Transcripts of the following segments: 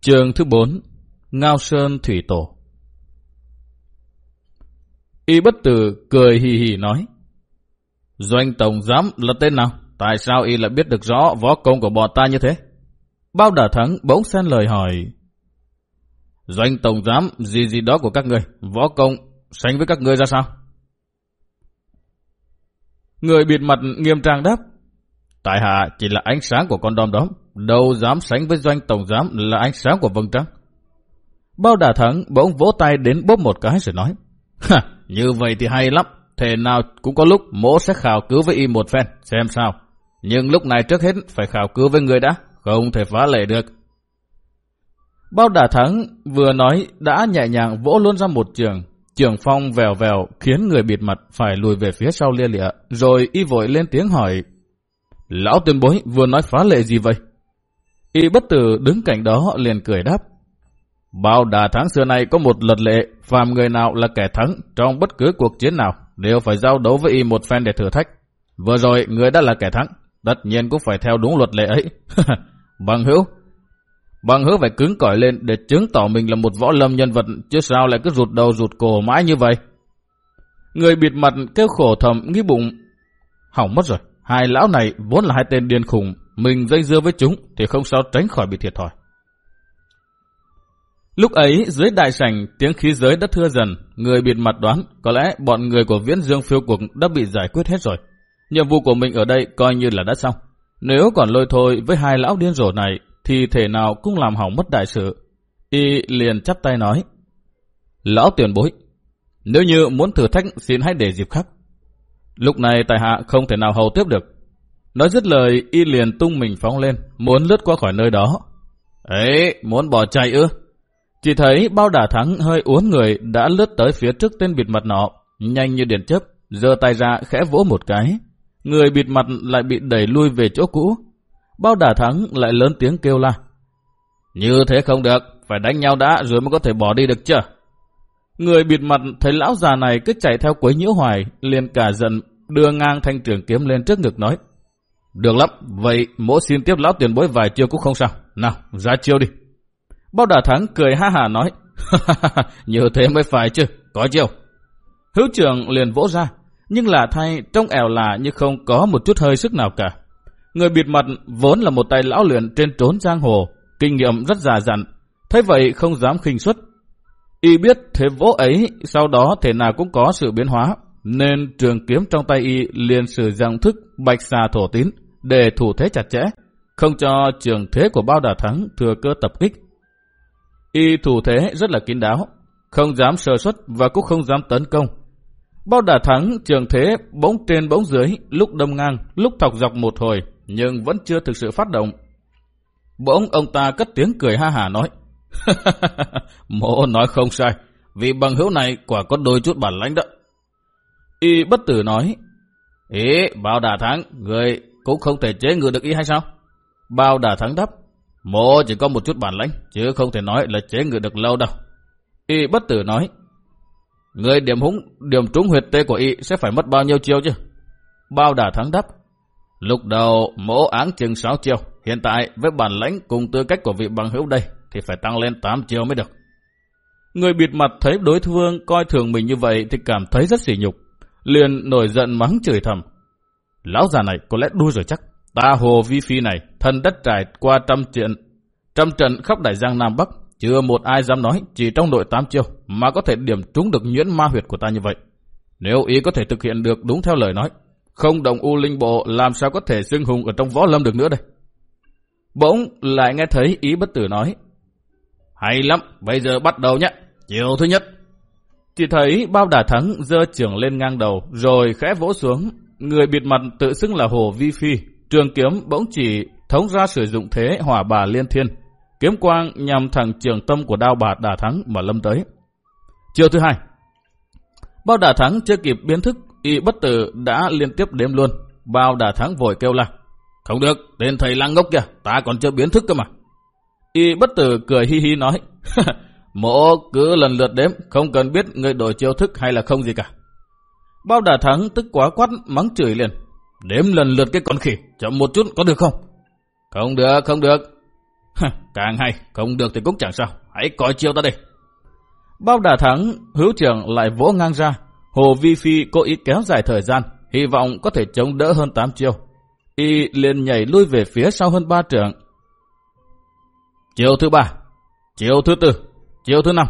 Trường thứ 4 Ngao Sơn Thủy Tổ Y bất tử cười hì hì nói, Doanh Tổng Giám là tên nào? Tại sao y lại biết được rõ võ công của bọn ta như thế? Bao đả thắng bỗng xen lời hỏi, Doanh Tổng Giám, gì gì đó của các người Võ công sánh với các người ra sao? Người bịt mặt nghiêm trang đáp, Tại hạ chỉ là ánh sáng của con đom đóm Đâu dám sánh với doanh tổng giám là ánh sáng của vầng trăng. Bao đà thắng bỗng vỗ tay đến bóp một cái rồi nói. Ha, như vậy thì hay lắm. thể nào cũng có lúc mỗ sẽ khảo cứu với y một phen, xem sao. Nhưng lúc này trước hết phải khảo cứu với người đã, không thể phá lệ được. Bao đà thắng vừa nói đã nhẹ nhàng vỗ luôn ra một trường. Trường phong vèo vèo khiến người bịt mặt phải lùi về phía sau lia lịa. Rồi y vội lên tiếng hỏi. Lão tuyên bối vừa nói phá lệ gì vậy? Y bất tử đứng cạnh đó liền cười đáp. Bao đà tháng xưa này có một luật lệ, phàm người nào là kẻ thắng trong bất cứ cuộc chiến nào đều phải giao đấu với y một phen để thử thách. Vừa rồi người đã là kẻ thắng, tất nhiên cũng phải theo đúng luật lệ ấy. bằng hữu, bằng hữu phải cứng cỏi lên để chứng tỏ mình là một võ lâm nhân vật, chứ sao lại cứ rụt đầu rụt cổ mãi như vậy. Người bịt mặt kêu khổ thầm nghĩ bụng, hỏng mất rồi, hai lão này vốn là hai tên điên khùng, mình dây dưa với chúng thì không sao tránh khỏi bị thiệt thòi. Lúc ấy dưới đại sảnh tiếng khí giới đã thưa dần, người biệt mặt đoán có lẽ bọn người của viễn dương phiêu cuộc đã bị giải quyết hết rồi. Nhiệm vụ của mình ở đây coi như là đã xong. Nếu còn lôi thôi với hai lão điên rồ này thì thể nào cũng làm hỏng mất đại sự. Y liền chắp tay nói. Lão tiền bối, nếu như muốn thử thách xin hãy để dịp khác. Lúc này tài hạ không thể nào hầu tiếp được. Nói dứt lời, y liền tung mình phóng lên, muốn lướt qua khỏi nơi đó. Ấy, muốn bỏ chạy ư? Chỉ thấy bao đả thắng hơi uốn người đã lướt tới phía trước tên bịt mặt nọ, nhanh như điện chớp, giơ tay ra khẽ vỗ một cái. Người bịt mặt lại bị đẩy lui về chỗ cũ. Bao đả thắng lại lớn tiếng kêu la. Như thế không được, phải đánh nhau đã rồi mới có thể bỏ đi được chưa? Người bịt mặt thấy lão già này cứ chạy theo quấy nhiễu hoài, liền cả giận đưa ngang thanh trường kiếm lên trước ngực nói. Được lắm, vậy mỗi xin tiếp lão tiền bối vài chiêu cũng không sao. Nào, ra chiêu đi. Bao đà thắng cười ha hà nói, như thế mới phải chứ, có chiêu. Hữu trưởng liền vỗ ra, nhưng là thay trông ẻo là như không có một chút hơi sức nào cả. Người bịt mặt vốn là một tay lão luyện trên trốn giang hồ, kinh nghiệm rất già dặn, thấy vậy không dám khinh suất. Y biết thế vỗ ấy sau đó thể nào cũng có sự biến hóa, nên trường kiếm trong tay y liền sử dụng thức bạch xà thổ tín để thủ thế chặt chẽ, không cho trường thế của bao đà thắng thừa cơ tập kích. Y thủ thế rất là kín đáo, không dám sơ xuất và cũng không dám tấn công. Bao đà thắng trường thế bỗng trên bỗng dưới, lúc đâm ngang, lúc thọc dọc một hồi, nhưng vẫn chưa thực sự phát động. Bỗng ông ta cất tiếng cười ha hà nói, Mộ nói không sai, vì bằng hữu này quả có đôi chút bản lãnh đó. Y bất tử nói, Ý, bao đà thắng, người cũng không thể chế ngự được y hay sao? Bao đà thắng đáp, mộ chỉ có một chút bản lãnh, chứ không thể nói là chế ngự được lâu đâu. Y bất tử nói, người điểm húng, điểm trúng huyệt tê của y sẽ phải mất bao nhiêu chiêu chứ? Bao đà thắng đáp, lúc đầu mỗ áng chừng 6 chiêu, hiện tại với bản lãnh cùng tư cách của vị bằng hữu đây thì phải tăng lên 8 chiêu mới được. Người bịt mặt thấy đối phương coi thường mình như vậy thì cảm thấy rất sỉ nhục, liền nổi giận mắng chửi thầm. Lão già này có lẽ đuôi rồi chắc. Ta hồ vi phi này, thân đất trải qua trăm trận, trăm trận khắp đại giang Nam Bắc, chưa một ai dám nói chỉ trong đội tám chiêu mà có thể điểm trúng được nhuyễn ma huyệt của ta như vậy. Nếu ý có thể thực hiện được đúng theo lời nói, không đồng u linh bộ làm sao có thể xưng hùng ở trong võ lâm được nữa đây. Bỗng lại nghe thấy ý bất tử nói. Hay lắm, bây giờ bắt đầu nhé. Chiều thứ nhất, chỉ thấy bao đà thắng dơ trường lên ngang đầu rồi khẽ vỗ xuống. Người bịt mặt tự xưng là Hồ Vi Phi. Trường kiếm bỗng chỉ thống ra sử dụng thế hỏa bà liên thiên. Kiếm quang nhằm thẳng trường tâm của đao bà đà thắng mà lâm tới. Chiều thứ hai. Bao đà thắng chưa kịp biến thức, y bất tử đã liên tiếp đếm luôn. Bao đà thắng vội kêu la. Không được, tên thầy lang ngốc kìa, ta còn chưa biến thức cơ mà. Y bất tử cười hi hi nói. Mộ cứ lần lượt đếm, không cần biết người đổi chiêu thức hay là không gì cả. Bao đà thắng tức quá quát mắng chửi liền. Đếm lần lượt cái con khỉ, chậm một chút có được không? Không được, không được. Càng hay, không được thì cũng chẳng sao. Hãy coi chiêu ta đây. Bao đà thắng, hữu trưởng lại vỗ ngang ra. Hồ Vi Phi cố ý kéo dài thời gian, hy vọng có thể chống đỡ hơn 8 chiêu. Y liền nhảy lui về phía sau hơn 3 trưởng. Chiêu thứ ba, chiêu thứ tư, chiêu thứ năm.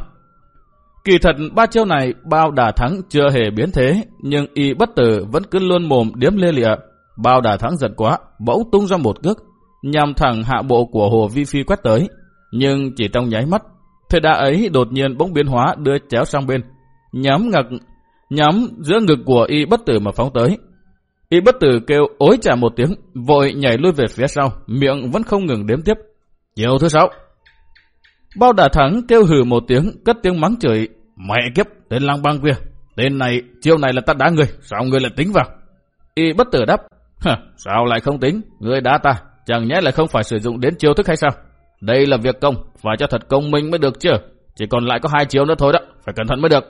Kỳ thật ba chiêu này bao đà thắng chưa hề biến thế, nhưng y bất tử vẫn cứ luôn mồm điếm lê lịa. Bao đà thắng giật quá, bỗng tung ra một cước, nhằm thẳng hạ bộ của Hồ Vi Phi quét tới. Nhưng chỉ trong nháy mắt, thời đà ấy đột nhiên bỗng biến hóa đưa chéo sang bên, nhắm ngực, nhắm giữa ngực của y bất tử mà phóng tới. Y bất tử kêu ối trả một tiếng, vội nhảy lui về phía sau, miệng vẫn không ngừng đếm tiếp. Chiều thứ sáu. Bao đả thắng kêu hừ một tiếng, cất tiếng mắng chửi. Mẹ kiếp, tên lang băng kia. Tên này, chiêu này là ta đá người, sao người lại tính vào? Y bất tử đáp. sao lại không tính? Người đá ta, chẳng nhẽ là không phải sử dụng đến chiêu thức hay sao? Đây là việc công, phải cho thật công minh mới được chứ. Chỉ còn lại có hai chiêu nữa thôi đó, phải cẩn thận mới được.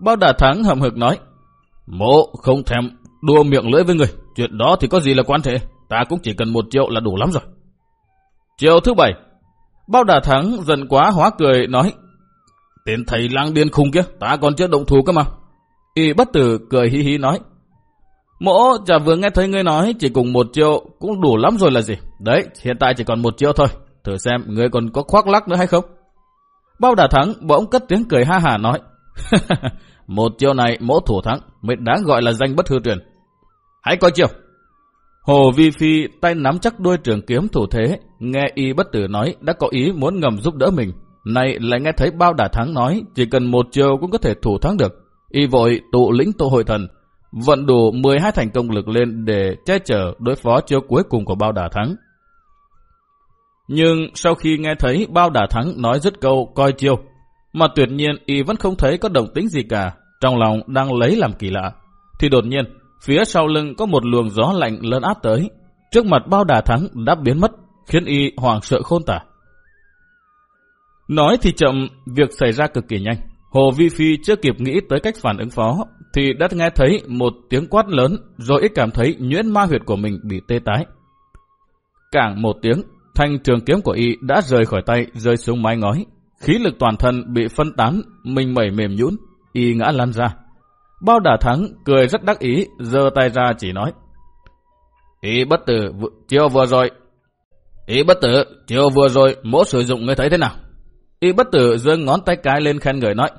Bao đả thắng hậm hực nói. Mộ không thèm đua miệng lưỡi với người, chuyện đó thì có gì là quan thể, ta cũng chỉ cần một triệu là đủ lắm rồi. Chiều thứ bảy, bao đà thắng giận quá hóa cười nói, tên thầy lang điên khùng kia, ta còn chưa động thủ cơ mà. Y bất tử cười hí hí nói, Mỗ chả vừa nghe thấy ngươi nói chỉ cùng một triệu cũng đủ lắm rồi là gì. Đấy, hiện tại chỉ còn một triệu thôi. Thử xem ngươi còn có khoác lắc nữa hay không. Bao đà thắng bỗng cất tiếng cười ha hà nói. một chiêu này mỗ thủ thắng mới đáng gọi là danh bất hư truyền. Hãy coi chiêu. Hồ Vi Phi tay nắm chắc đuôi trường kiếm thủ thế, nghe y bất tử nói đã có ý muốn ngầm giúp đỡ mình. Này lại nghe thấy bao Đả thắng nói chỉ cần một chiêu cũng có thể thủ thắng được. Y vội tụ lĩnh tổ hội thần, vận đủ 12 thành công lực lên để che chở đối phó chiêu cuối cùng của bao Đả thắng. Nhưng sau khi nghe thấy bao Đả thắng nói dứt câu coi chiêu, mà tuyệt nhiên y vẫn không thấy có động tĩnh gì cả, trong lòng đang lấy làm kỳ lạ. Thì đột nhiên, phía sau lưng có một luồng gió lạnh lớn áp tới. Trước mặt bao đà thắng đã biến mất, khiến y hoảng sợ khôn tả. Nói thì chậm, việc xảy ra cực kỳ nhanh. Hồ Vi Phi chưa kịp nghĩ tới cách phản ứng phó, thì đã nghe thấy một tiếng quát lớn, rồi ít cảm thấy nhuyễn ma huyệt của mình bị tê tái. Càng một tiếng, thanh trường kiếm của y đã rời khỏi tay, rơi xuống mái ngói. Khí lực toàn thân bị phân tán, mình mẩy mềm nhũn, y ngã lăn ra. Bao đà thắng cười rất đắc ý, giơ tay ra chỉ nói. Y bất tử, chiều vừa rồi. Y bất tử, chiều vừa rồi, mỗi sử dụng ngươi thấy thế nào? Y bất tử giơ ngón tay cái lên khen người nói.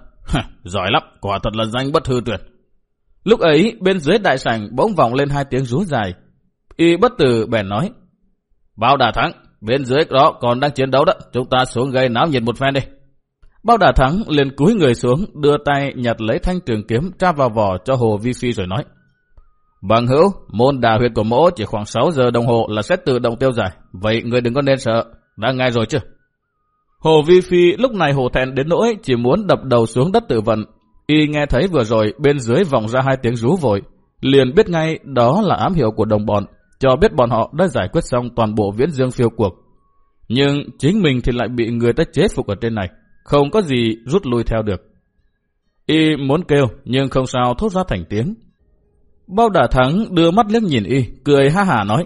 Giỏi lắm, quả thật là danh bất hư tuyệt. Lúc ấy, bên dưới đại sảnh bỗng vọng lên hai tiếng rú dài. Y bất tử bèn nói. Bao đà thắng, bên dưới đó còn đang chiến đấu đó, chúng ta xuống gây náo nhiệt một phen đi. Bao đà thắng liền cúi người xuống, đưa tay nhặt lấy thanh trường kiếm tra vào vỏ cho Hồ Vi Phi rồi nói. Bằng hữu, môn đà huyệt của mỗ chỉ khoảng 6 giờ đồng hồ là sẽ tự động tiêu giải. Vậy người đừng có nên sợ, đã nghe rồi chứ? Hồ Vi Phi lúc này hồ thẹn đến nỗi chỉ muốn đập đầu xuống đất tự vận. Y nghe thấy vừa rồi bên dưới vọng ra hai tiếng rú vội, liền biết ngay đó là ám hiệu của đồng bọn, cho biết bọn họ đã giải quyết xong toàn bộ viễn dương phiêu cuộc. Nhưng chính mình thì lại bị người ta chế phục ở trên này, không có gì rút lui theo được. Y muốn kêu nhưng không sao thốt ra thành tiếng. Bao đả thắng đưa mắt liếc nhìn Y, cười ha hà nói.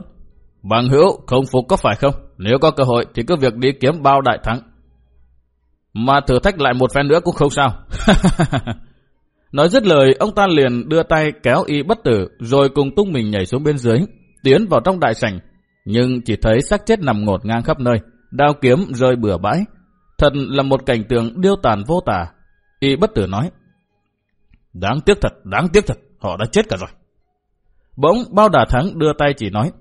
Bằng hữu, không phục có phải không? Nếu có cơ hội thì cứ việc đi kiếm bao đại thắng. Mà thử thách lại một phen nữa cũng không sao. Nói dứt lời, ông ta liền đưa tay kéo y bất tử, rồi cùng tung mình nhảy xuống bên dưới, tiến vào trong đại sảnh. Nhưng chỉ thấy xác chết nằm ngột ngang khắp nơi, đao kiếm rơi bừa bãi. Thật là một cảnh tượng điêu tàn vô tả. Y bất tử nói. Đáng tiếc thật, đáng tiếc thật, họ đã chết cả rồi. Bỗng bao đà thắng đưa tay chỉ nói.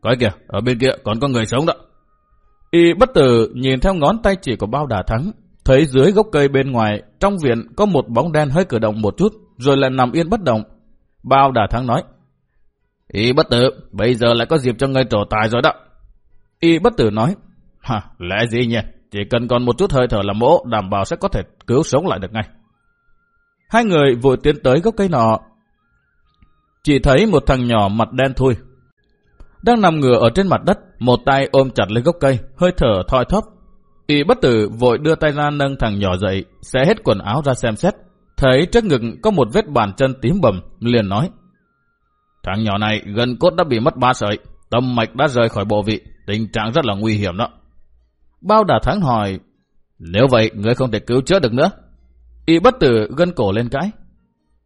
Coi kìa, ở bên kia còn có người sống đó. Y bất tử nhìn theo ngón tay chỉ của bao đà thắng, thấy dưới gốc cây bên ngoài, trong viện có một bóng đen hơi cử động một chút, rồi lại nằm yên bất động. Bao đà thắng nói, Y bất tử, bây giờ lại có dịp cho ngươi trổ tài rồi đó. Y bất tử nói, Hả, lẽ gì nhỉ? Chỉ cần còn một chút hơi thở là mỗ, đảm bảo sẽ có thể cứu sống lại được ngay. Hai người vội tiến tới gốc cây nọ. Chỉ thấy một thằng nhỏ mặt đen thui, đang nằm ngửa ở trên mặt đất, một tay ôm chặt lấy gốc cây, hơi thở thoi thóp. Y bất tử vội đưa tay ra nâng thằng nhỏ dậy, xé hết quần áo ra xem xét. Thấy trước ngực có một vết bàn chân tím bầm, liền nói. Thằng nhỏ này gần cốt đã bị mất ba sợi, tâm mạch đã rời khỏi bộ vị, tình trạng rất là nguy hiểm đó. Bao đà thắng hỏi, nếu vậy người không thể cứu chữa được nữa. Y bất tử gân cổ lên cãi.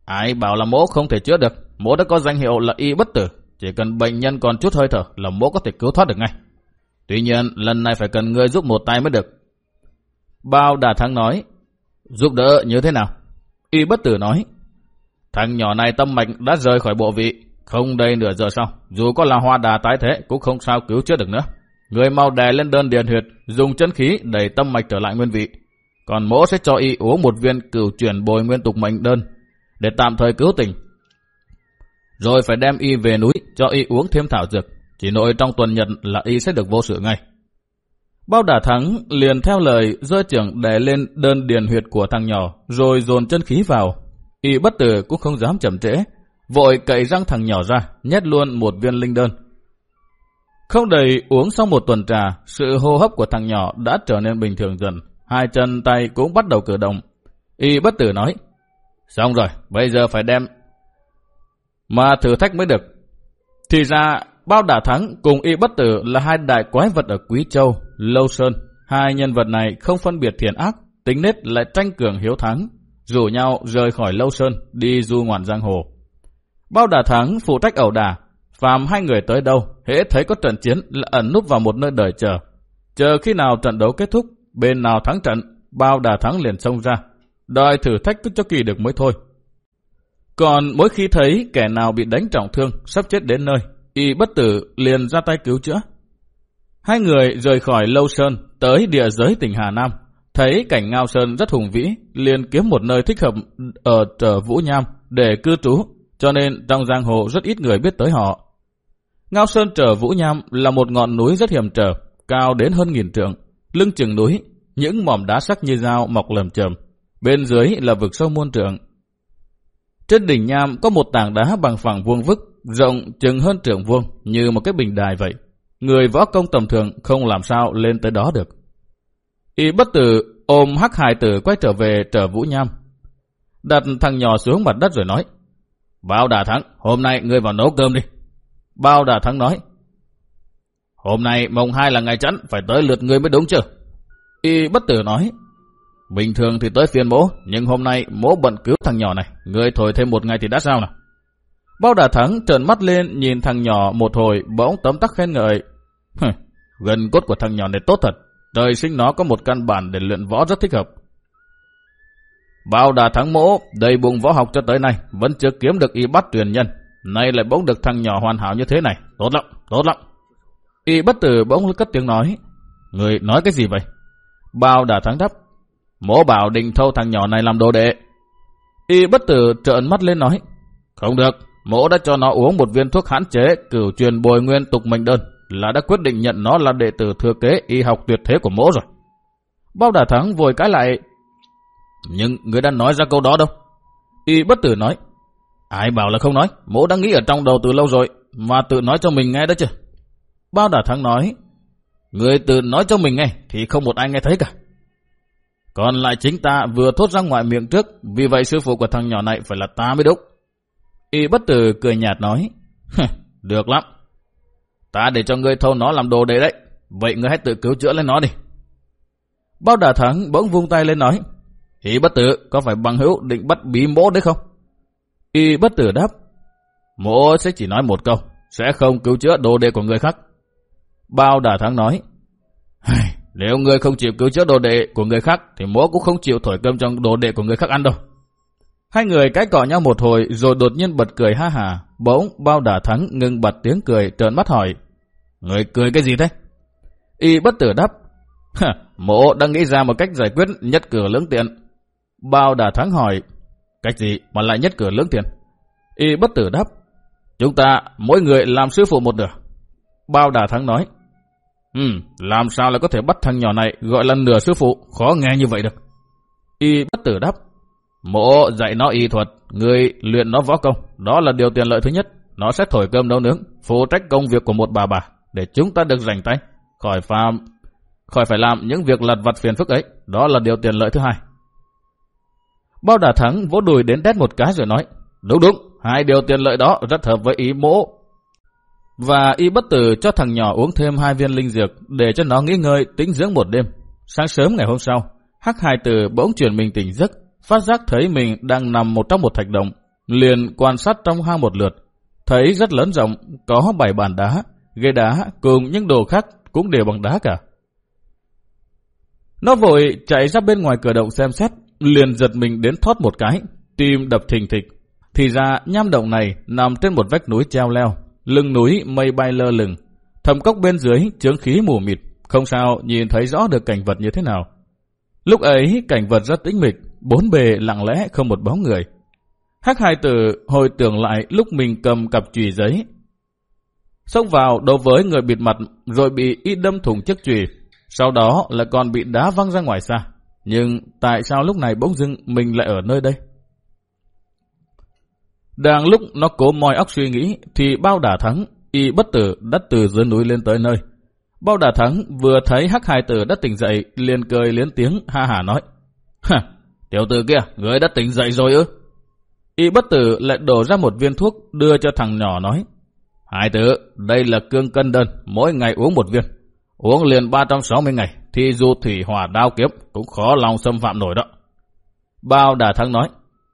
Ai bảo là mỗ không thể chữa được, mỗ đã có danh hiệu là y bất tử, chỉ cần bệnh nhân còn chút hơi thở là mỗ có thể cứu thoát được ngay. Tuy nhiên, lần này phải cần người giúp một tay mới được. Bao đà thắng nói, giúp đỡ như thế nào? Y bất tử nói, thằng nhỏ này tâm mạch đã rời khỏi bộ vị, không đây nửa giờ sau, dù có là hoa đà tái thế cũng không sao cứu chữa được nữa. Người mau đè lên đơn điền huyệt, dùng chân khí đẩy tâm mạch trở lại nguyên vị. Còn mỗ sẽ cho y uống một viên cửu chuyển bồi nguyên tục mệnh đơn, để tạm thời cứu tình. Rồi phải đem y về núi, cho y uống thêm thảo dược. Chỉ nội trong tuần nhật là y sẽ được vô sự ngay. Bao đả thắng liền theo lời rơi trưởng đè lên đơn điền huyệt của thằng nhỏ, rồi dồn chân khí vào. Y bất tử cũng không dám chậm trễ, vội cậy răng thằng nhỏ ra, nhét luôn một viên linh đơn. Không đầy uống xong một tuần trà, sự hô hấp của thằng nhỏ đã trở nên bình thường dần. Hai chân tay cũng bắt đầu cử động. Y bất tử nói, xong rồi, bây giờ phải đem mà thử thách mới được. Thì ra, bao đả thắng cùng y bất tử là hai đại quái vật ở Quý Châu, Lâu Sơn. Hai nhân vật này không phân biệt thiện ác, tính nết lại tranh cường hiếu thắng, rủ nhau rời khỏi Lâu Sơn đi du ngoạn giang hồ. Bao Đả thắng phụ trách ẩu đà, phàm hai người tới đâu, hễ thấy có trận chiến là ẩn núp vào một nơi đợi chờ. Chờ khi nào trận đấu kết thúc, bên nào thắng trận, bao đà thắng liền xông ra. Đòi thử thách cho kỳ được mới thôi. Còn mỗi khi thấy kẻ nào bị đánh trọng thương, sắp chết đến nơi, y bất tử liền ra tay cứu chữa. Hai người rời khỏi Lâu Sơn tới địa giới tỉnh Hà Nam, thấy cảnh Ngao Sơn rất hùng vĩ, liền kiếm một nơi thích hợp ở trở Vũ Nham để cư trú, cho nên trong giang hồ rất ít người biết tới họ. Ngao Sơn trở Vũ Nham là một ngọn núi rất hiểm trở, cao đến hơn nghìn trượng, lưng chừng núi, những mỏm đá sắc như dao mọc lầm chầm. Bên dưới là vực sâu muôn trượng. Trên đỉnh Nham có một tảng đá bằng phẳng vuông vức, rộng chừng hơn trượng vuông, như một cái bình đài vậy. Người võ công tầm thường không làm sao lên tới đó được. Y bất tử ôm hắc hài tử quay trở về trở Vũ Nham. Đặt thằng nhỏ xuống mặt đất rồi nói, Bao đà thắng, hôm nay ngươi vào nấu cơm đi. Bao đà thắng nói, Hôm nay mồng hai là ngày chẵn, phải tới lượt ngươi mới đúng chứ. Y bất tử nói, Bình thường thì tới phiên mỗ, nhưng hôm nay mỗ bận cứu thằng nhỏ này, ngươi thổi thêm một ngày thì đã sao nào? Bao đà thắng trợn mắt lên nhìn thằng nhỏ một hồi bỗng tấm tắc khen ngợi. Gần cốt của thằng nhỏ này tốt thật, trời sinh nó có một căn bản để luyện võ rất thích hợp. Bao đà thắng mỗ, đầy bụng võ học cho tới nay, vẫn chưa kiếm được y bắt truyền nhân. Nay lại bỗng được thằng nhỏ hoàn hảo như thế này, tốt lắm, tốt lắm. Y bất tử bỗng cất tiếng nói, người nói cái gì vậy? Bao đà thắng đáp, mỗ bảo định thâu thằng nhỏ này làm đồ đệ. Y bất tử trợn mắt lên nói, không được, mỗ đã cho nó uống một viên thuốc hãn chế cửu truyền bồi nguyên tục mệnh đơn, là đã quyết định nhận nó là đệ tử thừa kế y học tuyệt thế của mỗ rồi. Bao đà thắng vội cái lại, nhưng người đã nói ra câu đó đâu. Y bất tử nói, ai bảo là không nói, mỗ đã nghĩ ở trong đầu từ lâu rồi, mà tự nói cho mình nghe đó chứ. Bao đả thắng nói, người tự nói cho mình nghe thì không một ai nghe thấy cả. Còn lại chính ta vừa thốt ra ngoài miệng trước, vì vậy sư phụ của thằng nhỏ này phải là ta mới đúng. Y bất tử cười nhạt nói, được lắm. Ta để cho ngươi thâu nó làm đồ đệ đấy, vậy ngươi hãy tự cứu chữa lên nó đi. Bao đả thắng bỗng vung tay lên nói, Y bất tử có phải bằng hữu định bắt bí mỗ đấy không? Y bất tử đáp, mỗ sẽ chỉ nói một câu, sẽ không cứu chữa đồ đệ của người khác. Bao đà thắng nói, nếu ngươi không chịu cứu chữa đồ đệ của người khác thì mỗ cũng không chịu thổi cơm trong đồ đệ của người khác ăn đâu. Hai người cãi cọ nhau một hồi rồi đột nhiên bật cười ha hà. Bỗng bao đà thắng ngừng bật tiếng cười trợn mắt hỏi. Người cười cái gì thế? Y bất tử đáp. Mộ đang nghĩ ra một cách giải quyết nhất cửa lưỡng tiện. Bao đà thắng hỏi. Cách gì mà lại nhất cửa lưỡng tiền? Y bất tử đáp. Chúng ta mỗi người làm sư phụ một nửa. Bao đà thắng nói. Ừ, làm sao lại có thể bắt thằng nhỏ này gọi là nửa sư phụ, khó nghe như vậy được. Y bất tử đáp. Mộ dạy nó y thuật, người luyện nó võ công, đó là điều tiền lợi thứ nhất. Nó sẽ thổi cơm nấu nướng, phụ trách công việc của một bà bà, để chúng ta được rảnh tay, khỏi phạm, khỏi phải làm những việc lặt vặt phiền phức ấy. Đó là điều tiền lợi thứ hai. Bao đà thắng vỗ đùi đến đét một cái rồi nói, đúng đúng, hai điều tiền lợi đó rất hợp với ý mỗ. Và y bất tử cho thằng nhỏ uống thêm hai viên linh dược để cho nó nghỉ ngơi tĩnh dưỡng một đêm. Sáng sớm ngày hôm sau, Hắc Hai Tử bỗng chuyển mình tỉnh giấc, phát giác thấy mình đang nằm một trong một thạch động, liền quan sát trong hang một lượt, thấy rất lớn rộng, có bảy bàn đá, ghế đá cùng những đồ khác cũng đều bằng đá cả. Nó vội chạy ra bên ngoài cửa động xem xét, liền giật mình đến thoát một cái, tim đập thình thịch. Thì ra nham động này nằm trên một vách núi treo leo, lưng núi mây bay lơ lửng, thầm cốc bên dưới chướng khí mù mịt, không sao nhìn thấy rõ được cảnh vật như thế nào. Lúc ấy cảnh vật rất tĩnh mịch, bốn bề lặng lẽ không một bóng người. Hắc hai tử hồi tưởng lại lúc mình cầm cặp chùy giấy. Xông vào đối với người bịt mặt rồi bị y đâm thủng chiếc chùy, sau đó là còn bị đá văng ra ngoài xa. Nhưng tại sao lúc này bỗng dưng mình lại ở nơi đây? Đang lúc nó cố moi óc suy nghĩ thì bao đả thắng, y bất tử đã từ dưới núi lên tới nơi. Bao đả thắng vừa thấy hắc hai tử đã tỉnh dậy liền cười liến tiếng ha hà nói. Hả, tiểu tử kia, người đã tỉnh dậy rồi ư? Y bất tử lại đổ ra một viên thuốc đưa cho thằng nhỏ nói. Hai tử, đây là cương cân đơn, mỗi ngày uống một viên. Uống liền 360 ngày, thì dù thủy hỏa đao kiếm cũng khó lòng xâm phạm nổi đó. Bao đà thắng nói,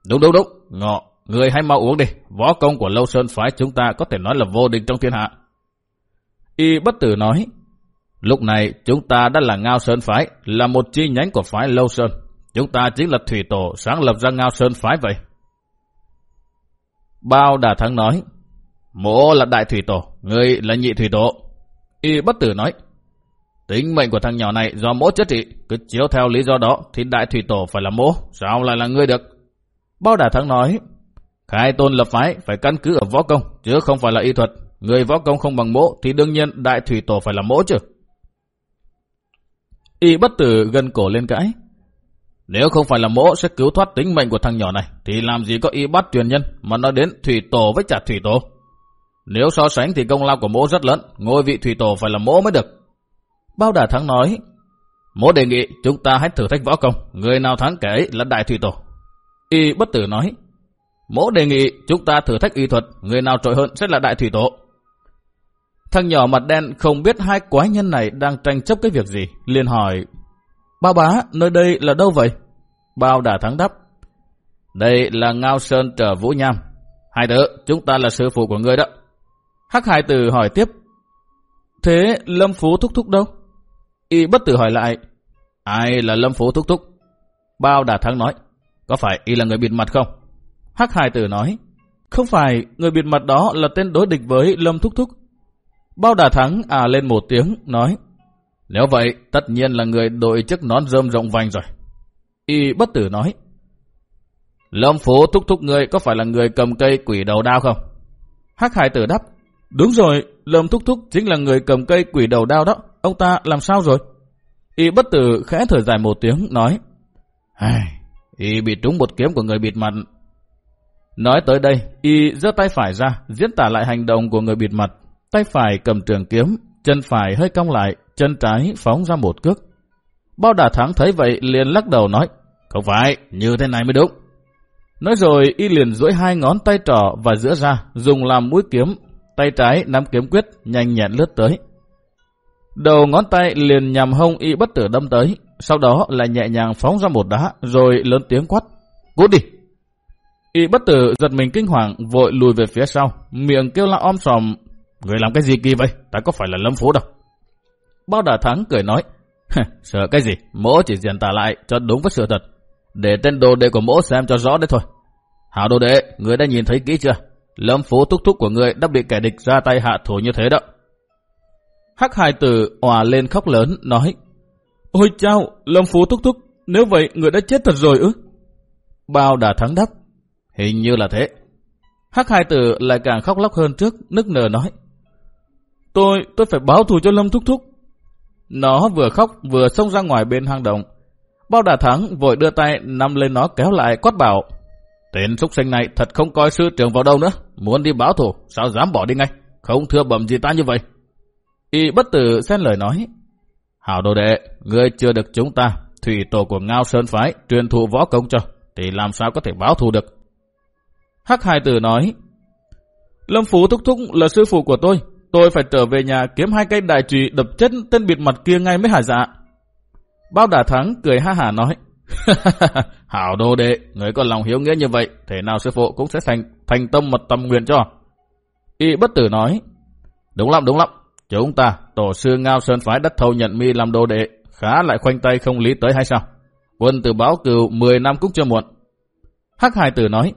đúng đúng đúng, ngọ, người hãy mau uống đi, võ công của Lâu Sơn Phái chúng ta có thể nói là vô địch trong thiên hạ. Y bất tử nói, lúc này chúng ta đã là Ngao Sơn Phái, là một chi nhánh của phái Lâu Sơn. Chúng ta chính là thủy tổ sáng lập ra Ngao Sơn Phái vậy. Bao đà thắng nói, mỗ là đại thủy tổ, người là nhị thủy tổ. Y bất tử nói, tính mệnh của thằng nhỏ này do mỗ chất trị, cứ chiếu theo lý do đó thì đại thủy tổ phải là mỗ, sao lại là ngươi được? Bao đà thắng nói, khai tôn lập phái phải căn cứ ở võ công, chứ không phải là y thuật. Người võ công không bằng mỗ thì đương nhiên đại thủy tổ phải là mỗ chứ. Y bất tử gần cổ lên cãi. Nếu không phải là mỗ sẽ cứu thoát tính mệnh của thằng nhỏ này, thì làm gì có y bắt truyền nhân mà nói đến thủy tổ với trả thủy tổ. Nếu so sánh thì công lao của mỗ rất lớn, ngôi vị thủy tổ phải là mỗ mới được. Bao đà thắng nói, mỗ đề nghị chúng ta hãy thử thách võ công, người nào thắng kể là đại thủy tổ. Y bất tử nói, mỗ đề nghị chúng ta thử thách y thuật, người nào trội hơn sẽ là đại thủy tổ. Thằng nhỏ mặt đen không biết hai quái nhân này đang tranh chấp cái việc gì, liền hỏi, Bao bá, nơi đây là đâu vậy? Bao đà thắng đáp. Đây là Ngao Sơn trở Vũ Nham. Hai đứa, chúng ta là sư phụ của người đó. Hắc Hải Tử hỏi tiếp. Thế Lâm Phú Thúc Thúc đâu? Y bất tử hỏi lại. Ai là Lâm Phú Thúc Thúc? Bao đà thắng nói. Có phải y là người bịt mặt không? Hắc Hải Tử nói. Không phải, người bịt mặt đó là tên đối địch với Lâm Thúc Thúc. Bao đà thắng à lên một tiếng, nói. Nếu vậy, tất nhiên là người đội chiếc nón rơm rộng vành rồi. Y bất tử nói. Lâm phố thúc thúc người có phải là người cầm cây quỷ đầu đao không? Hắc hải tử đáp. Đúng rồi, Lâm thúc thúc chính là người cầm cây quỷ đầu đao đó. Ông ta làm sao rồi? Y bất tử khẽ thở dài một tiếng, nói. Ai, y bị trúng một kiếm của người bịt mặt. Nói tới đây, y giơ tay phải ra, diễn tả lại hành động của người bịt mặt. Tay phải cầm trường kiếm, chân phải hơi cong lại, chân trái phóng ra một cước. Bao đà thắng thấy vậy liền lắc đầu nói, không phải, như thế này mới đúng. Nói rồi y liền duỗi hai ngón tay trỏ và giữa ra, dùng làm mũi kiếm, tay trái nắm kiếm quyết, nhanh nhẹn lướt tới. Đầu ngón tay liền nhằm hông y bất tử đâm tới, sau đó lại nhẹ nhàng phóng ra một đá, rồi lớn tiếng quát, cút đi. Y bất tử giật mình kinh hoàng, vội lùi về phía sau, miệng kêu la om sòm, người làm cái gì kỳ vậy, ta có phải là lâm phố đâu. Bao đà thắng cười nói, sợ cái gì, mỗ chỉ diễn tả lại cho đúng với sự thật, để tên đồ đệ của mỗ xem cho rõ đấy thôi. Hảo đồ đệ, người đã nhìn thấy kỹ chưa? Lâm phú thúc thúc của người đã bị kẻ địch ra tay hạ thủ như thế đó. Hắc hai tử òa lên khóc lớn, nói, Ôi chao, Lâm phú thúc thúc, nếu vậy người đã chết thật rồi ư? Bao đà thắng đáp, hình như là thế. Hắc hai tử lại càng khóc lóc hơn trước, nức nở nói, Tôi, tôi phải báo thù cho Lâm thúc thúc. Nó vừa khóc vừa xông ra ngoài bên hang động. Bao đà thắng vội đưa tay nắm lên nó kéo lại quát bảo. Tên súc sinh này thật không coi sư trưởng vào đâu nữa. Muốn đi báo thù, sao dám bỏ đi ngay. Không thưa bẩm gì ta như vậy. Y bất tử xen lời nói. Hảo đồ đệ, ngươi chưa được chúng ta, thủy tổ của Ngao Sơn Phái, truyền thụ võ công cho, thì làm sao có thể báo thù được. Hắc hai tử nói, Lâm Phú Thúc Thúc là sư phụ của tôi, Tôi phải trở về nhà kiếm hai cây đại trùy đập chết tên bịt mặt kia ngay mới hả dạ. Bao đả thắng cười ha hả nói. Hảo đồ đệ, người có lòng hiếu nghĩa như vậy, thể nào sư phụ cũng sẽ thành thành tâm mật tâm nguyện cho. Y bất tử nói. Đúng lắm, đúng lắm. Chúng ta, tổ sư Ngao Sơn Phái đất thâu nhận mi làm đồ đệ, khá lại khoanh tay không lý tới hay sao? Quân tử báo cừu 10 năm cũng chưa muộn. Hắc Hải Tử nói.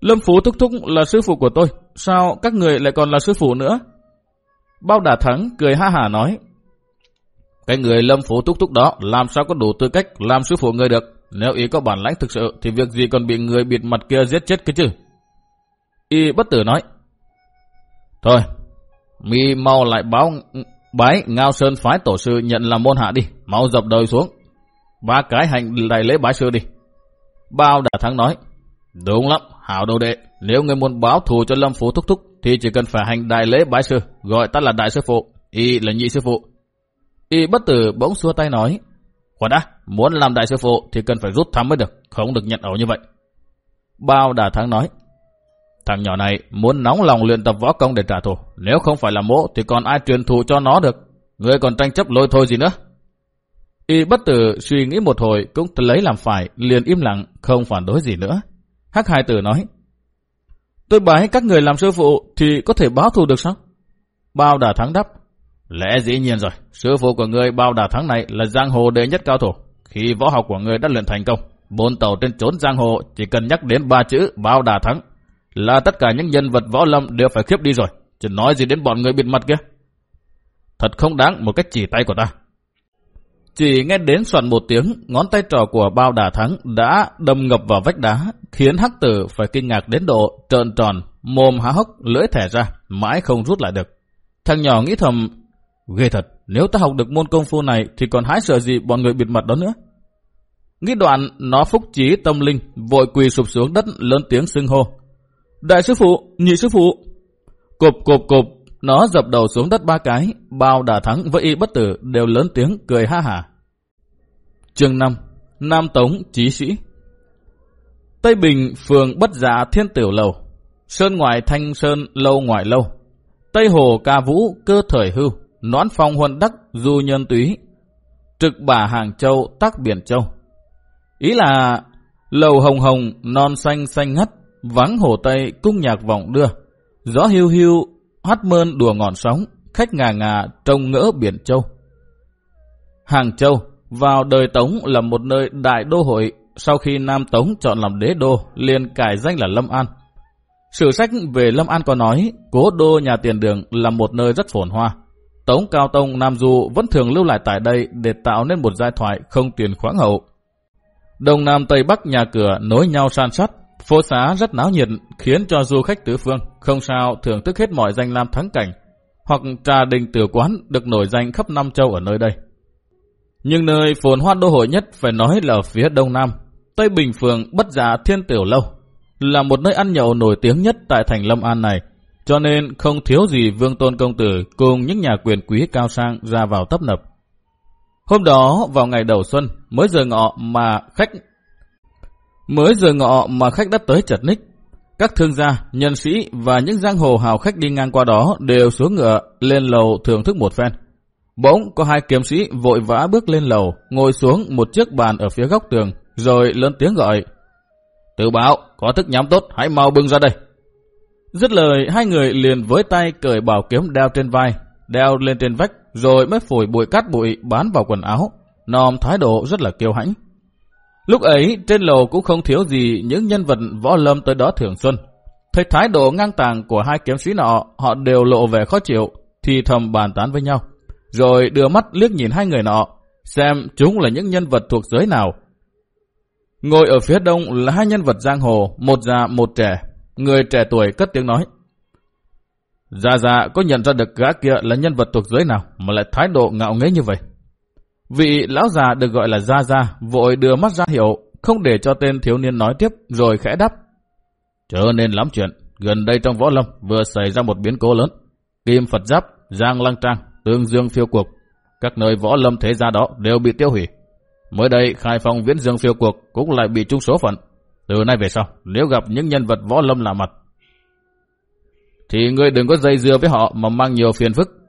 Lâm Phú Thúc Thúc là sư phụ của tôi, sao các người lại còn là sư phụ nữa? Bao Đà Thắng cười ha hả nói. Cái người Lâm Phú Thúc Thúc đó làm sao có đủ tư cách làm sư phụ người được? Nếu ý có bản lãnh thực sự thì việc gì còn bị người bịt mặt kia giết chết cái chứ? Y bất tử nói. Thôi, mi mau lại báo bái Ngao Sơn phái tổ sư nhận làm môn hạ đi, mau dập đời xuống. Ba cái hành đại lễ bái sư đi. Bao Đà Thắng nói. Đúng lắm, hảo đồ đệ, nếu người muốn báo thù cho Lâm Phú Thúc Thúc thì chỉ cần phải hành đại lễ bái sư, gọi ta là đại sư phụ, y là nhị sư phụ. Y bất tử bỗng xua tay nói, khoan đã, muốn làm đại sư phụ thì cần phải rút thăm mới được, không được nhận ẩu như vậy. Bao Đà Thắng nói, thằng nhỏ này muốn nóng lòng luyện tập võ công để trả thù, nếu không phải là mỗ thì còn ai truyền thù cho nó được, người còn tranh chấp lôi thôi gì nữa. Y bất tử suy nghĩ một hồi cũng lấy làm phải, liền im lặng, không phản đối gì nữa. Hắc hai tử nói, tôi bái các người làm sư phụ thì có thể báo thù được sao? Bao đà thắng đắp, lẽ dĩ nhiên rồi, sư phụ của người bao đà thắng này là giang hồ đệ nhất cao thủ. Khi võ học của người đã luyện thành công, bốn tàu trên trốn giang hồ chỉ cần nhắc đến ba chữ bao đà thắng là tất cả những nhân vật võ lâm đều phải khiếp đi rồi, chứ nói gì đến bọn người bịt mặt kia. Thật không đáng một cách chỉ tay của ta. Chỉ nghe đến soạn một tiếng, ngón tay trò của bao đà thắng đã đâm ngập vào vách đá, khiến hắc tử phải kinh ngạc đến độ trợn tròn, mồm há hốc, lưỡi thẻ ra, mãi không rút lại được. Thằng nhỏ nghĩ thầm, ghê thật, nếu ta học được môn công phu này thì còn hái sợ gì bọn người bịt mặt đó nữa. Nghĩ đoạn, nó phúc trí tâm linh, vội quỳ sụp xuống đất lớn tiếng xưng hô. Đại sư phụ, nhị sư phụ. Cộp cộp cộp, nó dập đầu xuống đất ba cái, bao đà thắng với y bất tử đều lớn tiếng cười ha hả. Chương 5 Nam Tống Chí Sĩ. Tây Bình, phường Bất giả Thiên Tiểu Lầu. Sơn ngoài Thanh Sơn Lâu Ngoại Lâu. Tây Hồ Ca Vũ Cơ Thời Hưu. Noãn Phong Huân Đắc Du Nhân Túy. Trực Bà Hàng Châu Tắc Biển Châu. Ý là Lầu Hồng Hồng Non Xanh Xanh Ngắt. Vắng Hồ Tây Cung Nhạc Vọng Đưa Gió Hiu Hiu Hát Mơn Đùa Ngọn Sóng Khách ngà ngà Trông Ngỡ Biển Châu Hàng Châu vào đời Tống là một nơi đại đô hội, sau khi Nam Tống chọn làm đế đô, liền cải danh là Lâm An. Sử sách về Lâm An có nói, cố đô nhà tiền đường là một nơi rất phồn hoa. Tống Cao Tông Nam Du vẫn thường lưu lại tại đây để tạo nên một giai thoại không tiền khoáng hậu. Đông Nam Tây Bắc nhà cửa nối nhau san sát, phố xá rất náo nhiệt khiến cho du khách tứ phương không sao thưởng thức hết mọi danh lam thắng cảnh, hoặc trà đình tử quán được nổi danh khắp năm châu ở nơi đây. Nhưng nơi phồn hoa đô hội nhất phải nói là ở phía đông nam, Tây Bình Phường Bất Giả Thiên Tiểu Lâu, là một nơi ăn nhậu nổi tiếng nhất tại thành Lâm An này, cho nên không thiếu gì Vương Tôn Công Tử cùng những nhà quyền quý cao sang ra vào tấp nập. Hôm đó, vào ngày đầu xuân, mới giờ ngọ mà khách mới giờ ngọ mà khách đã tới chật ních. Các thương gia, nhân sĩ và những giang hồ hào khách đi ngang qua đó đều xuống ngựa lên lầu thưởng thức một phen. Bỗng có hai kiếm sĩ vội vã bước lên lầu, ngồi xuống một chiếc bàn ở phía góc tường, rồi lớn tiếng gọi. Tự báo, có thức nhắm tốt, hãy mau bưng ra đây. Dứt lời, hai người liền với tay cởi bảo kiếm đeo trên vai, đeo lên trên vách, rồi mới phổi bụi cát bụi bán vào quần áo, nòm thái độ rất là kiêu hãnh. Lúc ấy, trên lầu cũng không thiếu gì những nhân vật võ lâm tới đó thường xuân. Thấy thái độ ngang tàng của hai kiếm sĩ nọ, họ đều lộ vẻ khó chịu, thì thầm bàn tán với nhau rồi đưa mắt liếc nhìn hai người nọ, xem chúng là những nhân vật thuộc giới nào. Ngồi ở phía đông là hai nhân vật giang hồ, một già một trẻ. Người trẻ tuổi cất tiếng nói. Già già có nhận ra được gã kia là nhân vật thuộc giới nào mà lại thái độ ngạo nghễ như vậy. Vị lão già được gọi là Gia Gia vội đưa mắt ra hiệu, không để cho tên thiếu niên nói tiếp rồi khẽ đáp. Trở nên lắm chuyện, gần đây trong võ lâm vừa xảy ra một biến cố lớn. Kim Phật Giáp, Giang Lăng Trang tương dương phiêu cuộc, các nơi võ lâm thế gia đó đều bị tiêu hủy. Mới đây, khai phong viễn dương phiêu cuộc cũng lại bị trung số phận. Từ nay về sau, nếu gặp những nhân vật võ lâm lạ mặt, thì ngươi đừng có dây dưa với họ mà mang nhiều phiền phức.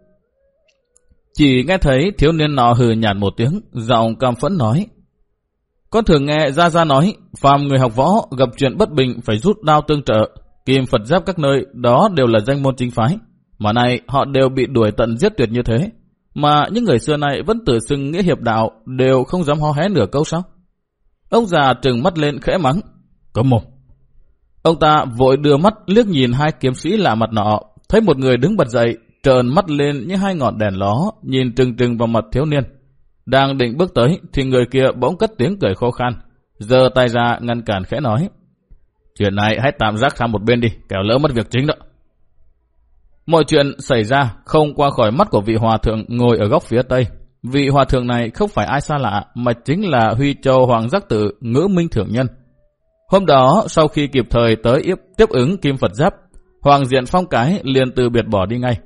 Chỉ nghe thấy thiếu niên nọ hừ nhạt một tiếng, giọng cam phẫn nói. Con thường nghe Gia Gia nói, phàm người học võ gặp chuyện bất bình phải rút đao tương trợ, kim Phật giáp các nơi, đó đều là danh môn chính phái. Mà nay họ đều bị đuổi tận giết tuyệt như thế. Mà những người xưa này vẫn tự xưng nghĩa hiệp đạo, đều không dám ho hé nửa câu sao? Ông già trừng mắt lên khẽ mắng. Có mồm. Ông ta vội đưa mắt liếc nhìn hai kiếm sĩ lạ mặt nọ, thấy một người đứng bật dậy, trợn mắt lên như hai ngọn đèn ló, nhìn trừng trừng vào mặt thiếu niên. Đang định bước tới thì người kia bỗng cất tiếng cười khô khan, giơ tay ra ngăn cản khẽ nói. Chuyện này hãy tạm rác sang một bên đi, kẻo lỡ mất việc chính đó. Mọi chuyện xảy ra không qua khỏi mắt của vị hòa thượng ngồi ở góc phía tây. Vị hòa thượng này không phải ai xa lạ mà chính là Huy Châu Hoàng Giác tử Ngữ Minh Thượng Nhân. Hôm đó sau khi kịp thời tới yếp tiếp ứng Kim Phật Giáp, Hoàng Diện Phong Cái liền từ biệt bỏ đi ngay.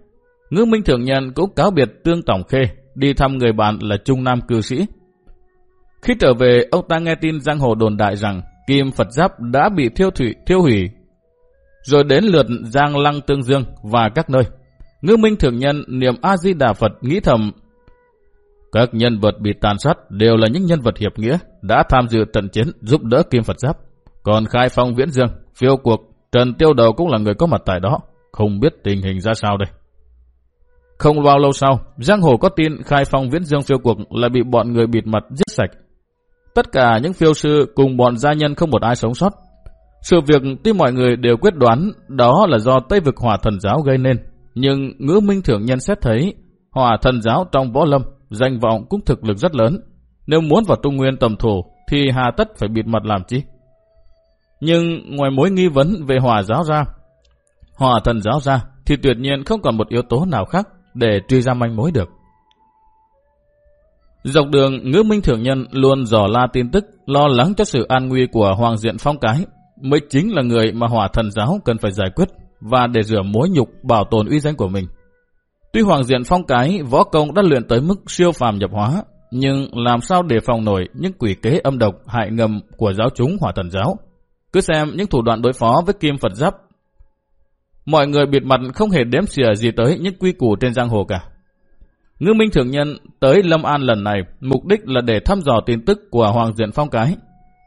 Ngư Minh Thượng Nhân cũng cáo biệt Tương Tổng Khê đi thăm người bạn là Trung Nam cư sĩ. Khi trở về, ông ta nghe tin giang hồ đồn đại rằng Kim Phật Giáp đã bị thiêu thủy, thiêu hủy rồi đến lượt Giang Lăng Tương Dương và các nơi. Ngư Minh Thượng Nhân niệm A-di-đà Phật nghĩ thầm các nhân vật bị tàn sát đều là những nhân vật hiệp nghĩa đã tham dự trận chiến giúp đỡ Kim Phật Giáp. Còn Khai Phong Viễn Dương, phiêu cuộc, Trần Tiêu Đầu cũng là người có mặt tại đó, không biết tình hình ra sao đây. Không bao lâu sau, Giang Hồ có tin Khai Phong Viễn Dương phiêu cuộc là bị bọn người bịt mặt giết sạch. Tất cả những phiêu sư cùng bọn gia nhân không một ai sống sót, sự việc tuy mọi người đều quyết đoán đó là do Tây vực hỏa thần giáo gây nên, nhưng ngữ minh thưởng nhân xét thấy hỏa thần giáo trong võ lâm danh vọng cũng thực lực rất lớn. Nếu muốn vào Trung Nguyên tầm thủ thì hà tất phải bịt mặt làm chi. Nhưng ngoài mối nghi vấn về hỏa giáo ra, hỏa thần giáo ra thì tuyệt nhiên không còn một yếu tố nào khác để truy ra manh mối được. Dọc đường, ngữ minh thượng nhân luôn dò la tin tức, lo lắng cho sự an nguy của Hoàng Diện Phong Cái mới chính là người mà hỏa thần giáo cần phải giải quyết và để rửa mối nhục bảo tồn uy danh của mình. Tuy Hoàng Diện Phong Cái võ công đã luyện tới mức siêu phàm nhập hóa, nhưng làm sao để phòng nổi những quỷ kế âm độc hại ngầm của giáo chúng hỏa thần giáo. Cứ xem những thủ đoạn đối phó với kim Phật giáp. Mọi người bịt mặt không hề đếm xỉa gì tới những quy củ trên giang hồ cả. Ngư Minh Thường Nhân tới Lâm An lần này mục đích là để thăm dò tin tức của Hoàng Diện Phong Cái.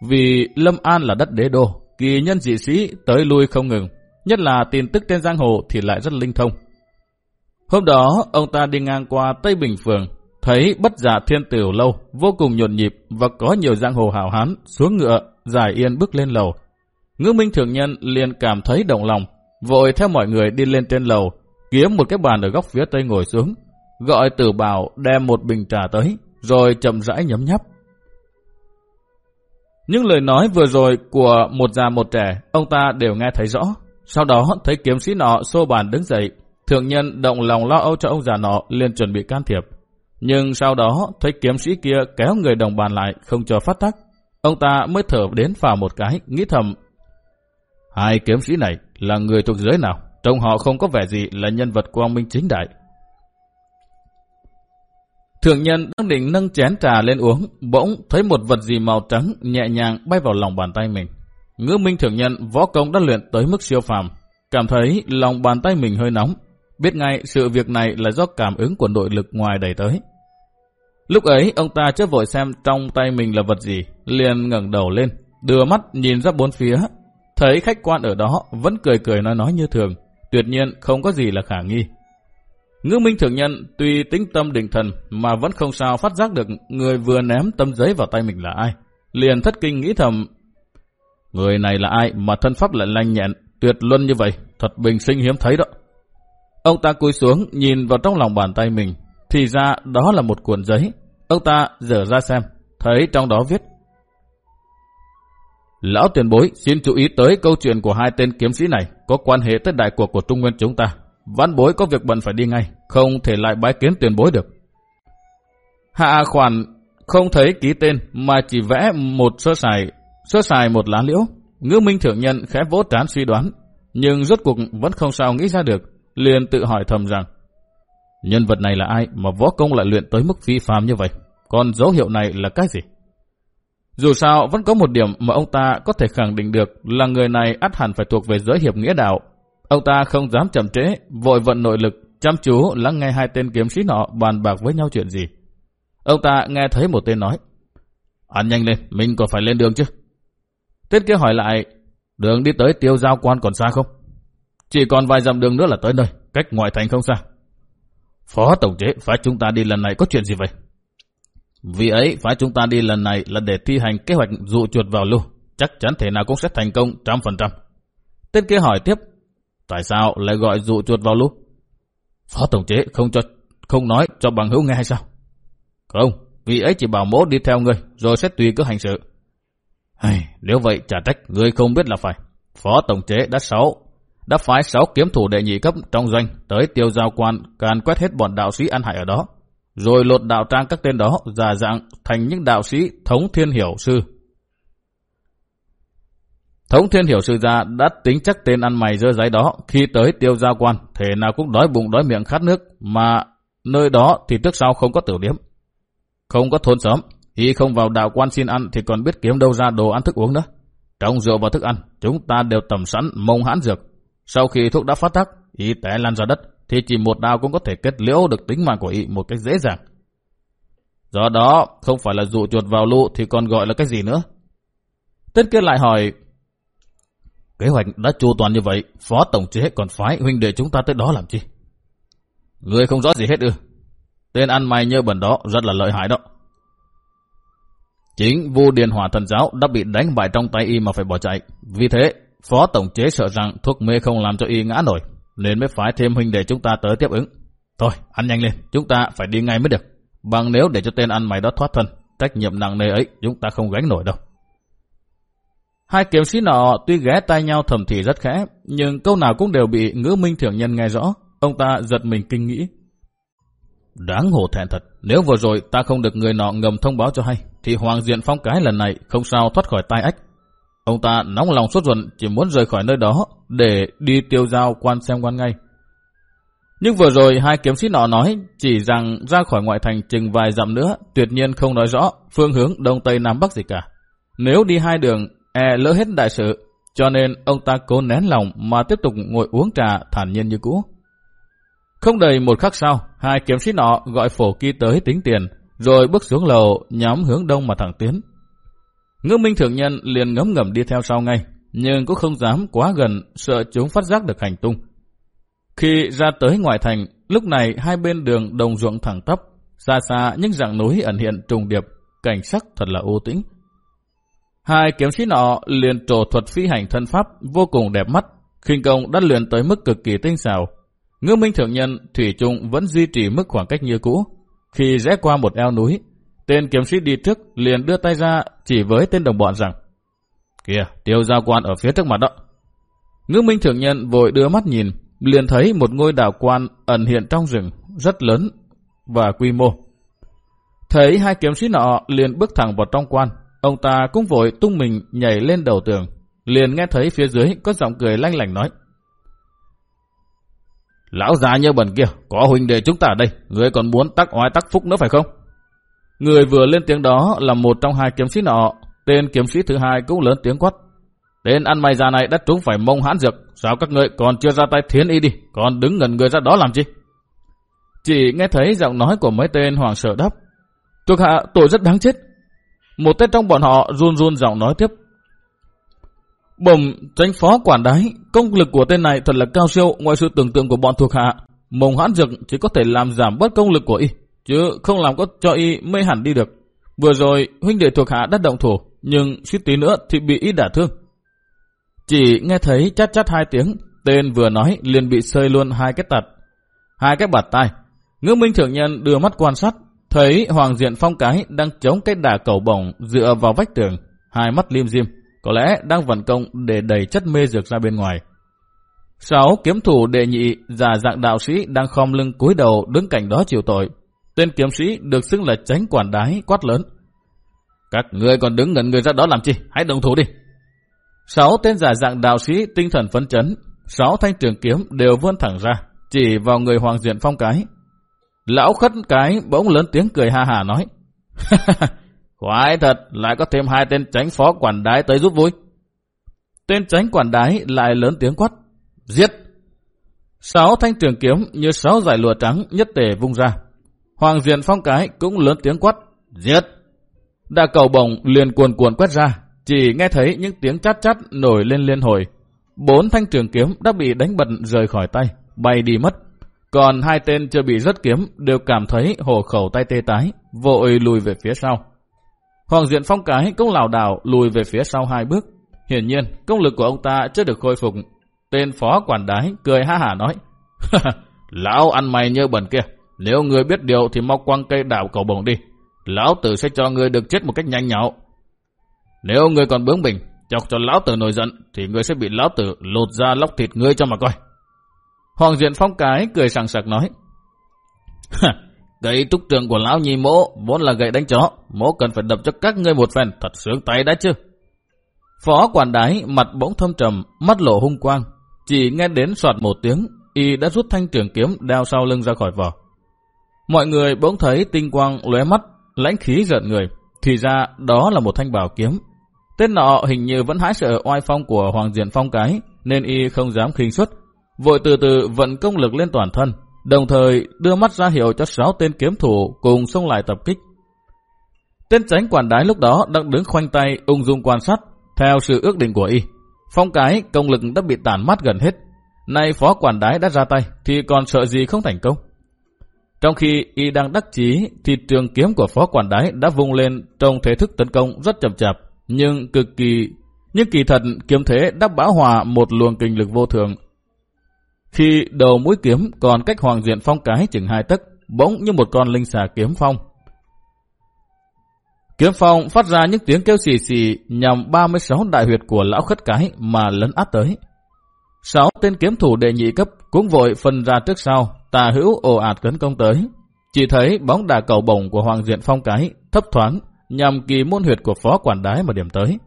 Vì Lâm An là đất đế đô, kỳ nhân dị sĩ tới lui không ngừng, nhất là tin tức trên giang hồ thì lại rất linh thông. Hôm đó, ông ta đi ngang qua Tây Bình Phường, thấy bất giả thiên tiểu lâu, vô cùng nhộn nhịp và có nhiều giang hồ hào hán xuống ngựa, giải yên bước lên lầu. Ngư Minh Thường Nhân liền cảm thấy động lòng, vội theo mọi người đi lên trên lầu, kiếm một cái bàn ở góc phía tây ngồi xuống, gọi tử bảo đem một bình trà tới, rồi chậm rãi nhấm nhấp. Những lời nói vừa rồi của một già một trẻ, ông ta đều nghe thấy rõ. Sau đó thấy kiếm sĩ nọ xô bàn đứng dậy, thượng nhân động lòng lo âu cho ông già nọ liền chuẩn bị can thiệp. Nhưng sau đó thấy kiếm sĩ kia kéo người đồng bàn lại không cho phát tắc. Ông ta mới thở đến vào một cái, nghĩ thầm. Hai kiếm sĩ này là người thuộc giới nào? Trông họ không có vẻ gì là nhân vật quang minh chính đại. Thượng nhân đang định nâng chén trà lên uống, bỗng thấy một vật gì màu trắng nhẹ nhàng bay vào lòng bàn tay mình. Ngữ minh thượng nhân võ công đã luyện tới mức siêu phàm, cảm thấy lòng bàn tay mình hơi nóng, biết ngay sự việc này là do cảm ứng của nội lực ngoài đẩy tới. Lúc ấy ông ta chưa vội xem trong tay mình là vật gì, liền ngẩng đầu lên, đưa mắt nhìn ra bốn phía, thấy khách quan ở đó vẫn cười cười nói nói như thường, tuyệt nhiên không có gì là khả nghi. Ngư Minh Thượng Nhân tuy tính tâm định thần mà vẫn không sao phát giác được người vừa ném tấm giấy vào tay mình là ai. Liền thất kinh nghĩ thầm, người này là ai mà thân pháp lại lanh nhẹn, tuyệt luân như vậy, thật bình sinh hiếm thấy đó. Ông ta cúi xuống nhìn vào trong lòng bàn tay mình, thì ra đó là một cuộn giấy. Ông ta dở ra xem, thấy trong đó viết. Lão tiền bối xin chú ý tới câu chuyện của hai tên kiếm sĩ này có quan hệ tới đại cuộc của Trung Nguyên chúng ta. Văn bối có việc bận phải đi ngay, không thể lại bái kiến tiền bối được. Hạ khoản không thấy ký tên mà chỉ vẽ một sơ sài, sơ sài một lá liễu. Ngư Minh Thượng Nhân khẽ vỗ trán suy đoán, nhưng rốt cuộc vẫn không sao nghĩ ra được, liền tự hỏi thầm rằng, nhân vật này là ai mà võ công lại luyện tới mức phi phàm như vậy? Còn dấu hiệu này là cái gì? Dù sao, vẫn có một điểm mà ông ta có thể khẳng định được là người này ắt hẳn phải thuộc về giới hiệp nghĩa đạo, Ông ta không dám chậm trễ, vội vận nội lực, chăm chú lắng nghe hai tên kiếm sĩ nọ bàn bạc với nhau chuyện gì. Ông ta nghe thấy một tên nói, Ăn nhanh lên, mình còn phải lên đường chứ. Tên kia hỏi lại, đường đi tới tiêu giao quan còn xa không? Chỉ còn vài dặm đường nữa là tới nơi, cách ngoại thành không xa. Phó Tổng chế phải chúng ta đi lần này có chuyện gì vậy? Vì ấy phải chúng ta đi lần này là để thi hành kế hoạch dụ chuột vào lưu. Chắc chắn thể nào cũng sẽ thành công trăm phần trăm. Tên kia hỏi tiếp, tại sao lại gọi dụ chuột vào lưu? Phó Tổng chế không cho không nói cho bằng hữu nghe hay sao? Không, vì ấy chỉ bảo mỗ đi theo ngươi rồi sẽ tùy cứ hành sự. Hay, nếu vậy trả trách ngươi không biết là phải. Phó Tổng chế đã sáu đã phái sáu kiếm thủ đệ nhị cấp trong doanh tới tiêu giao quan càn quét hết bọn đạo sĩ ăn hại ở đó, rồi lột đạo trang các tên đó giả dạng thành những đạo sĩ thống thiên hiểu sư. Thống thiên hiểu sư gia đã tính chắc tên ăn mày dơ giấy đó khi tới tiêu giao quan, thể nào cũng đói bụng đói miệng khát nước, mà nơi đó thì trước sau không có tiểu điểm, Không có thôn xóm, y không vào đạo quan xin ăn thì còn biết kiếm đâu ra đồ ăn thức uống nữa. Trong rượu và thức ăn, chúng ta đều tầm sẵn mông hãn dược, sau khi thuốc đã phát tác, y té lan ra đất, thì chỉ một đao cũng có thể kết liễu được tính mạng của y một cách dễ dàng. Do đó, không phải là dụ chuột vào lụ thì còn gọi là cái gì nữa. Tên kia lại hỏi, kế hoạch đã chu toàn như vậy, phó tổng chế còn phái huynh đệ chúng ta tới đó làm chi? Người không rõ gì hết ư. Tên ăn mày như bẩn đó rất là lợi hại đó. Chính vu điền hỏa thần giáo đã bị đánh bại trong tay y mà phải bỏ chạy. Vì thế, Phó Tổng chế sợ rằng thuốc mê không làm cho y ngã nổi, nên mới phải thêm huynh để chúng ta tới tiếp ứng. Thôi, ăn nhanh lên, chúng ta phải đi ngay mới được. Bằng nếu để cho tên ăn mày đó thoát thân, trách nhiệm nặng nề ấy chúng ta không gánh nổi đâu. Hai kiếm sĩ nọ tuy ghé tay nhau thầm thì rất khẽ, nhưng câu nào cũng đều bị ngữ minh thưởng nhân nghe rõ. Ông ta giật mình kinh nghĩ. Đáng hổ thẹn thật, nếu vừa rồi ta không được người nọ ngầm thông báo cho hay, thì Hoàng Diện Phong cái lần này không sao thoát khỏi tai ách. Ông ta nóng lòng xuất ruột chỉ muốn rời khỏi nơi đó để đi tiêu giao quan xem quan ngay. Nhưng vừa rồi hai kiếm sĩ nọ nói chỉ rằng ra khỏi ngoại thành chừng vài dặm nữa, tuyệt nhiên không nói rõ phương hướng đông tây nam bắc gì cả. Nếu đi hai đường, e lỡ hết đại sự, cho nên ông ta cố nén lòng mà tiếp tục ngồi uống trà thản nhiên như cũ. Không đầy một khắc sau, hai kiếm sĩ nọ gọi phổ kỳ tới tính tiền, rồi bước xuống lầu nhắm hướng đông mà thẳng tiến. Ngư Minh Thượng Nhân liền ngấm ngầm đi theo sau ngay, nhưng cũng không dám quá gần, sợ chúng phát giác được hành tung. Khi ra tới ngoài thành, lúc này hai bên đường đồng ruộng thẳng tắp, xa xa những dạng núi ẩn hiện trùng điệp, cảnh sắc thật là u tĩnh. Hai kiếm sĩ nọ liền trổ thuật phi hành thân pháp vô cùng đẹp mắt, khinh công đã luyện tới mức cực kỳ tinh xảo. Ngư Minh Thượng Nhân, Thủy Trung vẫn duy trì mức khoảng cách như cũ. Khi rẽ qua một eo núi, Tên kiếm sĩ đi trước liền đưa tay ra chỉ với tên đồng bọn rằng Kìa, tiêu giao quan ở phía trước mặt đó. Ngư Minh Thượng Nhân vội đưa mắt nhìn, liền thấy một ngôi đảo quan ẩn hiện trong rừng, rất lớn và quy mô. Thấy hai kiếm sĩ nọ liền bước thẳng vào trong quan, ông ta cũng vội tung mình nhảy lên đầu tường, liền nghe thấy phía dưới có giọng cười lanh lảnh nói. Lão già như bẩn kia, có huynh đệ chúng ta ở đây, người còn muốn tắc oai tắc phúc nữa phải không? Người vừa lên tiếng đó là một trong hai kiếm sĩ nọ, tên kiếm sĩ thứ hai cũng lớn tiếng quát. Tên ăn mày già này đã trúng phải mông hãn dược, sao các ngươi còn chưa ra tay thiến y đi, còn đứng gần người ra đó làm chi? Chỉ nghe thấy giọng nói của mấy tên hoàng sợ đáp. Thuộc hạ tội rất đáng chết. Một tên trong bọn họ run run giọng nói tiếp. Bẩm tránh phó quản đái, công lực của tên này thật là cao siêu ngoài sự tưởng tượng của bọn thuộc hạ. Mông hãn dược chỉ có thể làm giảm bớt công lực của y chứ không làm có cho y mê hẳn đi được. Vừa rồi huynh đệ thuộc hạ đã động thủ, nhưng suýt tí nữa thì bị y đả thương. Chỉ nghe thấy chát chát hai tiếng, tên vừa nói liền bị sơi luôn hai cái tật, hai cái bạt tai. Ngữ Minh Thượng Nhân đưa mắt quan sát, thấy Hoàng Diện Phong Cái đang chống cái đà cầu bổng dựa vào vách tường, hai mắt liêm diêm, có lẽ đang vận công để đẩy chất mê dược ra bên ngoài. Sáu kiếm thủ đệ nhị giả dạng đạo sĩ đang khom lưng cúi đầu đứng cạnh đó chịu tội. Tên kiếm sĩ được xưng là tránh quản đái quát lớn. Các người còn đứng ngẩn người ra đó làm chi? Hãy đồng thủ đi. Sáu tên giả dạng đạo sĩ tinh thần phấn chấn, sáu thanh trường kiếm đều vươn thẳng ra, chỉ vào người Hoàng Diện Phong cái. Lão khất cái bỗng lớn tiếng cười ha hà nói. Khoái thật, lại có thêm hai tên tránh phó quản đái tới giúp vui. Tên tránh quản đái lại lớn tiếng quát. Giết, Sáu thanh trường kiếm như sáu dải lụa trắng nhất tề vung ra. Hoàng Diện Phong cái cũng lớn tiếng quát, giết! Đà cầu bồng liền cuồn cuộn quét ra, chỉ nghe thấy những tiếng chát chát nổi lên liên hồi. Bốn thanh trường kiếm đã bị đánh bật rời khỏi tay, bay đi mất. Còn hai tên chưa bị rớt kiếm đều cảm thấy hổ khẩu tay tê tái, vội lùi về phía sau. Hoàng Diện Phong cái cũng lảo đảo lùi về phía sau hai bước. Hiển nhiên, công lực của ông ta chưa được khôi phục. Tên phó quản đái cười ha hả nói, Lão ăn mày như bẩn kia, nếu người biết điều thì mau quăng cây đảo cầu bồng đi. Lão tử sẽ cho người được chết một cách nhanh nhạo. Nếu người còn bướng bỉnh, chọc cho lão tử nổi giận, thì người sẽ bị lão tử lột ra lóc thịt ngươi cho mà coi. Hoàng Diện Phong cái cười sảng sặc nói, Gậy trúc trường của lão nhi mỗ vốn là gậy đánh chó, mỗ cần phải đập cho các ngươi một phen thật sướng tay đã chứ. Phó quản đái mặt bỗng thâm trầm, mắt lộ hung quang, chỉ nghe đến soạt một tiếng, y đã rút thanh trường kiếm đeo sau lưng ra khỏi vỏ. Mọi người bỗng thấy tinh quang lóe mắt, lãnh khí giận người, thì ra đó là một thanh bảo kiếm. Tên nọ hình như vẫn hãi sợ oai phong của Hoàng Diện Phong cái, nên y không dám khinh suất, vội từ từ vận công lực lên toàn thân, đồng thời đưa mắt ra hiệu cho sáu tên kiếm thủ cùng xông lại tập kích. Tên tránh quản đái lúc đó đang đứng khoanh tay ung dung quan sát, theo sự ước định của y. Phong cái công lực đã bị tàn mát gần hết. Nay phó quản đái đã ra tay thì còn sợ gì không thành công. Trong khi y đang đắc chí thì trường kiếm của phó quản đái đã vung lên trong thể thức tấn công rất chậm chạp nhưng cực kỳ nhưng kỳ thật kiếm thế đã bão hòa một luồng kinh lực vô thường khi đầu mũi kiếm còn cách hoàng diện phong cái chừng hai tấc, bỗng như một con linh xà kiếm phong. Kiếm phong phát ra những tiếng kêu xì xì nhằm 36 đại huyệt của lão khất cái mà lấn át tới. Sáu tên kiếm thủ đệ nhị cấp cũng vội phân ra trước sau, tà hữu ồ ạt tấn công tới. Chỉ thấy bóng đà cầu bổng của Hoàng Diện Phong cái thấp thoáng nhằm kỳ môn huyệt của phó quản đái mà điểm tới.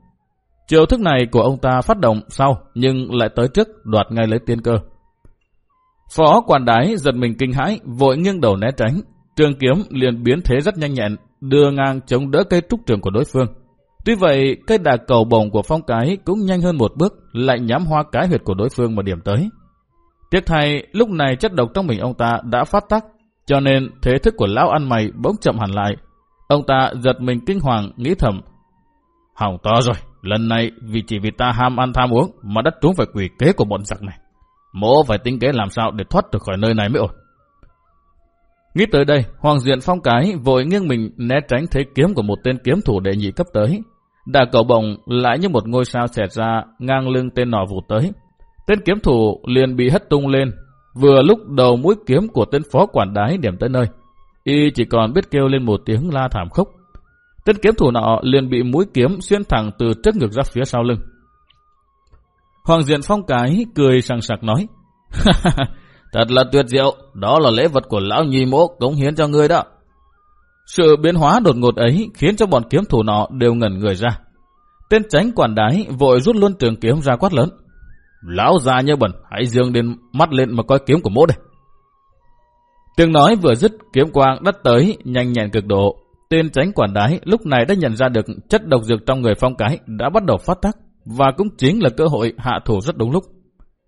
Chiều thức này của ông ta phát động sau nhưng lại tới trước đoạt ngay lấy tiên cơ. Phó quản đái giật mình kinh hãi, vội nghiêng đầu né tránh. Trường kiếm liền biến thế rất nhanh nhẹn, đưa ngang chống đỡ cây trúc trường của đối phương. Tuy vậy, cây đà cầu bồng của phong cái cũng nhanh hơn một bước, lại nhắm hoa cái huyệt của đối phương mà điểm tới. Tiếc thay, lúc này chất độc trong mình ông ta đã phát tắc, cho nên thế thức của lão ăn mày bỗng chậm hẳn lại. Ông ta giật mình kinh hoàng, nghĩ thầm. Hỏng to rồi, lần này vì chỉ vì ta ham ăn tham uống mà đất trúng phải quỷ kế của bọn giặc này. Mỗ phải tính kế làm sao để thoát được khỏi nơi này mới ổn. Nghĩ tới đây, Hoàng Diện Phong Cái vội nghiêng mình né tránh thế kiếm của một tên kiếm thủ đệ nhị cấp tới. Đà cầu bồng lại như một ngôi sao xẹt ra ngang lưng tên nọ vụt tới. Tên kiếm thủ liền bị hất tung lên, vừa lúc đầu mũi kiếm của tên phó quản đái điểm tới nơi. Y chỉ còn biết kêu lên một tiếng la thảm khốc. Tên kiếm thủ nọ liền bị mũi kiếm xuyên thẳng từ trước ngực ra phía sau lưng. Hoàng Diện Phong cái cười sằng sặc nói. Thật là tuyệt diệu, đó là lễ vật của lão nhi mỗ cống hiến cho ngươi đó. Sự biến hóa đột ngột ấy khiến cho bọn kiếm thủ nọ đều ngẩn người ra. Tên tránh quản đái vội rút luôn trường kiếm ra quát lớn. Lão già như bẩn, hãy dương đến mắt lên mà coi kiếm của mỗ đây. Tiếng nói vừa dứt, kiếm quang đất tới, nhanh nhẹn cực độ. Tên tránh quản đái lúc này đã nhận ra được chất độc dược trong người phong cái đã bắt đầu phát tác và cũng chính là cơ hội hạ thủ rất đúng lúc.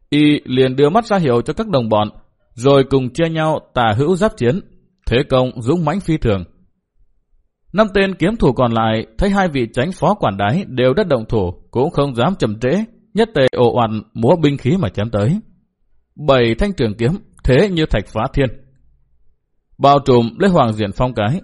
Y liền đưa mắt ra hiệu cho các đồng bọn, rồi cùng chia nhau tà hữu giáp chiến, thế công dũng mãnh phi thường. Năm tên kiếm thủ còn lại thấy hai vị tránh phó quản đái đều đã động thủ, cũng không dám chậm trễ, nhất tề ồ oằn múa binh khí mà chém tới. Bảy thanh trường kiếm, thế như thạch phá thiên. Bao trùm lấy hoàng diện phong cái,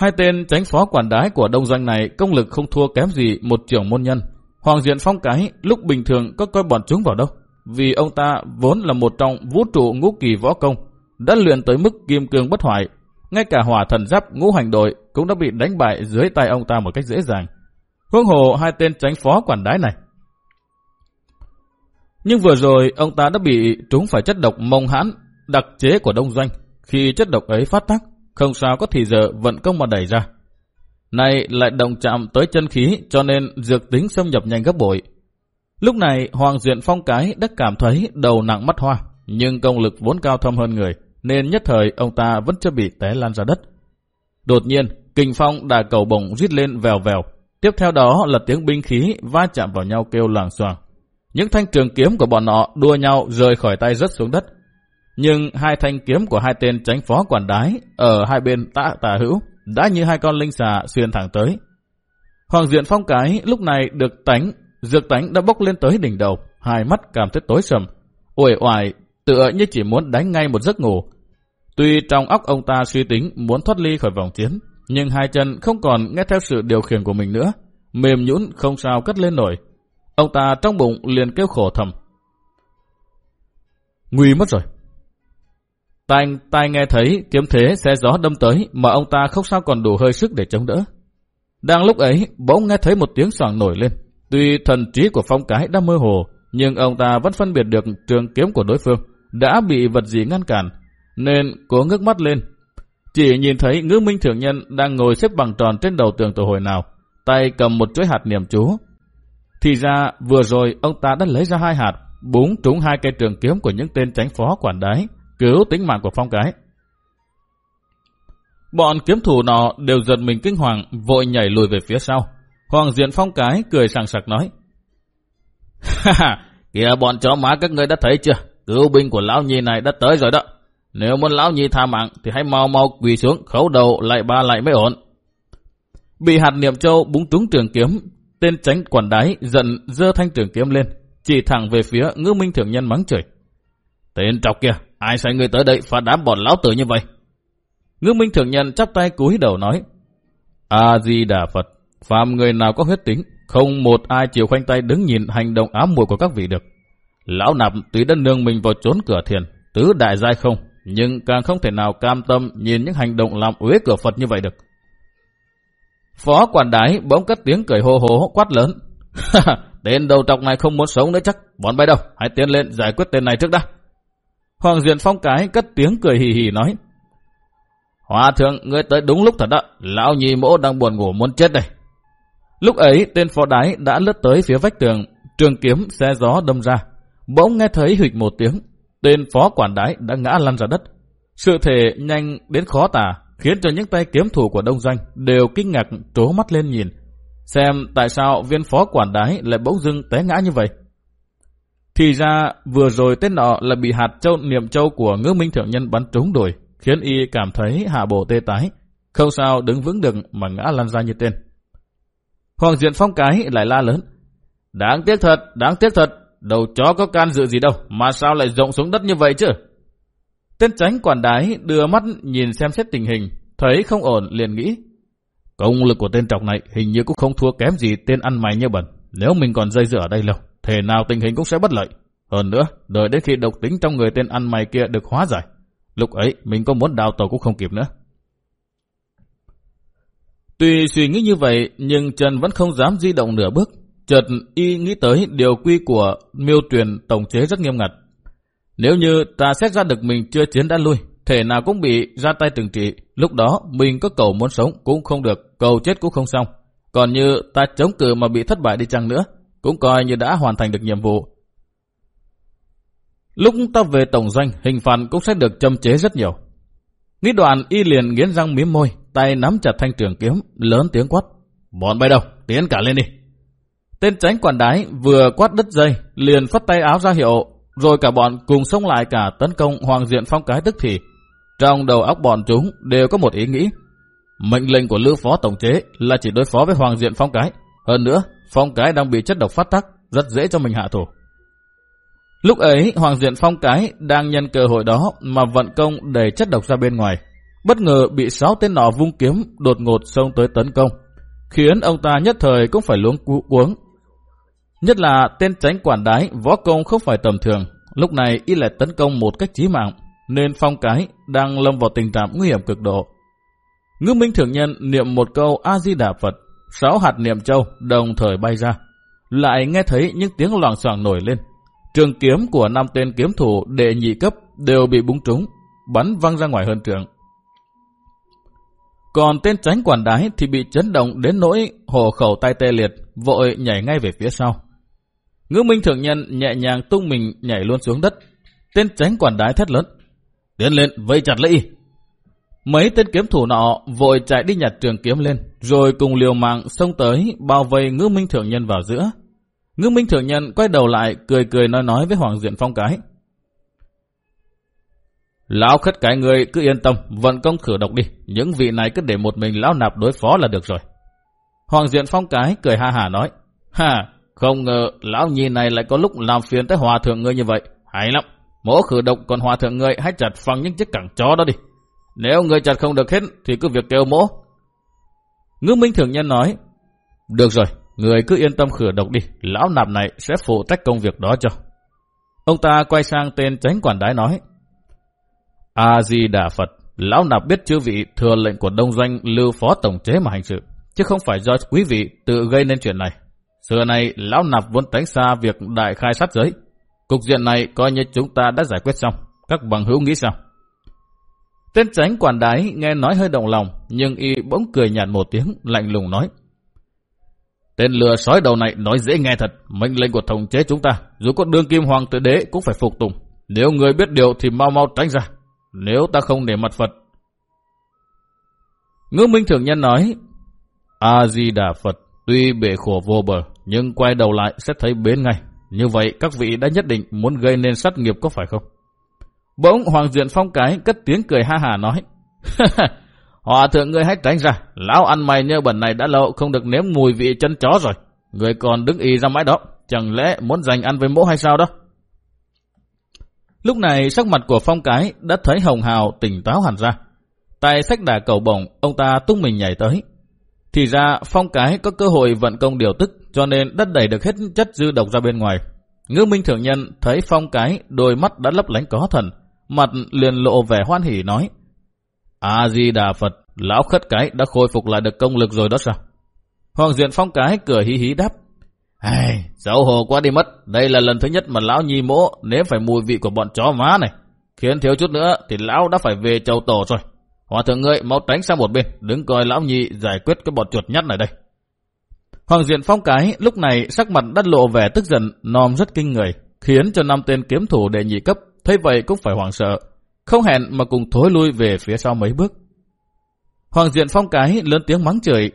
Hai tên tránh phó quản đái của đông doanh này công lực không thua kém gì một trưởng môn nhân. Hoàng Diện Phong cái lúc bình thường có coi bọn chúng vào đâu. Vì ông ta vốn là một trong vũ trụ ngũ kỳ võ công, đã luyện tới mức kim cương bất hoại. Ngay cả hỏa thần giáp ngũ hành đội cũng đã bị đánh bại dưới tay ông ta một cách dễ dàng. Hương hồ hai tên tránh phó quản đái này. Nhưng vừa rồi ông ta đã bị trúng phải chất độc mông hãn, đặc chế của đông doanh. Khi chất độc ấy phát tác, không sao có thì giờ vận công mà đẩy ra. Này lại động chạm tới chân khí cho nên dược tính xâm nhập nhanh gấp bội. Lúc này Hoàng Diện Phong Cái đã cảm thấy đầu nặng mắt hoa, nhưng công lực vốn cao thâm hơn người, nên nhất thời ông ta vẫn chưa bị té lan ra đất. Đột nhiên, kình phong đà cầu bổng rít lên vèo vèo, tiếp theo đó là tiếng binh khí va chạm vào nhau kêu làng xoàng. Những thanh trường kiếm của bọn họ đua nhau rơi khỏi tay rớt xuống đất. Nhưng hai thanh kiếm của hai tên tránh phó quản đái ở hai bên tạ tà hữu đã như hai con linh xà xuyên thẳng tới. Hoàng diện phong cái lúc này được tánh, dược tánh đã bốc lên tới đỉnh đầu, hai mắt cảm thấy tối sầm, uể oải tựa như chỉ muốn đánh ngay một giấc ngủ. Tuy trong óc ông ta suy tính muốn thoát ly khỏi vòng chiến, nhưng hai chân không còn nghe theo sự điều khiển của mình nữa, mềm nhũn không sao cất lên nổi. Ông ta trong bụng liền kêu khổ thầm. Nguy mất rồi. Tai, tai nghe thấy kiếm thế xe gió đâm tới mà ông ta không sao còn đủ hơi sức để chống đỡ. Đang lúc ấy, bỗng nghe thấy một tiếng soảng nổi lên. Tuy thần trí của phong cái đã mơ hồ, nhưng ông ta vẫn phân biệt được trường kiếm của đối phương đã bị vật gì ngăn cản, nên cố ngước mắt lên. Chỉ nhìn thấy ngữ minh thượng nhân đang ngồi xếp bằng tròn trên đầu tường tổ hồi nào, tay cầm một chuỗi hạt niệm chú. Thì ra vừa rồi ông ta đã lấy ra hai hạt, búng trúng hai cây trường kiếm của những tên tránh phó quản đái, cứu tính mạng của phong cái. Bọn kiếm thủ nọ đều giật mình kinh hoàng, vội nhảy lùi về phía sau. Hoàng diện phong cái cười sảng sặc nói. Ha ha, kìa bọn chó má các ngươi đã thấy chưa? Cứu binh của lão nhi này đã tới rồi đó. Nếu muốn lão nhi tha mạng thì hãy mau mau quỳ xuống khấu đầu lại ba lại mới ổn. Bị hạt niệm châu búng trúng trường kiếm, tên tránh quản đái giận dơ thanh trường kiếm lên, chỉ thẳng về phía ngư minh thượng nhân mắng chửi. Tên trọc kia, ai sai người tới đây phá đám bọn lão tử như vậy? Ngư minh thượng nhân chắp tay cúi đầu nói. A-di-đà Phật, phàm người nào có huyết tính, không một ai chịu khoanh tay đứng nhìn hành động ám muội của các vị được. Lão nạp tùy đất nương mình vào trốn cửa thiền, tứ đại giai không, nhưng càng không thể nào cam tâm nhìn những hành động làm uế cửa Phật như vậy được. Phó quản đái bỗng cất tiếng cười hô hố quát lớn. tên đầu trọc này không muốn sống nữa chắc, bọn bay đâu, hãy tiến lên giải quyết tên này trước đã. Hoàng Diện Phong Cái cất tiếng cười hì hì nói. Hòa thượng, ngươi tới đúng lúc thật đó, lão nhì mỗ đang buồn ngủ muốn chết đây. Lúc ấy, tên phó đái đã lướt tới phía vách tường, trường kiếm xe gió đâm ra. Bỗng nghe thấy hụt một tiếng, tên phó quản đái đã ngã lăn ra đất. Sự thể nhanh đến khó tả, khiến cho những tay kiếm thủ của đông doanh đều kinh ngạc trố mắt lên nhìn. Xem tại sao viên phó quản đái lại bỗng dưng té ngã như vậy. Thì ra vừa rồi tên nọ là bị hạt châu niệm châu của ngư minh thượng nhân bắn trúng đuổi, khiến y cảm thấy hạ bộ tê tái. Không sao đứng vững được mà ngã lăn ra như tên. Hoàng diện phong cái lại la lớn. Đáng tiếc thật, đáng tiếc thật, đầu chó có can dự gì đâu, mà sao lại rộng xuống đất như vậy chứ? Tên tránh quản đái đưa mắt nhìn xem xét tình hình, thấy không ổn liền nghĩ. Công lực của tên trọc này hình như cũng không thua kém gì tên ăn mày như bẩn. Nếu mình còn dây dưa ở đây lâu, thế nào tình hình cũng sẽ bất lợi. Hơn nữa, đợi đến khi độc tính trong người tên ăn mày kia được hóa giải. Lúc ấy, mình có muốn đào tàu cũng không kịp nữa. Tuy suy nghĩ như vậy, nhưng Trần vẫn không dám di động nửa bước. Chợt y nghĩ tới điều quy của miêu truyền tổng chế rất nghiêm ngặt. Nếu như ta xét ra được mình chưa chiến đã lui, thể nào cũng bị ra tay từng trị, lúc đó mình có cầu muốn sống cũng không được, cầu chết cũng không xong. Còn như ta chống cự mà bị thất bại đi chăng nữa, cũng coi như đã hoàn thành được nhiệm vụ. Lúc ta về tổng doanh, hình phạt cũng sẽ được châm chế rất nhiều. Nghĩ đoạn y liền nghiến răng miếm môi, tay nắm chặt thanh trường kiếm, lớn tiếng quát. Bọn bay đâu, tiến cả lên đi. Tên tránh quản đái vừa quát đứt dây, liền phát tay áo ra hiệu, rồi cả bọn cùng xông lại cả tấn công Hoàng Diện Phong cái tức thì. Trong đầu óc bọn chúng đều có một ý nghĩ. Mệnh lệnh của Lữ Phó Tổng chế là chỉ đối phó với Hoàng Diện Phong cái. Hơn nữa, Phong cái đang bị chất độc phát tắc, rất dễ cho mình hạ thủ. Lúc ấy, Hoàng Diện Phong cái đang nhân cơ hội đó mà vận công đẩy chất độc ra bên ngoài. Bất ngờ bị sáu tên nọ vung kiếm đột ngột xông tới tấn công, khiến ông ta nhất thời cũng phải luống cuống. Nhất là tên tránh quản đái võ công không phải tầm thường, lúc này y lại tấn công một cách chí mạng, nên Phong cái đang lâm vào tình trạng nguy hiểm cực độ. Ngư Minh Thượng Nhân niệm một câu A-di-đà Phật, sáu hạt niệm châu đồng thời bay ra. Lại nghe thấy những tiếng loảng xoảng nổi lên. Trường kiếm của năm tên kiếm thủ đệ nhị cấp đều bị búng trúng, bắn văng ra ngoài hơn trường. Còn tên tránh quản đái thì bị chấn động đến nỗi hồ khẩu tay tê liệt, vội nhảy ngay về phía sau. Ngữ minh thượng nhân nhẹ nhàng tung mình nhảy luôn xuống đất. Tên tránh quản đái thét lớn. Tiến lên, vây chặt lấy Mấy tên kiếm thủ nọ vội chạy đi nhặt trường kiếm lên, rồi cùng liều mạng xông tới bao vây ngữ minh thượng nhân vào giữa. Ngư Minh Thượng Nhân quay đầu lại cười cười nói nói với Hoàng Diện Phong cái. Lão khất cái người cứ yên tâm, vận công khử độc đi. Những vị này cứ để một mình lão nạp đối phó là được rồi. Hoàng Diện Phong cái cười ha hà nói. Ha, không ngờ lão nhi này lại có lúc làm phiền tới hòa thượng ngươi như vậy. Hay lắm, mỗ khử độc còn hòa thượng ngươi hãy chặt phăng những chiếc cẳng chó đó đi. Nếu ngươi chặt không được hết thì cứ việc kêu mỗ. Ngư Minh Thượng Nhân nói. Được rồi, người cứ yên tâm khử độc đi. Lão nạp này sẽ phụ trách công việc đó cho. Ông ta quay sang tên tránh quản đái nói. A-di-đà Phật, lão nạp biết chư vị thừa lệnh của đông doanh lưu phó tổng chế mà hành sự, chứ không phải do quý vị tự gây nên chuyện này. Xưa này, lão nạp vốn tránh xa việc đại khai sát giới. Cục diện này coi như chúng ta đã giải quyết xong. Các bằng hữu nghĩ sao? Tên tránh quản đái nghe nói hơi động lòng, nhưng y bỗng cười nhạt một tiếng, lạnh lùng nói. Tên lừa sói đầu này nói dễ nghe thật, mệnh lệnh của thống chế chúng ta, dù có đương kim hoàng tử đế cũng phải phục tùng. Nếu người biết điều thì mau mau tránh ra, nếu ta không để mặt Phật. Ngư Minh Thượng Nhân nói, A-di-đà Phật, tuy bể khổ vô bờ, nhưng quay đầu lại sẽ thấy bến ngay. Như vậy các vị đã nhất định muốn gây nên sát nghiệp có phải không? Bỗng Hoàng Diện Phong cái cất tiếng cười ha hà nói, Hòa thượng ngươi hãy tránh ra, lão ăn mày như bẩn này đã lâu không được nếm mùi vị chân chó rồi. Người còn đứng y ra mãi đó, chẳng lẽ muốn giành ăn với mỗ hay sao đó? Lúc này sắc mặt của Phong Cái đã thấy hồng hào tỉnh táo hẳn ra. Tay sách đà cầu bổng, ông ta tung mình nhảy tới. Thì ra Phong Cái có cơ hội vận công điều tức cho nên đất đẩy được hết chất dư độc ra bên ngoài. Ngư Minh Thượng Nhân thấy Phong Cái đôi mắt đã lấp lánh có thần, mặt liền lộ vẻ hoan hỉ nói. A-di-đà Phật, lão khất cái đã khôi phục lại được công lực rồi đó sao? Hoàng Diện Phong Cái cười hí hí đáp. Ai, xấu hổ quá đi mất. Đây là lần thứ nhất mà lão nhi mỗ nếm phải mùi vị của bọn chó má này. Khiến thiếu chút nữa thì lão đã phải về châu tổ rồi. Hòa thượng ngươi mau tránh sang một bên, đứng coi lão nhi giải quyết cái bọn chuột nhắt này đây. Hoàng diện phong cái lúc này sắc mặt đắt lộ vẻ tức giận, nom rất kinh người, khiến cho năm tên kiếm thủ đệ nhị cấp thấy vậy cũng phải hoảng sợ, không hẹn mà cùng thối lui về phía sau mấy bước. Hoàng diện phong cái lớn tiếng mắng chửi,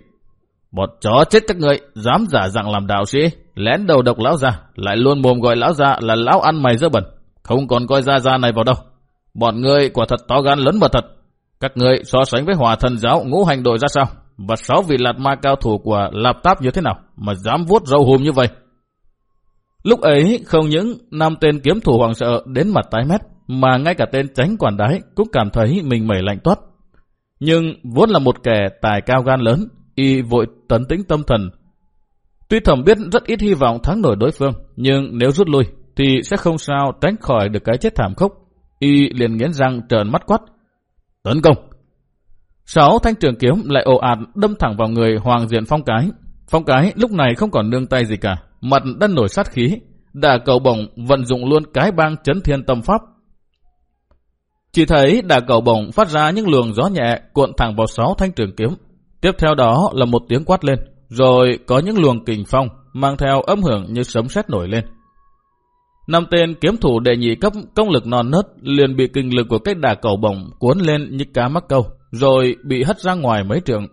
Bọn chó chết các người, dám giả dạng làm đạo sĩ, lén đầu độc lão ra, lại luôn mồm gọi lão ra là lão ăn mày dơ bẩn, không còn coi ra ra này vào đâu. Bọn người quả thật to gan lớn mật thật. Các người so sánh với hòa thần giáo ngũ hành đội ra sao? Và sáu vị lạt ma cao thủ của lạp táp như thế nào mà dám vuốt râu hùm như vậy? Lúc ấy không những năm tên kiếm thủ hoàng sợ đến mặt tái mét, mà ngay cả tên tránh quản đái cũng cảm thấy mình mẩy lạnh toát. Nhưng vốn là một kẻ tài cao gan lớn, y vội tấn tĩnh tâm thần. Tuy thẩm biết rất ít hy vọng thắng nổi đối phương, nhưng nếu rút lui thì sẽ không sao tránh khỏi được cái chết thảm khốc. Y liền nghiến răng trợn mắt quát. Tấn công! Sáu thanh trường kiếm lại ồ ạt đâm thẳng vào người Hoàng Diện Phong Cái. Phong Cái lúc này không còn nương tay gì cả, mặt đã nổi sát khí. Đà cầu bổng vận dụng luôn cái bang chấn thiên tâm pháp. Chỉ thấy đà cầu bổng phát ra những luồng gió nhẹ cuộn thẳng vào sáu thanh trường kiếm, Tiếp theo đó là một tiếng quát lên, rồi có những luồng kình phong mang theo âm hưởng như sấm sét nổi lên. Năm tên kiếm thủ đệ nhị cấp công lực non nớt liền bị kinh lực của cái đà cầu bổng cuốn lên như cá mắc câu, rồi bị hất ra ngoài mấy trường.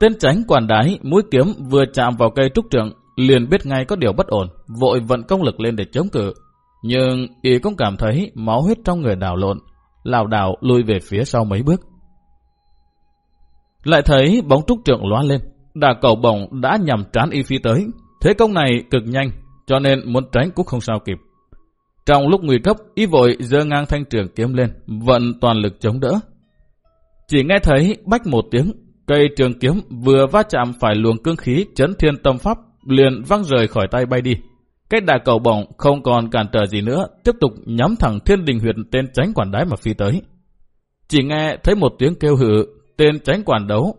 Tên tránh quản đái, mũi kiếm vừa chạm vào cây trúc trượng, liền biết ngay có điều bất ổn, vội vận công lực lên để chống cự. Nhưng y cũng cảm thấy máu huyết trong người đảo lộn, lảo đảo lùi về phía sau mấy bước. Lại thấy bóng trúc trượng loa lên, đà cầu bổng đã nhằm trán y phi tới. Thế công này cực nhanh, cho nên muốn tránh cũng không sao kịp. Trong lúc nguy cấp, y vội dơ ngang thanh trường kiếm lên, vận toàn lực chống đỡ. Chỉ nghe thấy bách một tiếng, cây trường kiếm vừa va chạm phải luồng cương khí chấn thiên tâm pháp, liền văng rời khỏi tay bay đi. Cái đà cầu bổng không còn cản trở gì nữa, tiếp tục nhắm thẳng thiên đình huyệt tên tránh quản đái mà phi tới. Chỉ nghe thấy một tiếng kêu hự, tên tránh quản đấu.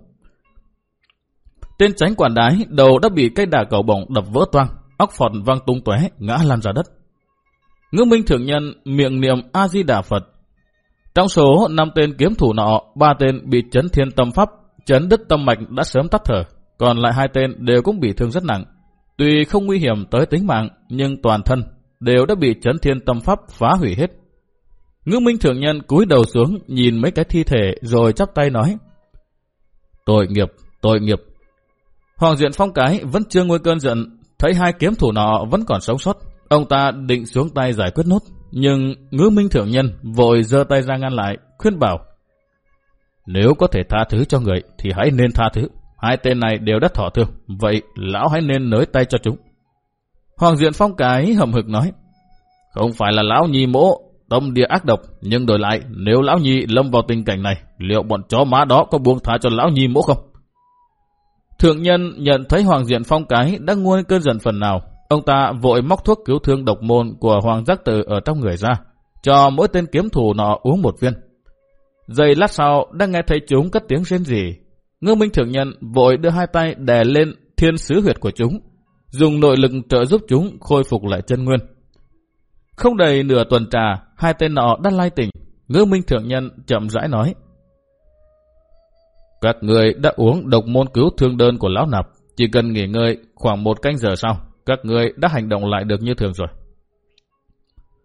Tên tránh quản đái đầu đã bị cây đà cầu bổng đập vỡ toang, óc phọt văng tung tóe ngã lan ra đất. Ngư Minh Thượng Nhân miệng niệm A-di-đà Phật. Trong số 5 tên kiếm thủ nọ, ba tên bị chấn thiên tâm pháp, chấn đứt tâm mạch đã sớm tắt thở, còn lại hai tên đều cũng bị thương rất nặng. Tuy không nguy hiểm tới tính mạng, nhưng toàn thân đều đã bị chấn thiên tâm pháp phá hủy hết. Ngư Minh Thượng Nhân cúi đầu xuống nhìn mấy cái thi thể rồi chắp tay nói. Tội nghiệp, tội nghiệp. Hoàng Diện Phong Cái vẫn chưa nguôi cơn giận, thấy hai kiếm thủ nọ vẫn còn sống sót, ông ta định xuống tay giải quyết nốt, nhưng ngữ minh thượng nhân vội giơ tay ra ngăn lại, khuyên bảo. Nếu có thể tha thứ cho người thì hãy nên tha thứ. Hai tên này đều đã thọ thương, vậy lão hãy nên nới tay cho chúng. Hoàng Diện Phong cái hầm hực nói, không phải là lão nhi mỗ, tâm địa ác độc, nhưng đổi lại, nếu lão nhi lâm vào tình cảnh này, liệu bọn chó má đó có buông tha cho lão nhi mỗ không? Thượng nhân nhận thấy Hoàng Diện Phong cái đã nguôi cơn giận phần nào, ông ta vội móc thuốc cứu thương độc môn của Hoàng Giác Tử ở trong người ra, cho mỗi tên kiếm thủ nọ uống một viên. Giây lát sau, đang nghe thấy chúng cất tiếng rên rỉ. Ngư Minh Thượng Nhân vội đưa hai tay đè lên thiên sứ huyệt của chúng, dùng nội lực trợ giúp chúng khôi phục lại chân nguyên. Không đầy nửa tuần trà, hai tên nọ đã lai tỉnh. Ngư Minh Thượng Nhân chậm rãi nói. Các người đã uống độc môn cứu thương đơn của lão nạp. Chỉ cần nghỉ ngơi khoảng một canh giờ sau, các người đã hành động lại được như thường rồi.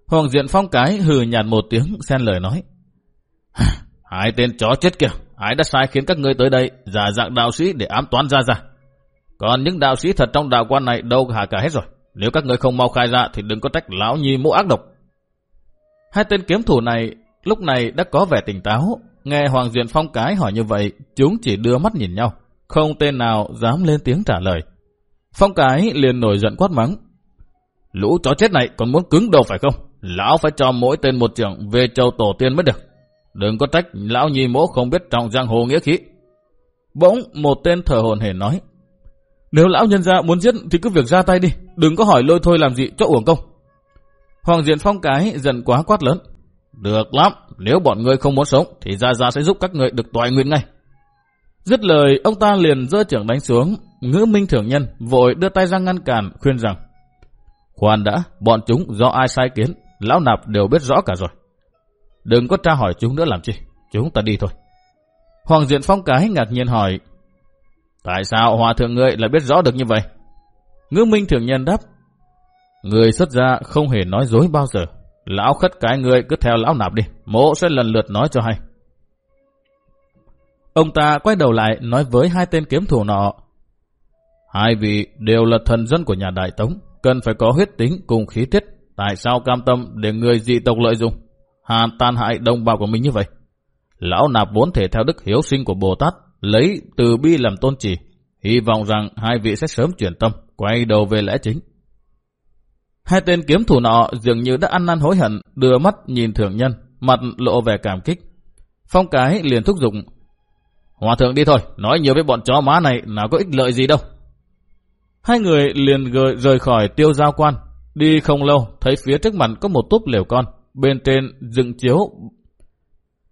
Hoàng Diện Phong cái hừ nhạt một tiếng xen lời nói. Hai tên chó chết kìa, ai đã sai khiến các ngươi tới đây giả dạng đạo sĩ để ám toán ra ra. Còn những đạo sĩ thật trong đạo quan này đâu hạ cả hết rồi. Nếu các ngươi không mau khai ra thì đừng có trách lão nhi mũ ác độc. Hai tên kiếm thủ này lúc này đã có vẻ tỉnh táo. Nghe Hoàng Diện Phong cái hỏi như vậy, chúng chỉ đưa mắt nhìn nhau. Không tên nào dám lên tiếng trả lời. Phong cái liền nổi giận quát mắng. Lũ chó chết này còn muốn cứng đầu phải không? Lão phải cho mỗi tên một trưởng về châu tổ tiên mới được. Đừng có trách lão nhi mỗ không biết trọng giang hồ nghĩa khí. Bỗng một tên thở hồn hề nói. Nếu lão nhân gia muốn giết thì cứ việc ra tay đi. Đừng có hỏi lôi thôi làm gì cho uổng công. Hoàng Diện Phong cái giận quá quát lớn. Được lắm, nếu bọn ngươi không muốn sống thì Gia Gia sẽ giúp các ngươi được toại nguyện ngay. Dứt lời, ông ta liền giơ trưởng đánh xuống, ngữ minh thưởng nhân vội đưa tay ra ngăn cản, khuyên rằng Khoan đã, bọn chúng do ai sai kiến, lão nạp đều biết rõ cả rồi. Đừng có tra hỏi chúng nữa làm chi, chúng ta đi thôi. Hoàng Diện Phong cái ngạc nhiên hỏi Tại sao hòa thượng ngươi lại biết rõ được như vậy? Ngữ minh thưởng nhân đáp Người xuất gia không hề nói dối bao giờ. Lão khất cái ngươi cứ theo lão nạp đi, mộ sẽ lần lượt nói cho hay. Ông ta quay đầu lại nói với hai tên kiếm thủ nọ. Hai vị đều là thần dân của nhà Đại Tống, cần phải có huyết tính cùng khí tiết. Tại sao cam tâm để người dị tộc lợi dụng? Hàn tan hại đồng bào của mình như vậy. Lão nạp vốn thể theo đức hiếu sinh của Bồ Tát, lấy từ bi làm tôn chỉ. Hy vọng rằng hai vị sẽ sớm chuyển tâm, quay đầu về lẽ chính. Hai tên kiếm thủ nọ dường như đã ăn năn hối hận, đưa mắt nhìn thượng nhân, mặt lộ vẻ cảm kích. Phong cái liền thúc giục. Hòa thượng đi thôi, nói nhiều với bọn chó má này nào có ích lợi gì đâu. Hai người liền gợi, rời khỏi tiêu giao quan. Đi không lâu, thấy phía trước mặt có một túp lều con, bên trên dựng chiếu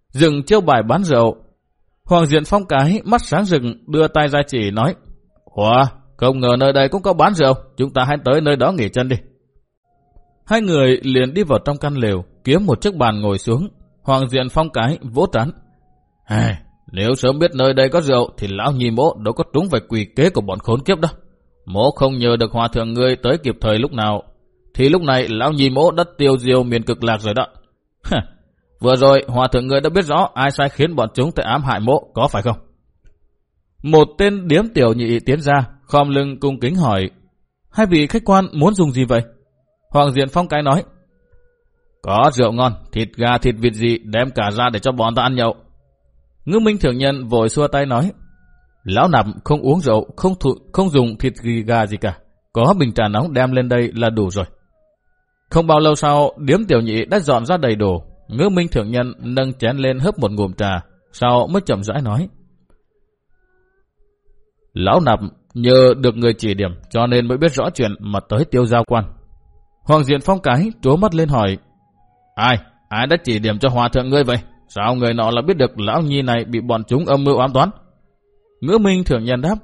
dựng chiếu bài bán rượu. Hoàng Diện Phong cái mắt sáng rừng đưa tay ra chỉ nói Hòa, không ngờ nơi đây cũng có bán rượu, chúng ta hãy tới nơi đó nghỉ chân đi. Hai người liền đi vào trong căn lều, kiếm một chiếc bàn ngồi xuống. Hoàng Diện Phong cái vỗ trán. hey nếu sớm biết nơi đây có rượu thì lão nhì mỗ đâu có trúng về quỷ kế của bọn khốn kiếp đâu. Mỗ không nhờ được hòa thượng ngươi tới kịp thời lúc nào. Thì lúc này lão nhi mỗ đất tiêu diêu miền cực lạc rồi đó. Vừa rồi hòa thượng ngươi đã biết rõ ai sai khiến bọn chúng tới ám hại mỗ có phải không? Một tên điếm tiểu nhị tiến ra, khom lưng cung kính hỏi. Hai vị khách quan muốn dùng gì vậy? Hoàng Diện Phong cái nói. Có rượu ngon, thịt gà thịt vịt gì đem cả ra để cho bọn ta ăn nhậu. Ngư Minh Thượng Nhân vội xua tay nói. Lão nạp không uống rượu, không thụ, không dùng thịt gà gì cả. Có bình trà nóng đem lên đây là đủ rồi. Không bao lâu sau, điếm tiểu nhị đã dọn ra đầy đồ. Ngư Minh Thượng Nhân nâng chén lên hớp một ngụm trà, sau mới chậm rãi nói. Lão nạp nhờ được người chỉ điểm cho nên mới biết rõ chuyện mà tới tiêu giao quan. Hoàng Diện Phong cái trố mắt lên hỏi. Ai? Ai đã chỉ điểm cho hòa thượng ngươi vậy? Sao người nọ là biết được lão nhi này bị bọn chúng âm mưu ám toán? Ngữ Minh thường nhân đáp.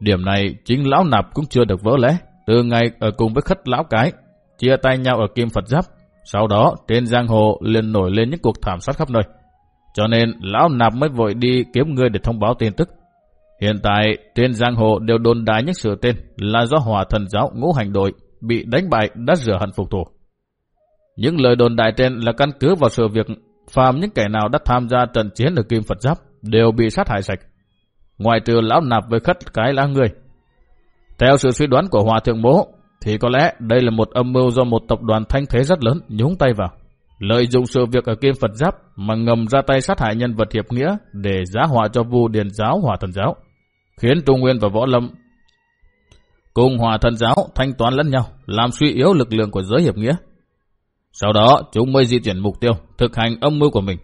Điểm này chính lão nạp cũng chưa được vỡ lẽ. Từ ngày ở cùng với khất lão cái, chia tay nhau ở Kim Phật Giáp. Sau đó trên giang hồ liền nổi lên những cuộc thảm sát khắp nơi. Cho nên lão nạp mới vội đi kiếm ngươi để thông báo tin tức. Hiện tại trên giang hồ đều đồn đại những sự tên là do hòa thần giáo ngũ hành đội bị đánh bại đã rửa hận phục thù. Những lời đồn đại trên là căn cứ vào sự việc phàm những kẻ nào đã tham gia trận chiến ở Kim Phật Giáp đều bị sát hại sạch. Ngoài trừ lão nạp với khất cái là người. Theo sự suy đoán của Hòa Thượng bố thì có lẽ đây là một âm mưu do một tập đoàn thanh thế rất lớn nhúng tay vào. Lợi dụng sự việc ở Kim Phật Giáp mà ngầm ra tay sát hại nhân vật hiệp nghĩa để giá họa cho vu điền giáo hòa thần giáo, khiến Trung Nguyên và Võ Lâm cùng hòa thần giáo thanh toán lẫn nhau, làm suy yếu lực lượng của giới hiệp nghĩa. Sau đó chúng mới di chuyển mục tiêu, thực hành âm mưu của mình.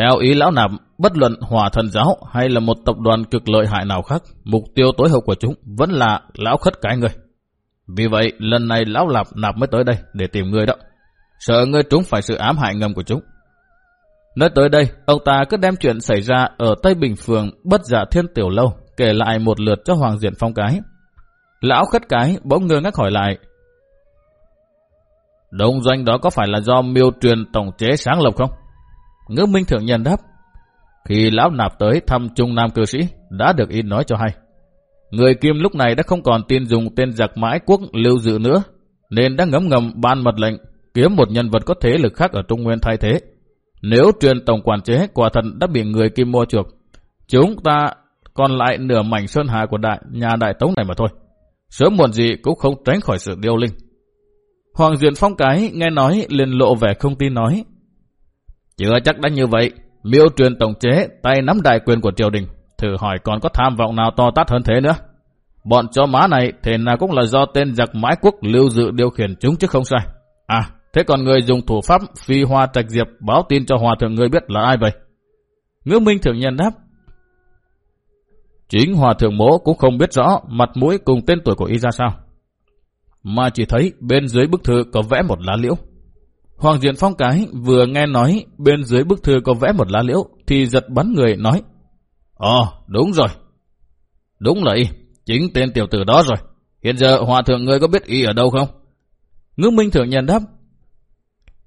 Theo ý lão nạp, bất luận hòa thần giáo hay là một tập đoàn cực lợi hại nào khác, mục tiêu tối hậu của chúng vẫn là lão khất cái người. Vì vậy, lần này lão lạp nạp mới tới đây để tìm người đó. Sợ ngươi trúng phải sự ám hại ngầm của chúng. Nói tới đây, ông ta cứ đem chuyện xảy ra ở Tây Bình Phường bất giả thiên tiểu lâu, kể lại một lượt cho Hoàng Diện Phong cái. Lão khất cái bỗng ngơ ngác hỏi lại. Đông doanh đó có phải là do miêu truyền tổng chế sáng lập không? Ngữ Minh Thượng Nhân đáp. Khi lão nạp tới thăm Trung Nam cư sĩ, đã được in nói cho hay. Người Kim lúc này đã không còn tin dùng tên giặc mãi quốc lưu dự nữa, nên đã ngấm ngầm ban mật lệnh kiếm một nhân vật có thế lực khác ở Trung Nguyên thay thế. Nếu truyền tổng quản chế quả thần đã bị người Kim mua chuộc, chúng ta còn lại nửa mảnh sơn hà của đại nhà đại tống này mà thôi. Sớm muộn gì cũng không tránh khỏi sự điêu linh. Hoàng Duyện Phong cái nghe nói liền lộ vẻ không tin nói. Chưa chắc đã như vậy, miêu truyền tổng chế tay nắm đại quyền của triều đình, thử hỏi còn có tham vọng nào to tát hơn thế nữa. Bọn chó má này thế nào cũng là do tên giặc mãi quốc lưu dự điều khiển chúng chứ không sai. À, thế còn người dùng thủ pháp phi hoa trạch diệp báo tin cho hòa thượng người biết là ai vậy? Ngư Minh Thượng Nhân đáp. Chính hòa thượng mỗ cũng không biết rõ mặt mũi cùng tên tuổi của y ra sao. Mà chỉ thấy bên dưới bức thư có vẽ một lá liễu. Hoàng Diện Phong cái vừa nghe nói bên dưới bức thư có vẽ một lá liễu thì giật bắn người nói. Ồ, đúng rồi. Đúng là y, chính tên tiểu tử đó rồi. Hiện giờ hòa thượng ngươi có biết y ở đâu không? Ngư Minh Thượng nhận đáp.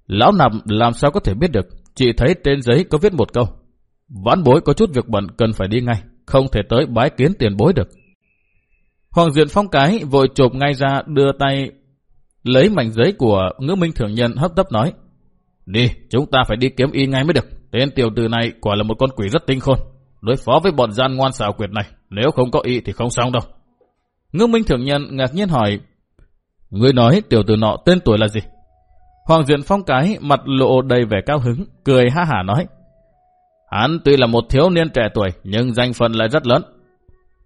Lão nằm làm sao có thể biết được, chỉ thấy trên giấy có viết một câu. Vãn bối có chút việc bận cần phải đi ngay, không thể tới bái kiến tiền bối được. Hoàng Diện Phong cái vội chộp ngay ra đưa tay lấy mảnh giấy của ngữ minh thường nhân hấp tấp nói. Đi, chúng ta phải đi kiếm y ngay mới được. Tên tiểu tử này quả là một con quỷ rất tinh khôn. Đối phó với bọn gian ngoan xảo quyệt này, nếu không có y thì không xong đâu. Ngư minh thường nhân ngạc nhiên hỏi, Ngươi nói tiểu tử nọ tên tuổi là gì? Hoàng Diện Phong cái mặt lộ đầy vẻ cao hứng, cười ha hả nói. Hắn tuy là một thiếu niên trẻ tuổi, nhưng danh phận lại rất lớn.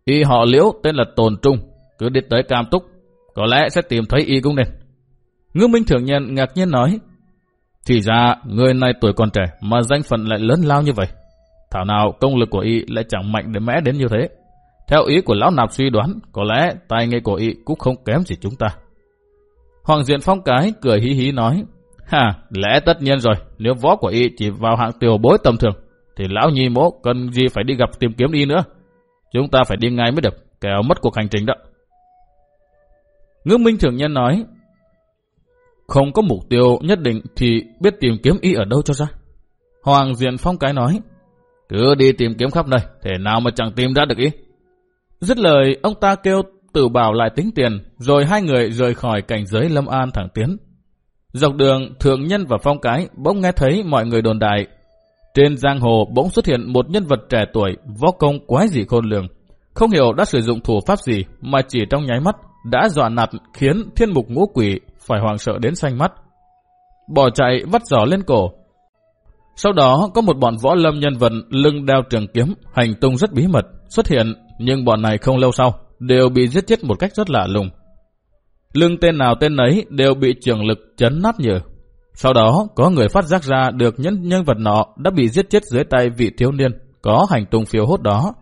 Y họ liễu tên là Tồn Trung, cứ đi tới Cam Túc, có lẽ sẽ tìm thấy y cũng nên. Ngư Minh Thượng Nhân ngạc nhiên nói, thì ra người này tuổi còn trẻ mà danh phận lại lớn lao như vậy. Thảo nào công lực của y lại chẳng mạnh để mẽ đến như thế. Theo ý của lão nạp suy đoán, có lẽ tài nghệ của y cũng không kém gì chúng ta. Hoàng Diện Phong Cái cười hí hí nói, Hà, lẽ tất nhiên rồi, nếu võ của y chỉ vào hạng tiểu bối tầm thường, thì lão nhi mỗ cần gì phải đi gặp tìm kiếm y nữa. Chúng ta phải đi ngay mới được, kẻo mất cuộc hành trình đó. Ngư Minh Thường Nhân nói, không có mục tiêu nhất định thì biết tìm kiếm y ở đâu cho ra. Hoàng Diện Phong Cái nói, cứ đi tìm kiếm khắp nơi, thể nào mà chẳng tìm ra được y. Dứt lời, ông ta kêu tử bảo lại tính tiền, rồi hai người rời khỏi cảnh giới Lâm An thẳng tiến. Dọc đường, Thượng Nhân và Phong Cái bỗng nghe thấy mọi người đồn đại. Trên giang hồ bỗng xuất hiện một nhân vật trẻ tuổi, võ công quái dị khôn lường. Không hiểu đã sử dụng thủ pháp gì mà chỉ trong nháy mắt đã dọa nạt khiến thiên mục ngũ quỷ phải hoảng sợ đến xanh mắt. Bỏ chạy vắt giỏ lên cổ. Sau đó có một bọn võ lâm nhân vật lưng đeo trường kiếm, hành tung rất bí mật, xuất hiện, nhưng bọn này không lâu sau, đều bị giết chết một cách rất lạ lùng. Lưng tên nào tên ấy đều bị trường lực chấn nát nhờ. Sau đó, có người phát giác ra được nhân nhân vật nọ đã bị giết chết dưới tay vị thiếu niên có hành tung phiêu hốt đó.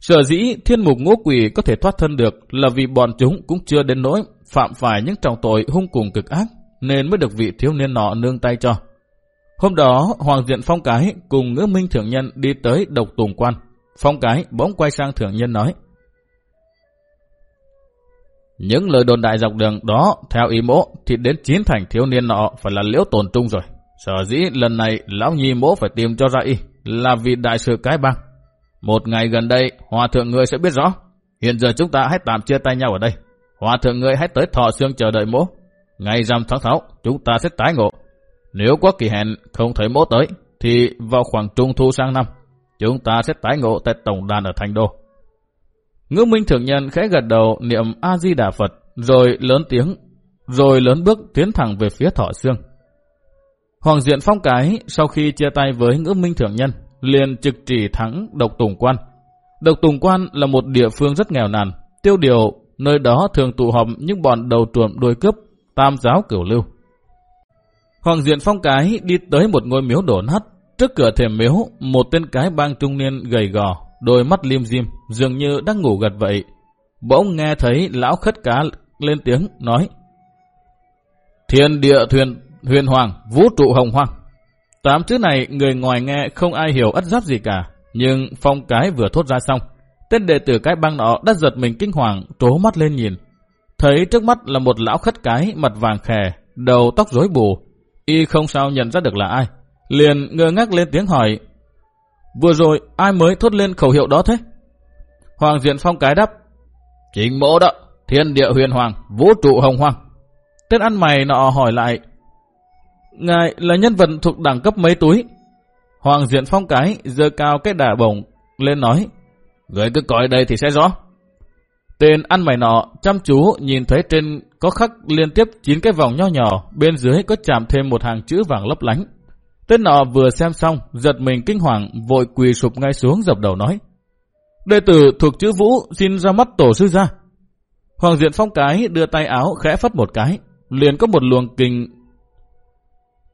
Sở dĩ thiên mục ngũ quỷ có thể thoát thân được là vì bọn chúng cũng chưa đến nỗi phạm phải những trọng tội hung cùng cực ác nên mới được vị thiếu niên nọ nương tay cho. Hôm đó, Hoàng Diện Phong Cái cùng ngữ minh thượng nhân đi tới độc tùng quan. Phong Cái bỗng quay sang thượng nhân nói. Những lời đồn đại dọc đường đó, theo ý mỗ, thì đến chín thành thiếu niên nọ phải là liễu tồn trung rồi. Sở dĩ lần này, lão nhi mỗ phải tìm cho ra y, là vì đại sự cái băng. Một ngày gần đây, hòa thượng người sẽ biết rõ. Hiện giờ chúng ta hãy tạm chia tay nhau ở đây. Hòa thượng người hãy tới thọ xương chờ đợi mỗ. Ngày rằm tháng 6, chúng ta sẽ tái ngộ. Nếu có kỳ hẹn không thấy mỗ tới, thì vào khoảng trung thu sang năm, chúng ta sẽ tái ngộ tại tổng đàn ở Thành Đô. Ngữ Minh Thượng Nhân khẽ gật đầu niệm A-di-đà Phật, rồi lớn tiếng, rồi lớn bước tiến thẳng về phía thọ xương. Hoàng Diện Phong Cái sau khi chia tay với Ngữ Minh Thượng Nhân, liền trực chỉ thắng Độc Tùng Quan. Độc Tùng Quan là một địa phương rất nghèo nàn, tiêu điều, nơi đó thường tụ họp những bọn đầu trộm đuôi cướp, tam giáo cửu lưu. Hoàng Diện Phong Cái đi tới một ngôi miếu đổ nát, trước cửa thềm miếu, một tên cái bang trung niên gầy gò, đôi mắt liêm diêm, dường như đang ngủ gật vậy. Bỗng nghe thấy lão khất cá lên tiếng nói Thiên địa thuyền huyền hoàng, vũ trụ hồng hoang. Tám chữ này người ngoài nghe không ai hiểu ất giáp gì cả, nhưng phong cái vừa thốt ra xong, tên đệ tử cái băng nọ đã giật mình kinh hoàng, trố mắt lên nhìn. Thấy trước mắt là một lão khất cái mặt vàng khè, đầu tóc rối bù, y không sao nhận ra được là ai. Liền ngơ ngác lên tiếng hỏi, vừa rồi ai mới thốt lên khẩu hiệu đó thế? Hoàng Diện Phong cái đáp, chính mộ đó, thiên địa huyền hoàng, vũ trụ hồng hoàng Tên ăn mày nọ hỏi lại, Ngài là nhân vật thuộc đẳng cấp mấy túi? Hoàng Diện Phong cái dơ cao cái đà bổng lên nói. Người cứ coi đây thì sẽ rõ. Tên ăn mày nọ chăm chú nhìn thấy trên có khắc liên tiếp 9 cái vòng nho nhỏ, bên dưới có chạm thêm một hàng chữ vàng lấp lánh. Tên nọ vừa xem xong, giật mình kinh hoàng, vội quỳ sụp ngay xuống dập đầu nói. Đệ tử thuộc chữ vũ xin ra mắt tổ sư ra. Hoàng Diện Phong cái đưa tay áo khẽ phất một cái, liền có một luồng kình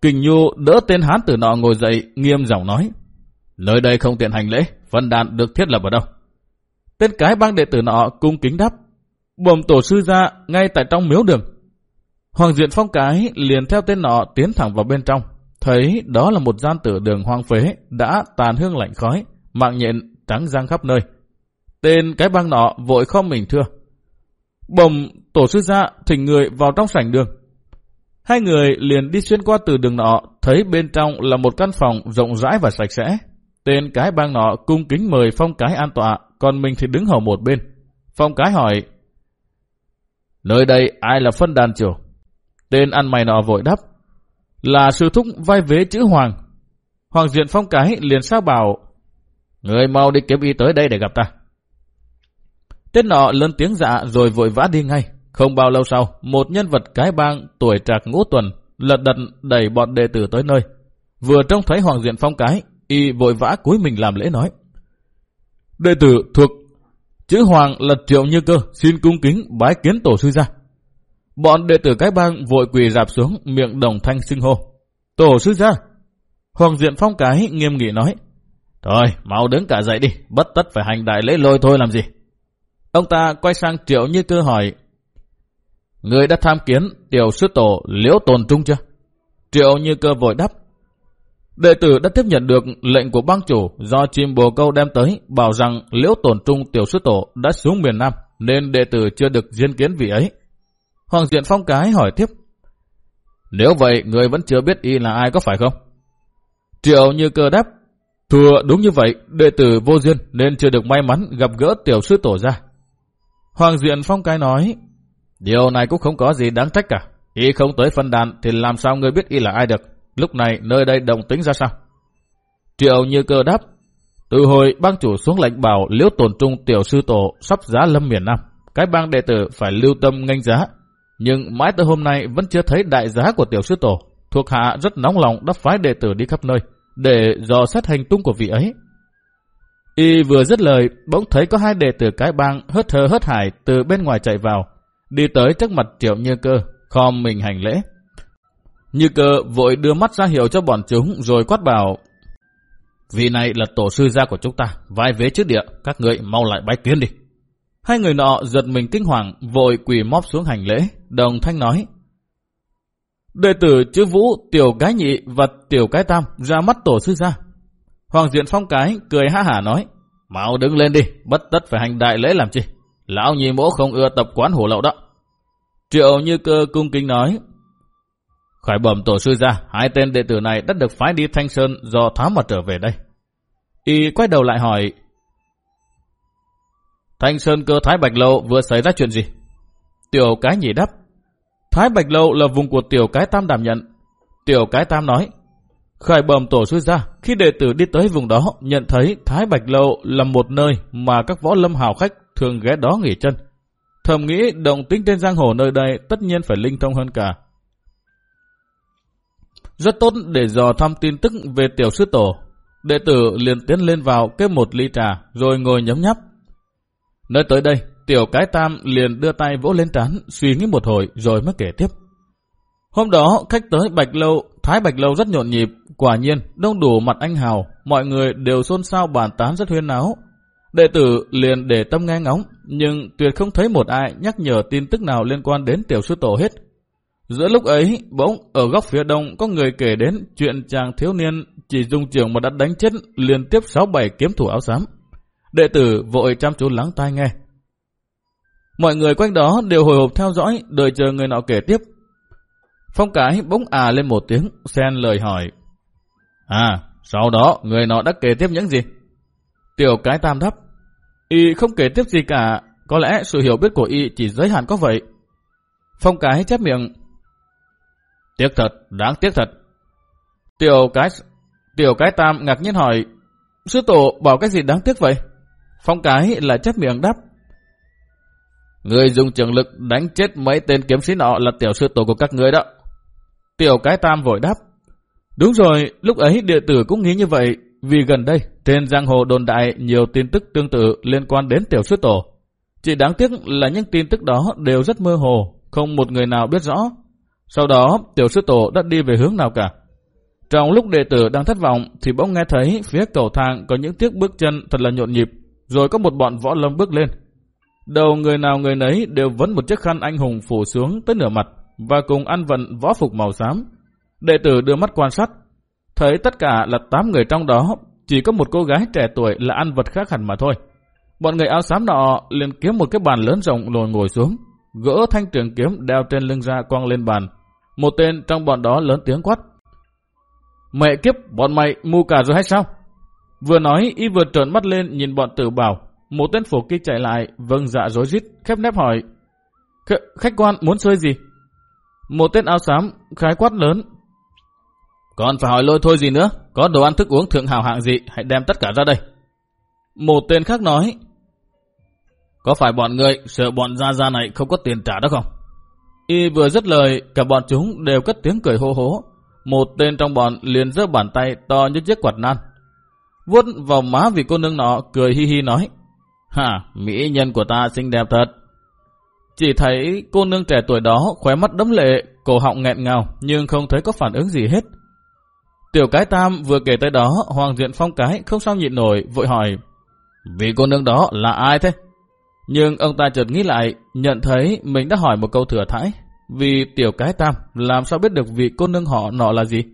Kình Nhu đỡ tên hán tử nọ ngồi dậy, nghiêm giọng nói. Nơi đây không tiện hành lễ, phân đàn được thiết lập ở đâu? Tên cái bang đệ tử nọ cung kính đáp. Bồm tổ sư ra ngay tại trong miếu đường. Hoàng Diện Phong cái liền theo tên nọ tiến thẳng vào bên trong. Thấy đó là một gian tử đường hoang phế, đã tàn hương lạnh khói, mạng nhện trắng răng khắp nơi. Tên cái bang nọ vội không mình thưa. Bồng tổ sư ra thỉnh người vào trong sảnh đường. Hai người liền đi xuyên qua từ đường nọ, thấy bên trong là một căn phòng rộng rãi và sạch sẽ. Tên cái bang nọ cung kính mời phong cái an tọa, còn mình thì đứng hầu một bên. Phong cái hỏi, Nơi đây ai là phân đàn chủ? Tên ăn mày nọ vội đáp, là sư thúc vai vế chữ Hoàng. Hoàng diện phong cái liền sao bảo, Người mau đi kiếm y tới đây để gặp ta. Tên nọ lớn tiếng dạ rồi vội vã đi ngay. Không bao lâu sau, một nhân vật cái bang tuổi trạc ngũ tuần lật đật đẩy bọn đệ tử tới nơi. Vừa trông thấy Hoàng Diện Phong cái, y vội vã cúi mình làm lễ nói. Đệ tử thuộc chữ Hoàng là triệu như cơ, xin cung kính bái kiến tổ sư ra. Bọn đệ tử cái bang vội quỳ rạp xuống, miệng đồng thanh xưng hô. Tổ sư ra. Hoàng Diện Phong cái nghiêm nghị nói. Thôi, mau đứng cả dậy đi, bất tất phải hành đại lễ lôi thôi làm gì. Ông ta quay sang triệu như cơ hỏi, Người đã tham kiến tiểu sư tổ liễu tồn trung chưa? Triệu như cơ vội đáp. Đệ tử đã tiếp nhận được lệnh của bang chủ do chim bồ câu đem tới bảo rằng liễu tổn trung tiểu sư tổ đã xuống miền Nam nên đệ tử chưa được diễn kiến vị ấy. Hoàng diện phong cái hỏi tiếp. Nếu vậy người vẫn chưa biết y là ai có phải không? Triệu như cơ đáp. Thưa đúng như vậy, đệ tử vô duyên nên chưa được may mắn gặp gỡ tiểu sư tổ ra. Hoàng diện phong cái nói Điều này cũng không có gì đáng trách cả. Y không tới phân đàn thì làm sao người biết y là ai được. Lúc này nơi đây đồng tính ra sao? Triệu như cơ đáp. Từ hồi bang chủ xuống lệnh bảo liễu tổn trung tiểu sư tổ sắp giá lâm miền Nam. Cái bang đệ tử phải lưu tâm nganh giá. Nhưng mãi tới hôm nay vẫn chưa thấy đại giá của tiểu sư tổ. Thuộc hạ rất nóng lòng đắp phái đệ tử đi khắp nơi để dò xét hành tung của vị ấy. Y vừa dứt lời, bỗng thấy có hai đệ tử cái bang hớt thơ hớt hải từ bên ngoài chạy vào, đi tới trước mặt triệu như cơ, khom mình hành lễ. Như cơ vội đưa mắt ra hiệu cho bọn chúng rồi quát bảo, Vị này là tổ sư gia của chúng ta, vai vế trước địa, các người mau lại bái kiến đi. Hai người nọ giật mình kinh hoàng, vội quỳ móp xuống hành lễ, đồng thanh nói, Đệ tử chữ vũ, tiểu cái nhị và tiểu cái tam ra mắt tổ sư gia. Hoàng diện phong cái cười ha hả nói, mau đứng lên đi, bất tất phải hành đại lễ làm chi. Lão nhị mỗ không ưa tập quán hổ lậu đó. Triệu như cơ cung kính nói. Khải bẩm tổ sư ra, hai tên đệ tử này đã được phái đi Thanh Sơn do thám mà trở về đây. Y quay đầu lại hỏi. Thanh Sơn cơ Thái Bạch Lâu vừa xảy ra chuyện gì? Tiểu cái nhỉ đáp. Thái Bạch Lâu là vùng của tiểu cái tam đảm nhận. Tiểu cái tam nói. Khải bẩm tổ sư ra, khi đệ tử đi tới vùng đó, nhận thấy Thái Bạch Lâu là một nơi mà các võ lâm hào khách thường ghé đó nghỉ chân. Thầm nghĩ đồng tính trên giang hồ nơi đây tất nhiên phải linh thông hơn cả. Rất tốt để dò thăm tin tức về tiểu sư tổ. Đệ tử liền tiến lên vào kêu một ly trà rồi ngồi nhấm nháp. Nơi tới đây, tiểu cái tam liền đưa tay vỗ lên trán suy nghĩ một hồi rồi mới kể tiếp. Hôm đó khách tới Bạch Lâu, Thái Bạch Lâu rất nhộn nhịp, quả nhiên đông đủ mặt anh hào, mọi người đều xôn xao bàn tán rất huyên náo. Đệ tử liền để tâm nghe ngóng, nhưng tuyệt không thấy một ai nhắc nhở tin tức nào liên quan đến tiểu sư tổ hết. Giữa lúc ấy, bỗng ở góc phía đông có người kể đến chuyện chàng thiếu niên chỉ dùng trường mà đã đánh chết liên tiếp 6-7 kiếm thủ áo xám. Đệ tử vội chăm chú lắng tai nghe. Mọi người quanh đó đều hồi hộp theo dõi, đợi chờ người nọ kể tiếp. Phong cái bỗng à lên một tiếng, xen lời hỏi. À, sau đó người nọ đã kể tiếp những gì? Tiểu cái tam đáp. Y không kể tiếp gì cả, có lẽ sự hiểu biết của Y chỉ giới hạn có vậy. Phong cái chép miệng. Tiếc thật, đáng tiếc thật. Tiểu cái tiểu cái tam ngạc nhiên hỏi, sư tổ bảo cái gì đáng tiếc vậy? Phong cái lại chép miệng đáp. Người dùng trường lực đánh chết mấy tên kiếm sĩ nọ là tiểu sư tổ của các người đó. Tiểu cái tam vội đáp. Đúng rồi, lúc ấy địa tử cũng nghĩ như vậy, vì gần đây trên giang hồ đồn đại nhiều tin tức tương tự liên quan đến tiểu sư tổ. Chỉ đáng tiếc là những tin tức đó đều rất mơ hồ, không một người nào biết rõ. Sau đó tiểu sư tổ đã đi về hướng nào cả. Trong lúc đệ tử đang thất vọng thì bỗng nghe thấy phía cầu thang có những tiếng bước chân thật là nhộn nhịp, rồi có một bọn võ lâm bước lên. Đầu người nào người nấy đều vấn một chiếc khăn anh hùng phủ xuống tới nửa mặt và cùng ăn vận võ phục màu xám. Đệ tử đưa mắt quan sát, thấy tất cả là 8 người trong đó, chỉ có một cô gái trẻ tuổi là ăn vật khác hẳn mà thôi. Bọn người áo xám nọ liền kiếm một cái bàn lớn rộng rồi ngồi xuống, gỡ thanh trường kiếm đeo trên lưng ra quăng lên bàn. Một tên trong bọn đó lớn tiếng quát. Mẹ kiếp, bọn mày mù cả rồi hay sao? Vừa nói, y vừa trợn mắt lên nhìn bọn tử bảo. Một tên phổ kích chạy lại, vâng dạ rối rít, khép nép hỏi. Khách quan muốn chơi gì? Một tên áo xám, khái quát lớn. Còn phải hỏi lôi thôi gì nữa, có đồ ăn thức uống thượng hào hạng gì, hãy đem tất cả ra đây. Một tên khác nói. Có phải bọn người sợ bọn gia gia này không có tiền trả đó không? Y vừa dứt lời, cả bọn chúng đều cất tiếng cười hô hố. Một tên trong bọn liền giơ bàn tay to như chiếc quạt nan. Vuốt vào má vị cô nương nọ cười hi hi nói. Hả, mỹ nhân của ta xinh đẹp thật. Chỉ thấy cô nương trẻ tuổi đó khóe mắt đấm lệ, cổ họng nghẹn ngào nhưng không thấy có phản ứng gì hết. Tiểu cái tam vừa kể tới đó, Hoàng Diện Phong cái không sao nhịn nổi, vội hỏi. Vị cô nương đó là ai thế? Nhưng ông ta chợt nghĩ lại, nhận thấy mình đã hỏi một câu thừa thãi. Vì tiểu cái tam làm sao biết được vị cô nương họ nọ là gì?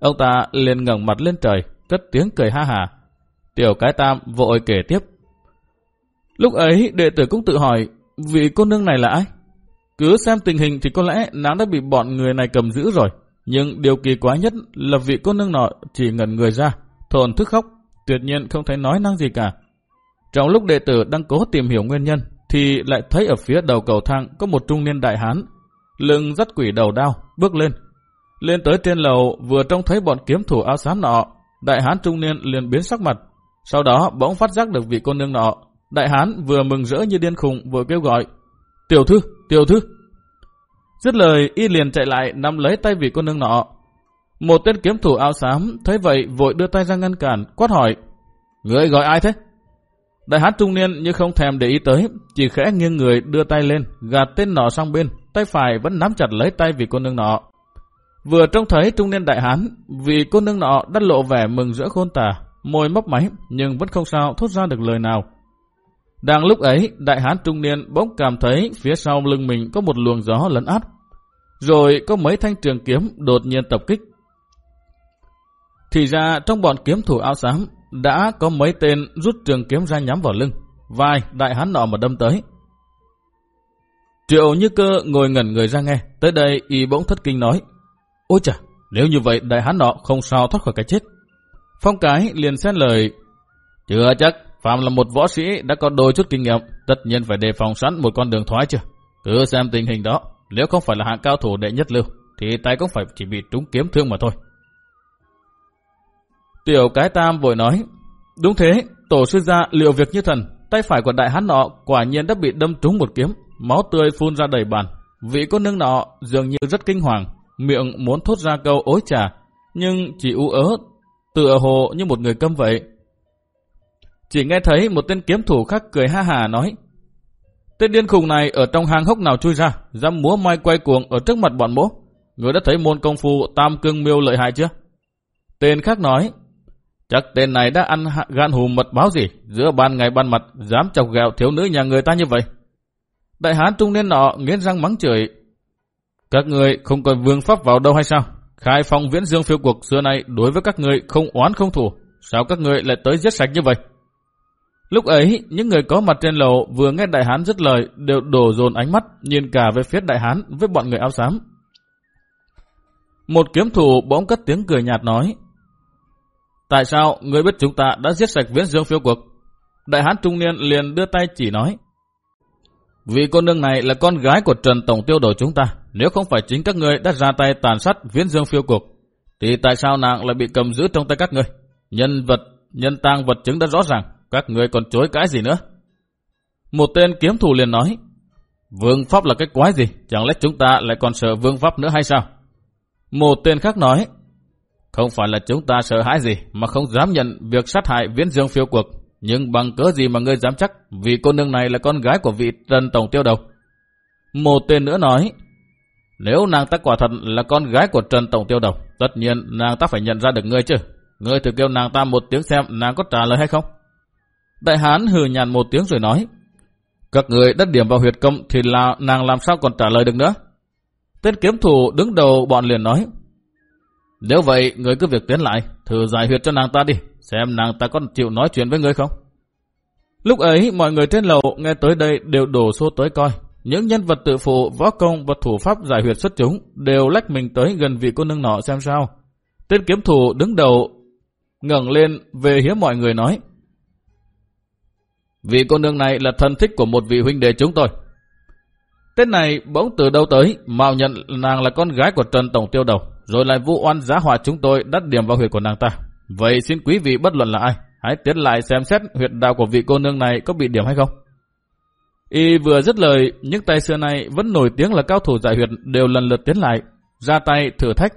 Ông ta liền ngẩng mặt lên trời, cất tiếng cười ha hà. Tiểu cái tam vội kể tiếp. Lúc ấy đệ tử cũng tự hỏi, vị cô nương này là ai? Cứ xem tình hình thì có lẽ nàng đã bị bọn người này cầm giữ rồi. Nhưng điều kỳ quái nhất là vị cô nương nọ chỉ ngẩn người ra, thồn thức khóc, tuyệt nhiên không thấy nói năng gì cả. Trong lúc đệ tử đang cố tìm hiểu nguyên nhân, thì lại thấy ở phía đầu cầu thang có một trung niên đại hán, lưng dắt quỷ đầu đao, bước lên. Lên tới trên lầu, vừa trông thấy bọn kiếm thủ áo xám nọ, đại hán trung niên liền biến sắc mặt. Sau đó bỗng phát giác được vị cô nương nọ, đại hán vừa mừng rỡ như điên khùng vừa kêu gọi, tiểu thư, tiểu thư. Dứt lời, y liền chạy lại nắm lấy tay vị cô nương nọ. Một tên kiếm thủ áo xám thấy vậy vội đưa tay ra ngăn cản, quát hỏi, người gọi ai thế? Đại hán trung niên như không thèm để ý tới, chỉ khẽ nghiêng người đưa tay lên, gạt tên nọ sang bên, tay phải vẫn nắm chặt lấy tay vị cô nương nọ. Vừa trông thấy trung niên đại hán, vị cô nương nọ đã lộ vẻ mừng rỡ khôn tả, môi mấp máy nhưng vẫn không sao thốt ra được lời nào. Đang lúc ấy, đại hán trung niên bỗng cảm thấy phía sau lưng mình có một luồng gió lấn áp. Rồi có mấy thanh trường kiếm đột nhiên tập kích. Thì ra trong bọn kiếm thủ áo xám đã có mấy tên rút trường kiếm ra nhắm vào lưng, vai đại hán nọ mà đâm tới. Triệu như cơ ngồi ngẩn người ra nghe, tới đây y bỗng thất kinh nói, Ôi chà, nếu như vậy đại hán nọ không sao thoát khỏi cái chết. Phong cái liền xen lời, Chưa chắc, Phạm là một võ sĩ đã có đôi chút kinh nghiệm, tất nhiên phải đề phòng sẵn một con đường thoái chưa. Cứ xem tình hình đó, nếu không phải là hạng cao thủ đệ nhất lưu, thì tay cũng phải chỉ bị trúng kiếm thương mà thôi. Tiểu cái tam vội nói, đúng thế, tổ sư gia liệu việc như thần, tay phải của đại hán nọ quả nhiên đã bị đâm trúng một kiếm, máu tươi phun ra đầy bàn. Vị cô nương nọ dường như rất kinh hoàng, miệng muốn thốt ra câu ối trà, nhưng chỉ u ớ, tựa hồ như một người câm vậy. Chỉ nghe thấy một tên kiếm thủ khác cười ha hà nói, Tên điên khùng này ở trong hang hốc nào chui ra, dám múa mai quay cuồng ở trước mặt bọn mỗ. Người đã thấy môn công phu tam cương miêu lợi hại chưa? Tên khác nói, chắc tên này đã ăn gan hùm mật báo gì, giữa ban ngày ban mặt, dám chọc ghẹo thiếu nữ nhà người ta như vậy. Đại hán trung niên nọ nghiến răng mắng chửi, các người không còn vương pháp vào đâu hay sao? Khai phong viễn dương phiêu cuộc xưa nay đối với các người không oán không thủ. Sao các người lại tới giết sạch như vậy? Lúc ấy, những người có mặt trên lầu vừa nghe đại hán dứt lời đều đổ dồn ánh mắt nhìn cả về phía đại hán với bọn người áo xám. Một kiếm thủ bỗng cất tiếng cười nhạt nói Tại sao người biết chúng ta đã giết sạch viễn dương phiêu cuộc? Đại hán trung niên liền đưa tay chỉ nói Vì cô nương này là con gái của Trần Tổng tiêu đồ chúng ta Nếu không phải chính các ngươi đã ra tay tàn sát viễn dương phiêu cuộc Thì tại sao nàng lại bị cầm giữ trong tay các ngươi? Nhân vật, nhân tang vật chứng đã rõ ràng Các ngươi còn chối cãi gì nữa? Một tên kiếm thủ liền nói Vương pháp là cái quái gì? Chẳng lẽ chúng ta lại còn sợ vương pháp nữa hay sao? Một tên khác nói, không phải là chúng ta sợ hãi gì mà không dám nhận việc sát hại viễn dương phiêu cuộc. Nhưng bằng cớ gì mà ngươi dám chắc vì cô nương này là con gái của vị Trần Tổng Tiêu Đầu. Một tên nữa nói, nếu nàng ta quả thật là con gái của Trần Tổng Tiêu Đầu, tất nhiên nàng ta phải nhận ra được ngươi chứ. Ngươi thử kêu nàng ta một tiếng xem nàng có trả lời hay không. Đại hán hừ nhàn một tiếng rồi nói, các người đất điểm vào huyệt công thì là nàng làm sao còn trả lời được nữa. Tên kiếm thủ đứng đầu bọn liền nói. Nếu vậy, người cứ việc tiến lại, thử giải huyệt cho nàng ta đi, xem nàng ta có chịu nói chuyện với người không. Lúc ấy, mọi người trên lầu nghe tới đây đều đổ xô tới coi. Những nhân vật tự phụ, võ công và thủ pháp giải huyệt xuất chúng đều lách mình tới gần vị cô nương nọ xem sao. Tên kiếm thủ đứng đầu ngẩng lên về phía mọi người nói. Vị cô nương này là thân thích của một vị huynh đệ chúng tôi, Tên này bỗng từ đâu tới, mạo nhận nàng là con gái của Trần Tổng Tiêu Đầu, rồi lại vu oan giá họa chúng tôi đắt điểm vào huyệt của nàng ta. Vậy xin quý vị bất luận là ai, hãy tiến lại xem xét huyệt đạo của vị cô nương này có bị điểm hay không. Y vừa dứt lời, những tay xưa này vẫn nổi tiếng là cao thủ giải huyệt đều lần lượt tiến lại, ra tay thử thách.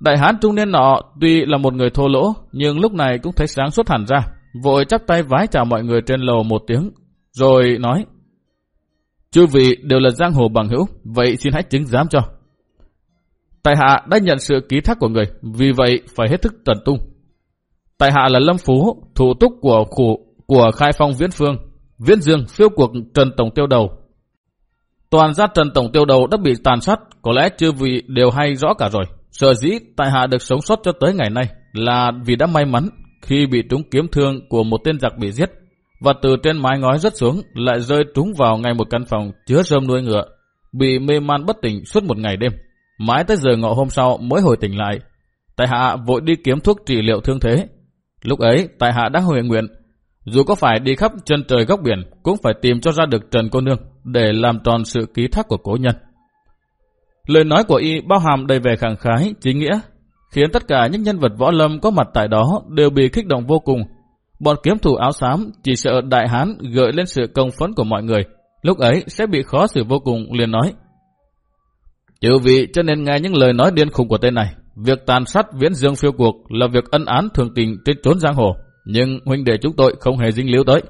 Đại hán trung niên nọ tuy là một người thô lỗ, nhưng lúc này cũng thấy sáng suốt hẳn ra, vội chắp tay vái chào mọi người trên lầu một tiếng, rồi nói Chư vị đều là giang hồ bằng hữu, vậy xin hãy chứng giám cho. Tài hạ đã nhận sự ký thác của người, vì vậy phải hết thức tận tung. Tài hạ là Lâm Phú, thủ túc của khu của khai phong viễn phương, viễn dương phiêu cuộc Trần Tổng Tiêu Đầu. Toàn gia Trần Tổng Tiêu Đầu đã bị tàn sát, có lẽ chưa vì đều hay rõ cả rồi. Sở dĩ tài hạ được sống sót cho tới ngày nay là vì đã may mắn khi bị trúng kiếm thương của một tên giặc bị giết và từ trên mái ngói rớt xuống lại rơi trúng vào ngay một căn phòng chứa rơm nuôi ngựa, bị mê man bất tỉnh suốt một ngày đêm. Mãi tới giờ ngọ hôm sau mới hồi tỉnh lại. Tài hạ vội đi kiếm thuốc trị liệu thương thế. Lúc ấy, Tài hạ đã hồi nguyện, dù có phải đi khắp chân trời góc biển, cũng phải tìm cho ra được Trần Cô Nương để làm tròn sự ký thác của cố nhân. Lời nói của y bao hàm đầy vẻ khẳng khái, chính nghĩa, khiến tất cả những nhân vật võ lâm có mặt tại đó đều bị kích động vô cùng, Bọn kiếm thủ áo xám chỉ sợ đại hán gợi lên sự công phấn của mọi người. Lúc ấy sẽ bị khó xử vô cùng liền nói. Chịu vị cho nên nghe những lời nói điên khùng của tên này. Việc tàn sát viễn dương phiêu cuộc là việc ân án thường tình trên trốn giang hồ. Nhưng huynh đệ chúng tôi không hề dính líu tới.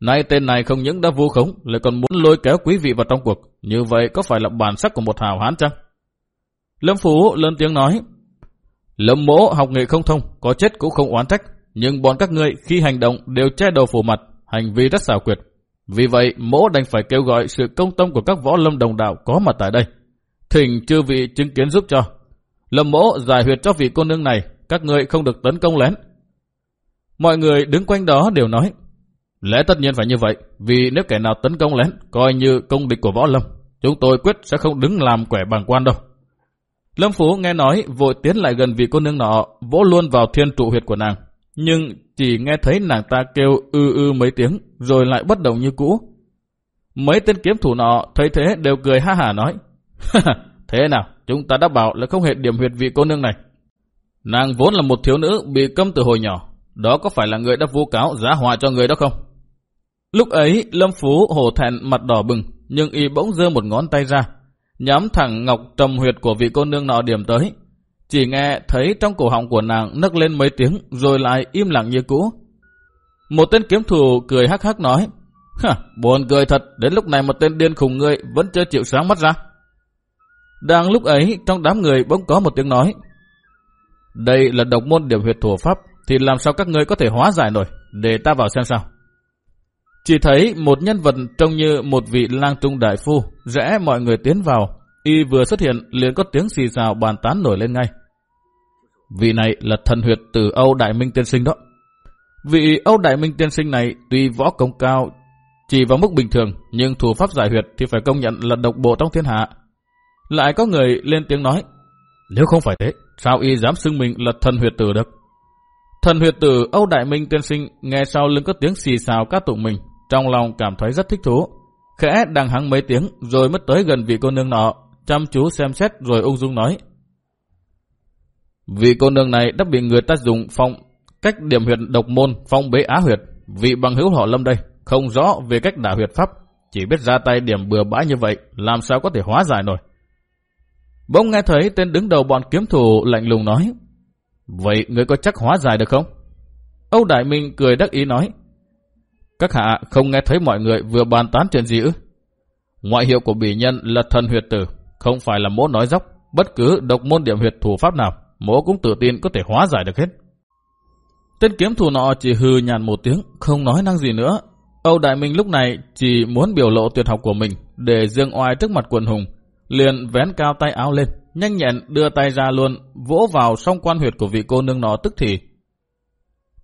Nay tên này không những đã vu khống, lại còn muốn lôi kéo quý vị vào trong cuộc. Như vậy có phải là bản sắc của một hào hán chăng? Lâm Phú lớn tiếng nói. Lâm mỗ học nghệ không thông, có chết cũng không oán trách. Nhưng bọn các ngươi khi hành động đều che đầu phủ mặt, hành vi rất xảo quyệt. Vì vậy, mỗ đành phải kêu gọi sự công tâm của các võ lâm đồng đạo có mặt tại đây. Thỉnh chư vị chứng kiến giúp cho. Lâm mỗ giải huyệt cho vị cô nương này, các ngươi không được tấn công lén. Mọi người đứng quanh đó đều nói, lẽ tất nhiên phải như vậy, vì nếu kẻ nào tấn công lén, coi như công địch của võ lâm, chúng tôi quyết sẽ không đứng làm quẻ bằng quan đâu. Lâm Phú nghe nói, vội tiến lại gần vị cô nương nọ, vỗ luôn vào thiên trụ huyệt của nàng, nhưng chỉ nghe thấy nàng ta kêu ư ư mấy tiếng, rồi lại bất động như cũ. Mấy tên kiếm thủ nọ thấy thế đều cười ha hả nói, thế nào, chúng ta đã bảo là không hề điểm huyệt vị cô nương này. Nàng vốn là một thiếu nữ bị câm từ hồi nhỏ, đó có phải là người đã vu cáo giá họa cho người đó không? Lúc ấy, Lâm Phú hổ thẹn mặt đỏ bừng, nhưng y bỗng giơ một ngón tay ra, nhắm thẳng ngọc trầm huyệt của vị cô nương nọ điểm tới. Chỉ nghe thấy trong cổ họng của nàng nấc lên mấy tiếng, rồi lại im lặng như cũ. Một tên kiếm thủ cười hắc hắc nói, Hả, buồn cười thật, đến lúc này một tên điên khùng ngươi vẫn chưa chịu sáng mắt ra. Đang lúc ấy, trong đám người bỗng có một tiếng nói, Đây là độc môn điểm huyệt thủ pháp, thì làm sao các ngươi có thể hóa giải nổi, để ta vào xem sao. Chỉ thấy một nhân vật trông như một vị lang trung đại phu, rẽ mọi người tiến vào. Y vừa xuất hiện liền có tiếng xì xào bàn tán nổi lên ngay. Vị này là thần huyệt từ Âu Đại Minh Tiên Sinh đó. Vị Âu Đại Minh Tiên Sinh này tuy võ công cao chỉ vào mức bình thường, nhưng thủ pháp giải huyệt thì phải công nhận là độc bộ trong thiên hạ. Lại có người lên tiếng nói, nếu không phải thế, sao y dám xưng mình là thần huyệt tử được? Thần huyệt tử Âu Đại Minh Tiên Sinh nghe sau lưng có tiếng xì xào các tụng mình, trong lòng cảm thấy rất thích thú. Khẽ đằng hắng mấy tiếng rồi mất tới gần vị cô nương nọ, chăm chú xem xét rồi ung dung nói. Vị cô nương này đã bị người ta dùng phong cách điểm huyệt độc môn phong bế á huyệt. Vị bằng hữu họ lâm đây, không rõ về cách đả huyệt pháp, chỉ biết ra tay điểm bừa bãi như vậy, làm sao có thể hóa giải nổi. Bỗng nghe thấy tên đứng đầu bọn kiếm thủ lạnh lùng nói, Vậy người có chắc hóa giải được không? Âu Đại Minh cười đắc ý nói, các hạ không nghe thấy mọi người vừa bàn tán chuyện gì ư? Ngoại hiệu của bỉ nhân là thần huyệt tử, không phải là mỗ nói dốc. Bất cứ độc môn điểm huyệt thủ pháp nào, mỗ cũng tự tin có thể hóa giải được hết. Tên kiếm thủ nọ chỉ hừ nhàn một tiếng, không nói năng gì nữa. Âu Đại Minh lúc này chỉ muốn biểu lộ tuyệt học của mình để dương oai trước mặt quần hùng. Liền vén cao tay áo lên, nhanh nhẹn đưa tay ra luôn, vỗ vào song quan huyệt của vị cô nương nọ tức thì.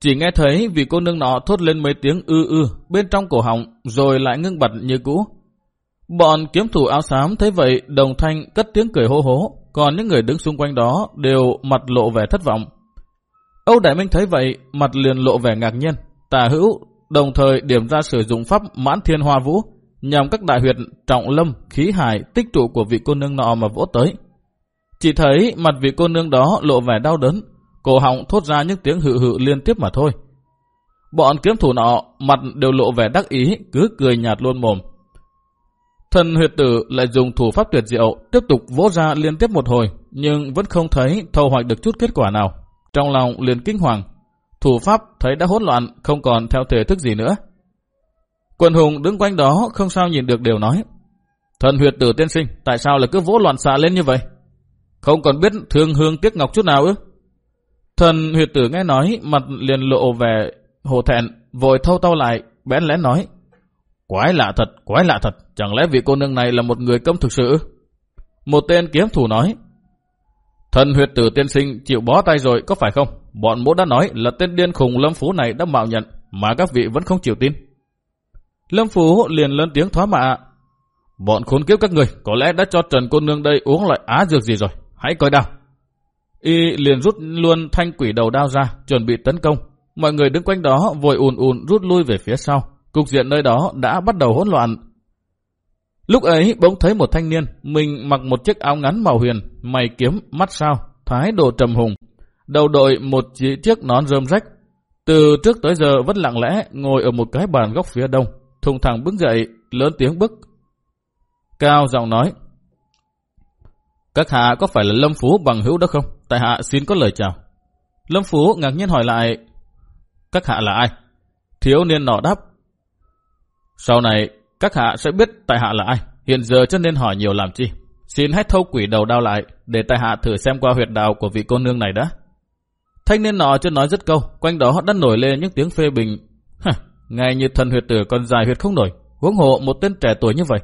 Chỉ nghe thấy vị cô nương nọ thốt lên mấy tiếng ư ư bên trong cổ họng rồi lại ngưng bật như cũ. Bọn kiếm thủ áo xám thấy vậy đồng thanh cất tiếng cười hô hố, còn những người đứng xung quanh đó đều mặt lộ vẻ thất vọng. Âu Đại Minh thấy vậy, mặt liền lộ vẻ ngạc nhiên, tà hữu đồng thời điểm ra sử dụng pháp mãn thiên hoa vũ nhằm các đại huyệt trọng lâm, khí hải, tích trụ của vị cô nương nọ mà vỗ tới. Chỉ thấy mặt vị cô nương đó lộ vẻ đau đớn, cổ họng thốt ra những tiếng hự hự liên tiếp mà thôi. Bọn kiếm thủ nọ mặt đều lộ vẻ đắc ý, cứ cười nhạt luôn mồm. Thần huyệt tử lại dùng thủ pháp tuyệt diệu, tiếp tục vỗ ra liên tiếp một hồi, nhưng vẫn không thấy thâu hoạch được chút kết quả nào. Trong lòng liền kinh hoàng, thủ pháp thấy đã hỗn loạn, không còn theo thể thức gì nữa. Quần hùng đứng quanh đó không sao nhìn được đều nói. Thần huyệt tử tiên sinh, tại sao lại cứ vỗ loạn xạ lên như vậy? Không còn biết thương hương tiếc ngọc chút nào ư? Thần huyệt tử nghe nói, mặt liền lộ về hồ thẹn, vội thâu tao lại, bén lén nói. Quái lạ thật, quái lạ thật, chẳng lẽ vị cô nương này là một người công thực sự? Một tên kiếm thủ nói. Thần huyệt tử tiên sinh chịu bó tay rồi, có phải không? Bọn mỗ đã nói là tên điên khùng Lâm Phú này đã mạo nhận, mà các vị vẫn không chịu tin. Lâm Phú liền lớn tiếng thoá mạ. Bọn khốn kiếp các người, có lẽ đã cho Trần cô nương đây uống loại á dược gì rồi, hãy coi đào. Y liền rút luôn thanh quỷ đầu đao ra, chuẩn bị tấn công. Mọi người đứng quanh đó vội ùn ùn rút lui về phía sau. Cục diện nơi đó đã bắt đầu hỗn loạn. Lúc ấy bỗng thấy một thanh niên, mình mặc một chiếc áo ngắn màu huyền, mày kiếm, mắt sao, thái độ trầm hùng. Đầu đội một chiếc nón rơm rách. Từ trước tới giờ vẫn lặng lẽ ngồi ở một cái bàn góc phía đông, thùng thẳng bước dậy, lớn tiếng bức. Cao giọng nói, các hạ có phải là Lâm Phú bằng hữu đó không? Tại hạ xin có lời chào. Lâm Phú ngạc nhiên hỏi lại, các hạ là ai? Thiếu niên nọ đáp, sau này các hạ sẽ biết tại hạ là ai. Hiện giờ cho nên hỏi nhiều làm chi. Xin hãy thâu quỷ đầu đao lại để tại hạ thử xem qua huyệt đạo của vị cô nương này đã. Thanh niên nọ chưa nói dứt câu, quanh đó đã nổi lên những tiếng phê bình. Hả, ngay như thần huyệt tử còn dài huyệt không nổi, huống hộ một tên trẻ tuổi như vậy.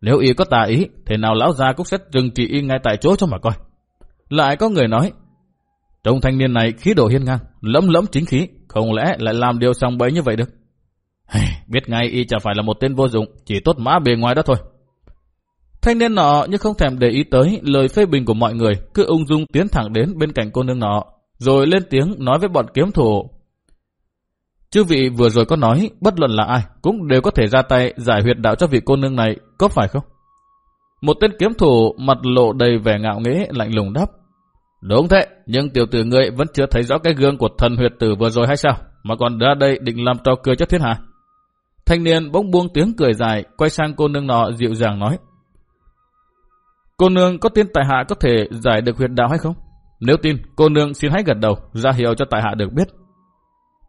Nếu y có tà ý, thế nào lão già cũng sẽ trừng trị y ngay tại chỗ cho mà coi. Lại có người nói, trong thanh niên này khí độ hiên ngang, lẫm lẫm chính khí, không lẽ lại làm điều xong bấy như vậy được? Hey, biết ngay y chẳng phải là một tên vô dụng, chỉ tốt mã bề ngoài đó thôi. Thanh niên nọ nhưng không thèm để ý tới lời phê bình của mọi người, cứ ung dung tiến thẳng đến bên cạnh cô nương nọ, rồi lên tiếng nói với bọn kiếm thủ. Chư vị vừa rồi có nói, bất luận là ai, cũng đều có thể ra tay giải huyệt đạo cho vị cô nương này, có phải không? Một tên kiếm thủ mặt lộ đầy vẻ ngạo nghễ lạnh lùng đáp. Đúng thế, nhưng tiểu tử ngươi vẫn chưa thấy rõ cái gương của thần huyệt tử vừa rồi hay sao? Mà còn ra đây định làm trò cười cho thiên hạ. Thanh niên bỗng buông tiếng cười dài, quay sang cô nương nọ dịu dàng nói. Cô nương có tin tại hạ có thể giải được huyệt đạo hay không? Nếu tin, cô nương xin hãy gật đầu, ra hiệu cho tại hạ được biết.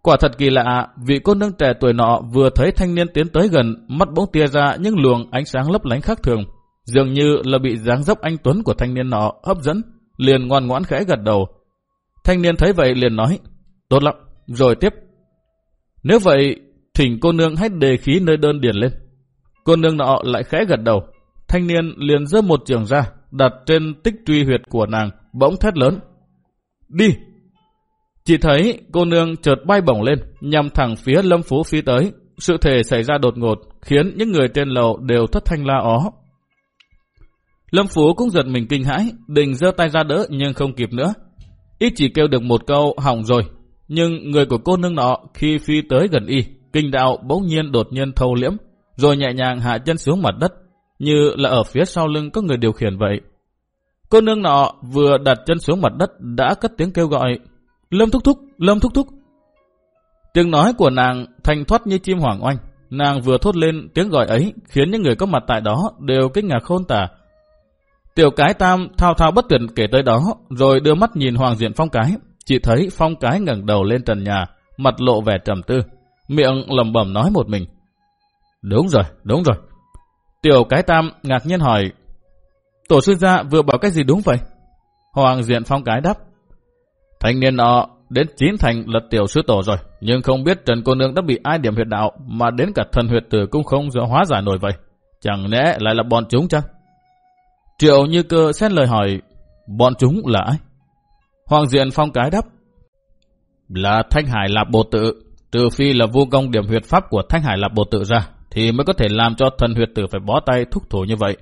Quả thật kỳ lạ, vị cô nương trẻ tuổi nọ vừa thấy thanh niên tiến tới gần, mắt bỗng tia ra những luồng ánh sáng lấp lánh khác thường. Dường như là bị dáng dấp anh Tuấn của thanh niên nọ hấp dẫn, liền ngoan ngoãn khẽ gật đầu. Thanh niên thấy vậy liền nói, tốt lắm, rồi tiếp. Nếu vậy, thỉnh cô nương hãy đề khí nơi đơn điền lên. Cô nương nọ lại khẽ gật đầu. Thanh niên liền giơ một trường ra, đặt trên tích truy huyệt của nàng, bỗng thét lớn. Đi! Chỉ thấy cô nương chợt bay bổng lên, nhằm thẳng phía Lâm Phú phi tới. Sự thể xảy ra đột ngột, khiến những người trên lầu đều thất thanh la ó. Lâm Phú cũng giật mình kinh hãi, định giơ tay ra đỡ nhưng không kịp nữa. Ít chỉ kêu được một câu hỏng rồi, nhưng người của cô nương nọ khi phi tới gần y, kinh đạo bỗng nhiên đột nhiên thâu liễm, rồi nhẹ nhàng hạ chân xuống mặt đất, như là ở phía sau lưng có người điều khiển vậy. Cô nương nọ vừa đặt chân xuống mặt đất đã cất tiếng kêu gọi, Lâm thúc thúc, Lâm thúc thúc. Tiếng nói của nàng thanh thoát như chim hoàng oanh, nàng vừa thốt lên tiếng gọi ấy khiến những người có mặt tại đó đều kinh ngạc khôn tả. Tiểu cái tam thao thao bất tuyệt kể tới đó, rồi đưa mắt nhìn Hoàng Diện Phong cái. Chỉ thấy Phong cái ngẩng đầu lên trần nhà, mặt lộ vẻ trầm tư, miệng lẩm bẩm nói một mình. Đúng rồi, đúng rồi. Tiểu cái tam ngạc nhiên hỏi, Tổ sư gia vừa bảo cái gì đúng vậy? Hoàng Diện Phong cái đáp, Thanh niên nọ đến chín thành là tiểu sư tổ rồi, nhưng không biết Trần cô nương đã bị ai điểm huyệt đạo mà đến cả thần huyệt tử cũng không dựa hóa giải nổi vậy. Chẳng lẽ lại là bọn chúng chăng? Triệu như cơ xét lời hỏi, bọn chúng là ai? Hoàng Diện Phong cái đáp, là Thanh Hải Lạp Bồ Tự, trừ phi là vô công điểm huyệt pháp của Thanh Hải Lạp Bồ Tự ra, thì mới có thể làm cho thần huyệt tử phải bó tay thúc thủ như vậy.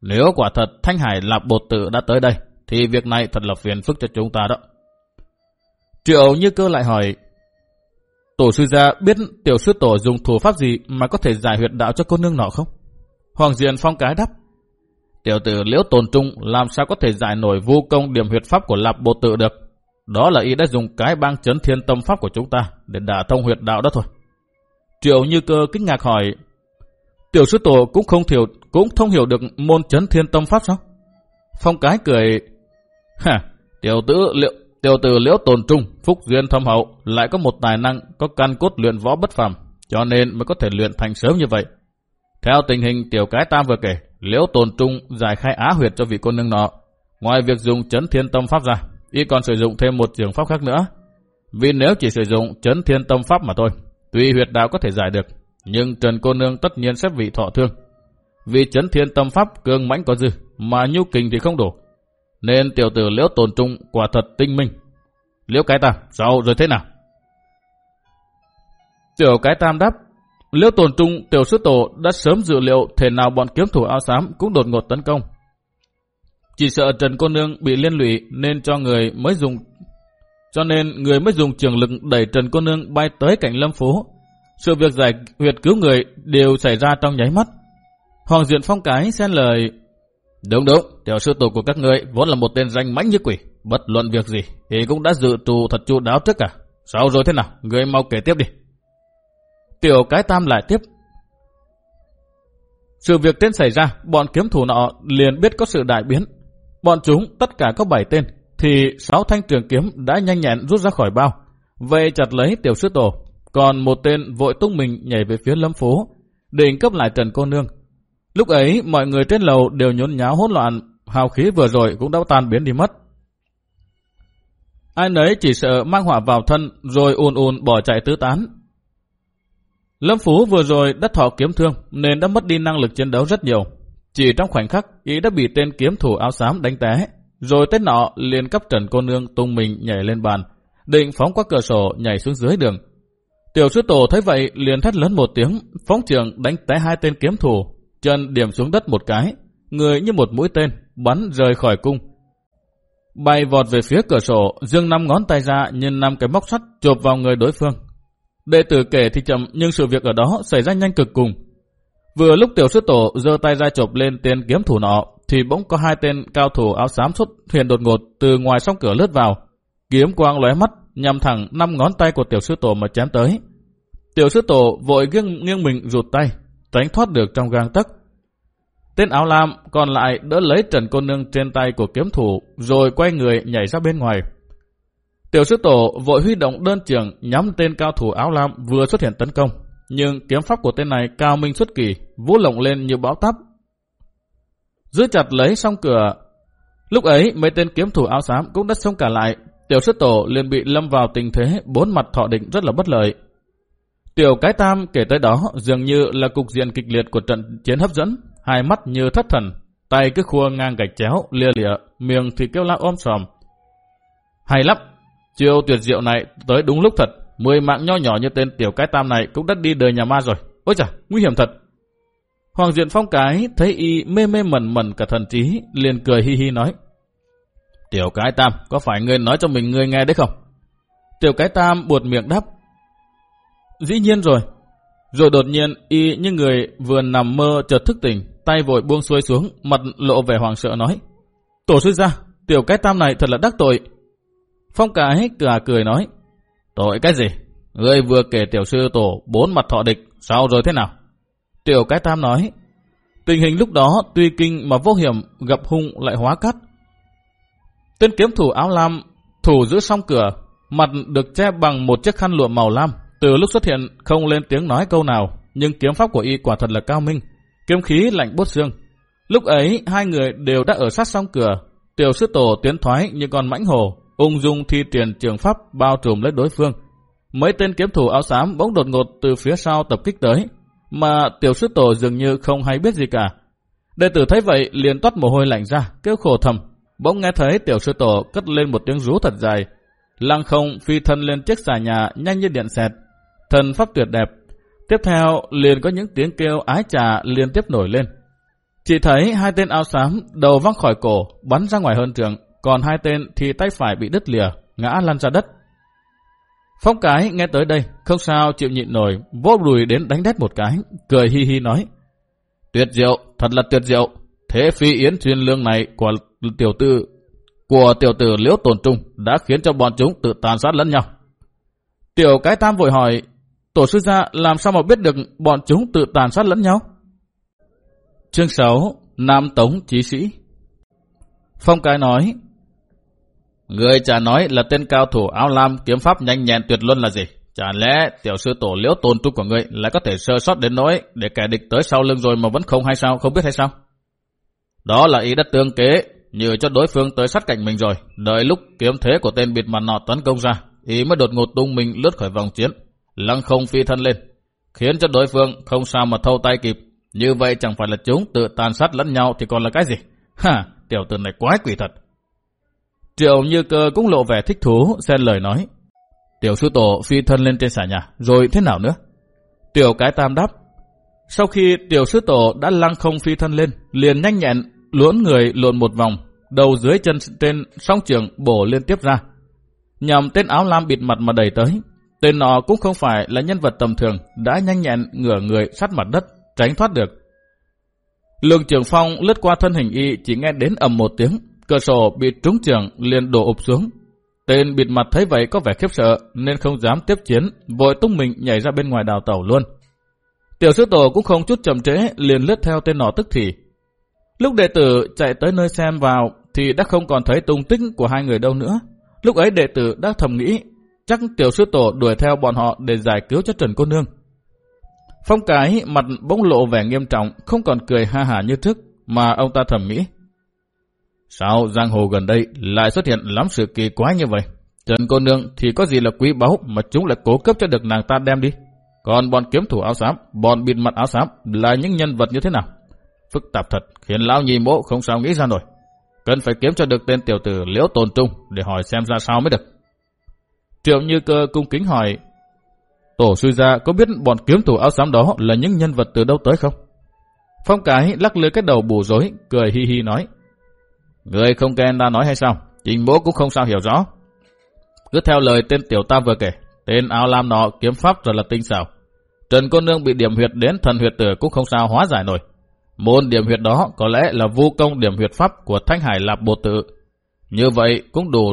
Nếu quả thật Thanh Hải Lạp Bồ Tự đã tới đây, thì việc này thật là phiền phức cho chúng ta đó. Triệu như cơ lại hỏi, Tổ sư gia biết tiểu sư tổ dùng thủ pháp gì mà có thể giải huyệt đạo cho cô nương nọ không? Hoàng Diện Phong cái đáp, Tiểu tử liễu tồn trung làm sao có thể giải nổi vô công điểm huyệt pháp của lạp bộ tự được. Đó là y đã dùng cái bang chấn thiên tâm pháp của chúng ta để đả thông huyệt đạo đó thôi. Triệu như cơ kinh ngạc hỏi, tiểu sư tổ cũng không hiểu cũng thông hiểu được môn chấn thiên tâm pháp sao? Phong cái cười, ha, tiểu tử liệu tiểu tử liễu tồn trung, phúc duyên thâm hậu, lại có một tài năng có căn cốt luyện võ bất phàm, cho nên mới có thể luyện thành sớm như vậy. Theo tình hình tiểu cái tam vừa kể, liễu tồn trung giải khai á huyệt cho vị cô nương nọ. Ngoài việc dùng chấn thiên tâm pháp ra, y còn sử dụng thêm một trường pháp khác nữa. Vì nếu chỉ sử dụng chấn thiên tâm pháp mà thôi, tuy huyệt đạo có thể giải được, nhưng Trần cô nương tất nhiên sẽ bị thọ thương. Vì chấn thiên tâm pháp cương mãnh có dư, mà nhu kình thì không đủ. Nên tiểu tử liễu tồn trung quả thật tinh minh. Liễu cái tam, sao rồi thế nào? Tiểu cái tam đáp, liễu tồn trung tiểu sư tổ đã sớm dự liệu thể nào bọn kiếm thủ áo xám cũng đột ngột tấn công. Chỉ sợ Trần Cô Nương bị liên lụy nên cho người mới dùng cho nên người mới dùng trường lực đẩy Trần Cô Nương bay tới cảnh Lâm phố Sự việc giải huyệt cứu người đều xảy ra trong nháy mắt. Hoàng Diện Phong cái xen lời Đúng đúng, tiểu sư tổ của các ngươi vốn là một tên danh mãnh như quỷ. Bất luận việc gì thì cũng đã dự trù thật chu đáo trước cả. Sao rồi thế nào? Người mau kể tiếp đi. Tiểu cái tam lại tiếp. Sự việc tên xảy ra, bọn kiếm thủ nọ liền biết có sự đại biến. Bọn chúng tất cả có 7 tên, thì 6 thanh trường kiếm đã nhanh nhẹn rút ra khỏi bao. Về chặt lấy tiểu sư tổ, còn một tên vội tung mình nhảy về phía lâm phố, định cấp lại Trần Cô Nương. Lúc ấy, mọi người trên lầu đều nhốn nháo hỗn loạn, hào khí vừa rồi cũng đã tan biến đi mất. Ai nấy chỉ sợ mang họa vào thân rồi ùn ùn bỏ chạy tứ tán, Lâm Phú vừa rồi đã thọ kiếm thương nên đã mất đi năng lực chiến đấu rất nhiều. Chỉ trong khoảnh khắc, ý đã bị tên kiếm thủ áo xám đánh té. Rồi tên nọ liền cấp trần cô nương tung mình nhảy lên bàn, định phóng qua cửa sổ nhảy xuống dưới đường. Tiểu sư tổ thấy vậy liền thét lớn một tiếng, phóng trường đánh té hai tên kiếm thủ, chân điểm xuống đất một cái, người như một mũi tên, bắn rời khỏi cung. Bay vọt về phía cửa sổ, dương năm ngón tay ra nhìn năm cái móc sắt chộp vào người đối phương, Đệ tử kể thì chậm nhưng sự việc ở đó xảy ra nhanh cực cùng. Vừa lúc tiểu sư tổ giơ tay ra chộp lên tên kiếm thủ nọ thì bỗng có hai tên cao thủ áo xám xuất hiện đột ngột từ ngoài song cửa lướt vào. Kiếm quang lóe mắt nhằm thẳng năm ngón tay của tiểu sư tổ mà chém tới. Tiểu sư tổ vội nghiêng, nghiêng mình rụt tay, tránh thoát được trong gang tấc. Tên áo lam còn lại đỡ lấy Trần Cô Nương trên tay của kiếm thủ, rồi quay người nhảy ra bên ngoài. Tiểu sư tổ vội huy động đơn trường nhắm tên cao thủ áo lam vừa xuất hiện tấn công. Nhưng kiếm pháp của tên này cao minh xuất kỳ, vũ lộng lên như bão táp. Giữ chặt lấy song cửa. Lúc ấy mấy tên kiếm thủ áo xám cũng đất xông cả lại. Tiểu sư tổ liền bị lâm vào tình thế bốn mặt thọ định rất là bất lợi. Tiểu cái tam kể tới đó dường như là cục diện kịch liệt của trận chiến hấp dẫn, hai mắt như thất thần, tay cứ khua ngang gạch chéo, lia lịa, miệng thì kêu la ôm sòm. Hay lắm, chiêu tuyệt diệu này tới đúng lúc thật, mười mạng nho nhỏ như tên tiểu cái tam này cũng đã đi đời nhà ma rồi. Ôi chà, nguy hiểm thật. Hoàng Diện Phong cái thấy y mê mê mẩn mẩn cả thần trí, liền cười hi hi nói. Tiểu cái tam, có phải ngươi nói cho mình ngươi nghe đấy không? Tiểu cái tam buột miệng đáp. Dĩ nhiên rồi. Rồi đột nhiên y như người vừa nằm mơ chợt thức tỉnh, tay vội buông xuôi xuống, mặt lộ vẻ hoàng sợ nói. Tổ sư ra, tiểu cái tam này thật là đắc tội. Phong cả hết cả cười nói. Tội cái gì? Ngươi vừa kể tiểu sư tổ bốn mặt thọ địch, sao rồi thế nào? Tiểu cái tam nói. Tình hình lúc đó tuy kinh mà vô hiểm gặp hung lại hóa cắt. Tên kiếm thủ áo lam thủ giữ song cửa, mặt được che bằng một chiếc khăn lụa màu lam. Từ lúc xuất hiện không lên tiếng nói câu nào, nhưng kiếm pháp của y quả thật là cao minh. Kiếm khí lạnh bốt xương. Lúc ấy hai người đều đã ở sát song cửa. Tiểu sư tổ tiến thoái như con mãnh hồ, ung dung thi triển trường pháp bao trùm lấy đối phương. Mấy tên kiếm thủ áo xám bỗng đột ngột từ phía sau tập kích tới, mà tiểu sư tổ dường như không hay biết gì cả. Đệ tử thấy vậy liền toát mồ hôi lạnh ra, kêu khổ thầm. Bỗng nghe thấy tiểu sư tổ cất lên một tiếng rú thật dài. Lăng không phi thân lên chiếc xà nhà nhanh như điện xẹt. Thần pháp tuyệt đẹp. Tiếp theo liền có những tiếng kêu ái trà liên tiếp nổi lên. Chỉ thấy hai tên áo xám đầu văng khỏi cổ, bắn ra ngoài hơn trường, còn hai tên thì tay phải bị đứt lìa, ngã lăn ra đất. Phong cái nghe tới đây, không sao chịu nhịn nổi, vô đùi đến đánh đét một cái, cười hi hi nói. Tuyệt diệu, thật là tuyệt diệu. Thế phi yến chuyên lương này của tiểu tư của tiểu tử liễu tồn trung đã khiến cho bọn chúng tự tàn sát lẫn nhau. Tiểu cái tam vội hỏi, tổ sư gia làm sao mà biết được bọn chúng tự tàn sát lẫn nhau? Chương 6, Nam Tống Chí Sĩ Phong cái nói, Người chả nói là tên cao thủ áo lam kiếm pháp nhanh nhẹn tuyệt luân là gì? Chả lẽ tiểu sư tổ liễu tôn trung của người lại có thể sơ sót đến nỗi để kẻ địch tới sau lưng rồi mà vẫn không hay sao, không biết hay sao? Đó là ý đất tương kế, như cho đối phương tới sát cạnh mình rồi. Đợi lúc kiếm thế của tên bịt mặt nọ tấn công ra, ý mới đột ngột tung mình lướt khỏi vòng chiến, lăng không phi thân lên, khiến cho đối phương không sao mà thâu tay kịp. Như vậy chẳng phải là chúng tự tàn sát lẫn nhau thì còn là cái gì? Ha, tiểu tử này quái quỷ thật. Triệu Như Cơ cũng lộ vẻ thích thú, xen lời nói. Tiểu sư tổ phi thân lên trên xà nhà, rồi thế nào nữa? Tiểu cái tam đáp. Sau khi tiểu sư tổ đã lăng không phi thân lên, liền nhanh nhẹn, luỗn người lộn một vòng, đầu dưới chân trên song trường bổ liên tiếp ra. Nhằm tên áo lam bịt mặt mà đẩy tới. Tên nọ cũng không phải là nhân vật tầm thường, đã nhanh nhẹn ngửa người sát mặt đất, tránh thoát được. Lương Trường Phong lướt qua thân hình y chỉ nghe đến ầm một tiếng, Cửa sổ bị trúng trường liền đổ ụp xuống. Tên bịt mặt thấy vậy có vẻ khiếp sợ nên không dám tiếp chiến, vội tung mình nhảy ra bên ngoài đào tàu luôn. Tiểu sư tổ cũng không chút chậm trễ liền lướt theo tên nọ tức thì. Lúc đệ tử chạy tới nơi xem vào thì đã không còn thấy tung tích của hai người đâu nữa. Lúc ấy đệ tử đã thầm nghĩ chắc tiểu sư tổ đuổi theo bọn họ để giải cứu cho Trần Cô Nương. Phong cái mặt bỗng lộ vẻ nghiêm trọng, không còn cười ha hả như trước, mà ông ta thầm nghĩ. Sao giang hồ gần đây lại xuất hiện lắm sự kỳ quái như vậy? Trần cô nương thì có gì là quý báu mà chúng lại cố cấp cho được nàng ta đem đi? Còn bọn kiếm thủ áo xám, bọn bịt mặt áo xám là những nhân vật như thế nào? Phức tạp thật, khiến lão nhì mộ không sao nghĩ ra nổi. Cần phải kiếm cho được tên tiểu tử liễu tồn trung để hỏi xem ra sao mới được. Triệu như cơ cung kính hỏi, Tổ sư gia có biết bọn kiếm thủ áo xám đó là những nhân vật từ đâu tới không? Phong cái lắc lưới cái đầu bù rối, cười hi hi nói, Người không nghe ta nói hay sao? Trình bố cũng không sao hiểu rõ. Cứ theo lời tên tiểu ta vừa kể, tên áo lam nọ kiếm pháp rất là tinh xảo. Trần cô nương bị điểm huyệt đến thần huyệt tử cũng không sao hóa giải nổi. Môn điểm huyệt đó có lẽ là vu công điểm huyệt pháp của Thanh Hải Lạp Bồ Tự. Như vậy cũng đủ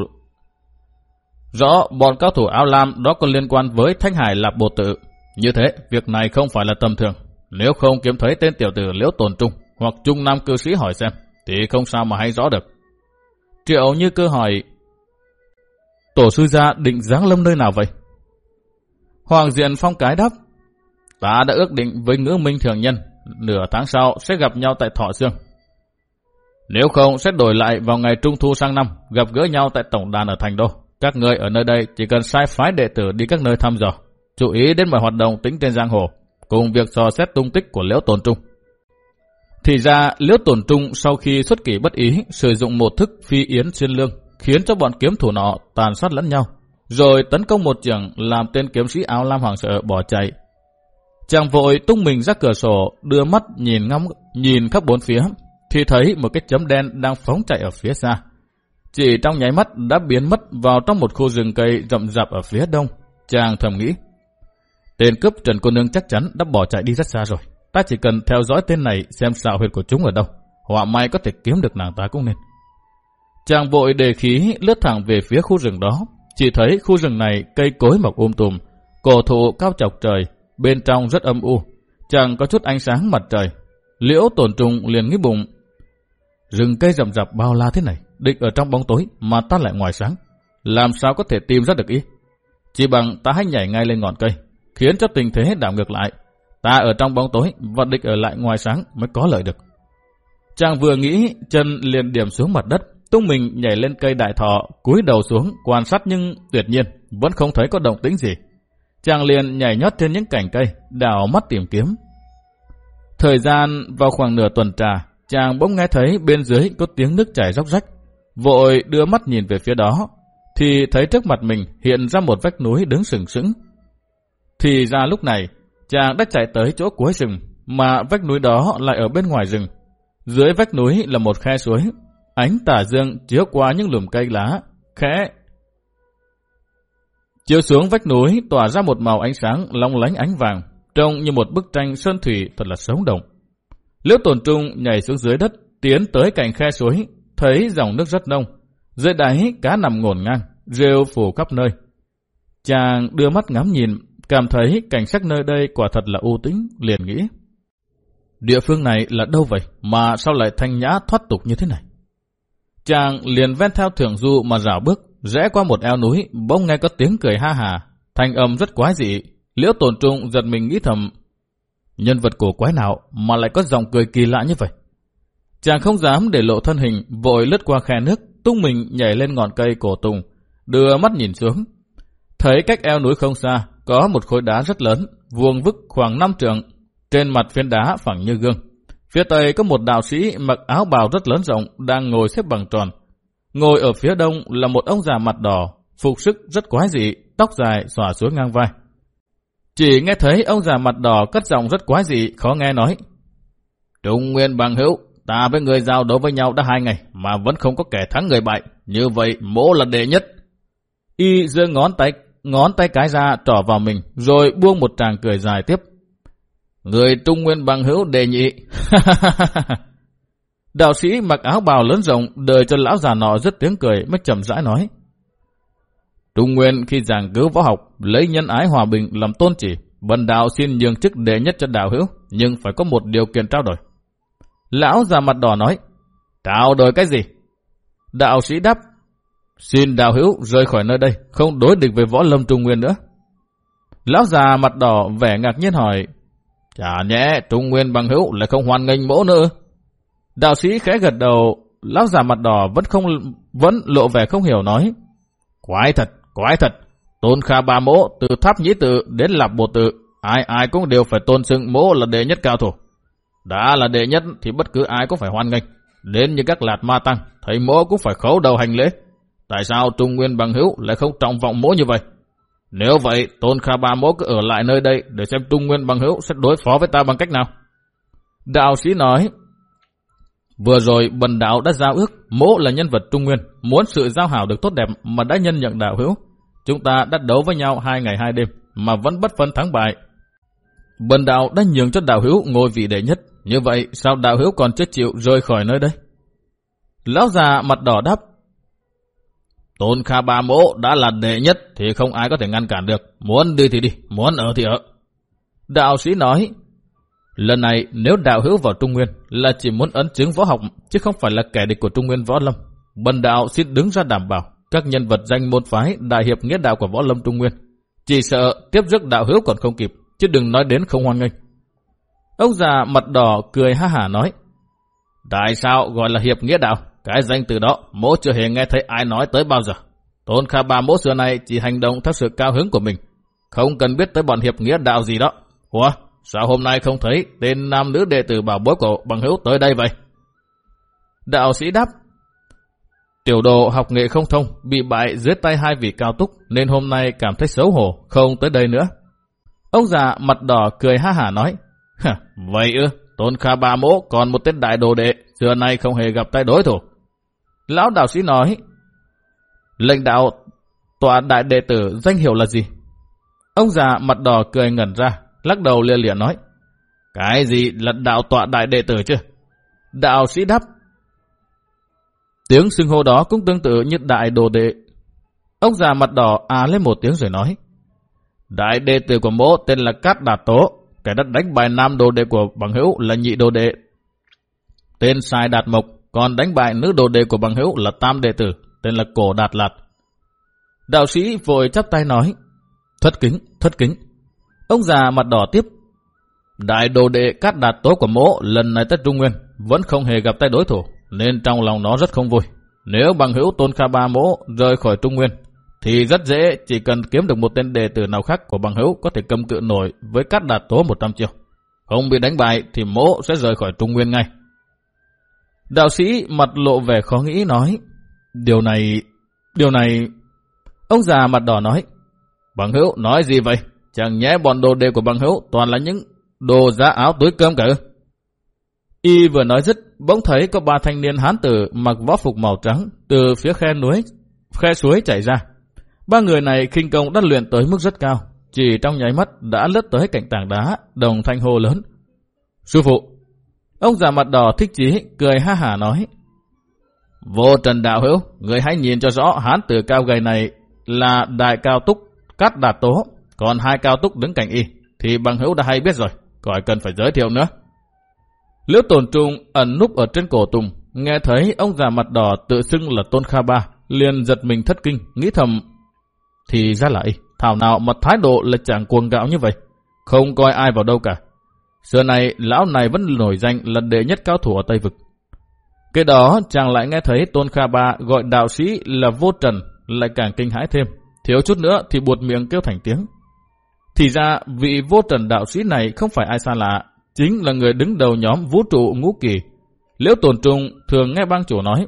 rõ bọn cao thủ áo lam đó có liên quan với Thanh Hải Lạp Bồ Tự. Như thế, việc này không phải là tầm thường. Nếu không kiếm thấy tên tiểu tử liễu tồn trung hoặc trung nam cư sĩ hỏi xem, thì không sao mà hay rõ được. Triệu như cơ hỏi, tổ sư gia định giáng lâm nơi nào vậy? Hoàng Diện Phong cái đáp, ta đã ước định với ngữ minh thường nhân, nửa tháng sau sẽ gặp nhau tại Thọ Dương. Nếu không sẽ đổi lại vào ngày trung thu sang năm, gặp gỡ nhau tại tổng đàn ở Thành Đô. Các người ở nơi đây chỉ cần sai phái đệ tử đi các nơi thăm dò, chú ý đến mọi hoạt động tính trên giang hồ, cùng việc dò xét tung tích của Liễu Tồn Trung. Thì ra, Liễu Tồn Trung sau khi xuất kỳ bất ý, sử dụng một thức phi yến xuyên lương, khiến cho bọn kiếm thủ nọ tàn sát lẫn nhau, rồi tấn công một trường làm tên kiếm sĩ áo lam hoàng sợ bỏ chạy. Chàng vội tung mình ra cửa sổ, đưa mắt nhìn ngắm nhìn khắp bốn phía, thì thấy một cái chấm đen đang phóng chạy ở phía xa. Chỉ trong nháy mắt đã biến mất vào trong một khu rừng cây rậm rạp ở phía đông. Chàng thầm nghĩ, tên cướp Trần Cô Nương chắc chắn đã bỏ chạy đi rất xa rồi. Ta chỉ cần theo dõi tên này xem xạo huyệt của chúng ở đâu. Họa may có thể kiếm được nàng ta cũng nên. Chàng vội đề khí lướt thẳng về phía khu rừng đó. Chỉ thấy khu rừng này cây cối mọc um tùm, cổ thụ cao chọc trời, bên trong rất âm u, chẳng có chút ánh sáng mặt trời. Liễu tổn trùng liền nghĩ bụng. Rừng cây rậm rạp bao la thế này, định ở trong bóng tối mà ta lại ngoài sáng. Làm sao có thể tìm ra được ý? Chỉ bằng ta hãy nhảy ngay lên ngọn cây, khiến cho tình thế đảo ngược lại. Ta ở trong bóng tối và địch ở lại ngoài sáng mới có lợi được. Chàng vừa nghĩ, chân liền điểm xuống mặt đất, tung mình nhảy lên cây đại thọ, cúi đầu xuống, quan sát nhưng tuyệt nhiên, vẫn không thấy có động tĩnh gì. Chàng liền nhảy nhót trên những cành cây, đảo mắt tìm kiếm. Thời gian vào khoảng nửa tuần trà, chàng bỗng nghe thấy bên dưới có tiếng nước chảy róc rách. Vội đưa mắt nhìn về phía đó, thì thấy trước mặt mình hiện ra một vách núi đứng sừng sững. Thì ra lúc này, chàng đã chạy tới chỗ cuối rừng, mà vách núi đó lại ở bên ngoài rừng. Dưới vách núi là một khe suối, ánh tả dương chiếu qua những lùm cây lá, khẽ. Chiếu xuống vách núi tỏa ra một màu ánh sáng long lánh ánh vàng, trông như một bức tranh sơn thủy thật là sống động. Liễu tồn trung nhảy xuống dưới đất, tiến tới cạnh khe suối, thấy dòng nước rất nông. Dưới đáy cá nằm ngổn ngang, rêu phủ khắp nơi. Chàng đưa mắt ngắm nhìn, cảm thấy cảnh sắc nơi đây quả thật là u tĩnh, liền nghĩ. Địa phương này là đâu vậy mà sao lại thanh nhã thoát tục như thế này? Chàng liền ven theo thượng du mà rảo bước, rẽ qua một eo núi, bỗng nghe có tiếng cười ha hà, thanh âm rất quái dị. Liễu tồn trung giật mình nghĩ thầm, nhân vật cổ quái nào mà lại có giọng cười kỳ lạ như vậy? Chàng không dám để lộ thân hình, vội lướt qua khe nước, tung mình nhảy lên ngọn cây cổ tùng, đưa mắt nhìn xuống. Thấy cách eo núi không xa, có một khối đá rất lớn, vuông vức khoảng 5 trượng, trên mặt phiến đá phẳng như gương. Phía tây có một đạo sĩ mặc áo bào rất lớn rộng đang ngồi xếp bằng tròn. Ngồi ở phía đông là một ông già mặt đỏ, phục sức rất quái dị, tóc dài xòa xuống ngang vai. Chỉ nghe thấy ông già mặt đỏ cất giọng rất quái dị, khó nghe nói. Trung Nguyên bằng hữu, ta với người giao đấu với nhau đã hai ngày mà vẫn không có kẻ thắng người bại. Như vậy mỗ là đệ nhất. Y giơ ngón tay ngón tay cái ra trỏ vào mình rồi buông một tràng cười dài tiếp. Người Trung Nguyên bằng hữu đề nhị. Đạo sĩ mặc áo bào lớn rộng đợi cho lão già nọ rất tiếng cười mới chậm rãi nói. Trung Nguyên khi giảng cứu võ học lấy nhân ái hòa bình làm tôn chỉ, bần đạo xin nhường chức đệ nhất cho đạo hữu, nhưng phải có một điều kiện trao đổi. Lão già mặt đỏ nói, trao đổi cái gì? Đạo sĩ đáp, xin đạo hữu rời khỏi nơi đây, không đối địch với võ lâm Trung Nguyên nữa. Lão già mặt đỏ vẻ ngạc nhiên hỏi, chả nhẽ Trung Nguyên bằng hữu lại không hoàn nghênh mỗ nữa. Đạo sĩ khẽ gật đầu, lão già mặt đỏ vẫn không vẫn lộ vẻ không hiểu nói, quái thật, quái thật, tôn kha ba mỗ từ tháp nhĩ tự đến lạp bộ tự, ai ai cũng đều phải tôn xưng mỗ là đệ nhất cao thủ. Đã là đệ nhất thì bất cứ ai cũng phải hoan nghênh. Đến như các lạt ma tăng, thầy mỗ cũng phải khấu đầu hành lễ. Tại sao Trung Nguyên bằng hữu lại không trọng vọng mỗ như vậy? Nếu vậy, Tôn Kha Ba Mỗ cứ ở lại nơi đây để xem Trung Nguyên bằng hữu sẽ đối phó với ta bằng cách nào. Đạo sĩ nói, vừa rồi bần đạo đã giao ước, mỗ là nhân vật Trung Nguyên, muốn sự giao hảo được tốt đẹp mà đã nhân nhận đạo hữu. Chúng ta đã đấu với nhau hai ngày hai đêm, mà vẫn bất phân thắng bại. Bần đạo đã nhường cho đạo hữu ngôi vị đệ nhất, như vậy sao đạo hữu còn chết chịu rời khỏi nơi đây? Lão già mặt đỏ đáp, Tôn Kha Ba Mỗ đã là đệ nhất thì không ai có thể ngăn cản được. Muốn đi thì đi, muốn ở thì ở. Đạo sĩ nói, lần này nếu đạo hữu vào Trung Nguyên là chỉ muốn ấn chứng võ học, chứ không phải là kẻ địch của Trung Nguyên võ lâm. Bần đạo xin đứng ra đảm bảo các nhân vật danh môn phái đại hiệp nghĩa đạo của võ lâm Trung Nguyên. Chỉ sợ tiếp rước đạo hữu còn không kịp, chứ đừng nói đến không hoan nghênh. Ông già mặt đỏ cười ha hả nói, Tại sao gọi là hiệp nghĩa đạo? Cái danh từ đó, mỗ chưa hề nghe thấy ai nói tới bao giờ. Tôn Kha Ba mỗ xưa này chỉ hành động theo sự cao hứng của mình. Không cần biết tới bọn hiệp nghĩa đạo gì đó. Ủa, sao hôm nay không thấy tên nam nữ đệ tử bảo bối của bằng hữu tới đây vậy? Đạo sĩ đáp, Tiểu đồ học nghệ không thông, bị bại dưới tay hai vị cao túc, nên hôm nay cảm thấy xấu hổ, không tới đây nữa. Ông già mặt đỏ cười ha hả nói, Vậy ư, Tôn Kha Ba Mỗ còn một tên đại đồ đệ, xưa nay không hề gặp tay đối thủ. Lão đạo sĩ nói, lệnh đạo tòa đại đệ tử danh hiệu là gì? Ông già mặt đỏ cười ngẩn ra, lắc đầu lia lịa nói, cái gì là đạo tọa đại đệ tử chứ? Đạo sĩ đáp, tiếng xưng hô đó cũng tương tự như đại đồ đệ. Ông già mặt đỏ à lên một tiếng rồi nói, đại đệ tử của mỗ tên là Cát Đạt Tố, kẻ đã đánh bại nam đồ đệ của bằng hữu là nhị đồ đệ. Tên sai đạt mộc, còn đánh bại nữ đồ đệ của bằng hữu là tam đệ tử, tên là cổ đạt lạt. Đạo sĩ vội chắp tay nói, thất kính, thất kính. Ông già mặt đỏ tiếp, đại đồ đệ cát đạt tố của mỗ lần này tất Trung Nguyên vẫn không hề gặp tay đối thủ, nên trong lòng nó rất không vui. Nếu bằng hữu tôn kha ba mỗ rời khỏi Trung Nguyên, thì rất dễ, chỉ cần kiếm được một tên đệ tử nào khác của bằng hữu có thể cầm cự nổi với cát đạt tố 100 triệu. Không bị đánh bại thì mỗ sẽ rời khỏi Trung Nguyên ngay. Đạo sĩ mặt lộ vẻ khó nghĩ nói, điều này, điều này... Ông già mặt đỏ nói, bằng hữu nói gì vậy? Chẳng nhẽ bọn đồ đệ của bằng hữu toàn là những đồ giá áo túi cơm cả Y vừa nói dứt, bỗng thấy có ba thanh niên hán tử mặc võ phục màu trắng từ phía khe núi, khe suối chảy ra. Ba người này khinh công đã luyện tới mức rất cao, chỉ trong nháy mắt đã lướt tới cạnh tảng đá, đồng thanh hô lớn. Sư phụ! Ông già mặt đỏ thích chí, cười ha hả nói. Vô trần đạo hữu, người hãy nhìn cho rõ hán tử cao gầy này là đại cao túc, cát đạt tố, còn hai cao túc đứng cạnh y, thì bằng hữu đã hay biết rồi, khỏi cần phải giới thiệu nữa. Liễu tồn trung ẩn núp ở trên cổ tùng, nghe thấy ông già mặt đỏ tự xưng là tôn kha ba, liền giật mình thất kinh, nghĩ thầm thì ra lại, thảo nào mà thái độ là chẳng cuồng gạo như vậy. Không coi ai vào đâu cả. Xưa này, lão này vẫn nổi danh là đệ nhất cao thủ ở Tây Vực. Cái đó, chàng lại nghe thấy Tôn Kha Ba gọi đạo sĩ là vô trần, lại càng kinh hãi thêm. Thiếu chút nữa thì buột miệng kêu thành tiếng. Thì ra, vị vô trần đạo sĩ này không phải ai xa lạ, chính là người đứng đầu nhóm vũ trụ ngũ kỳ. Liễu tồn trung thường nghe bang chủ nói,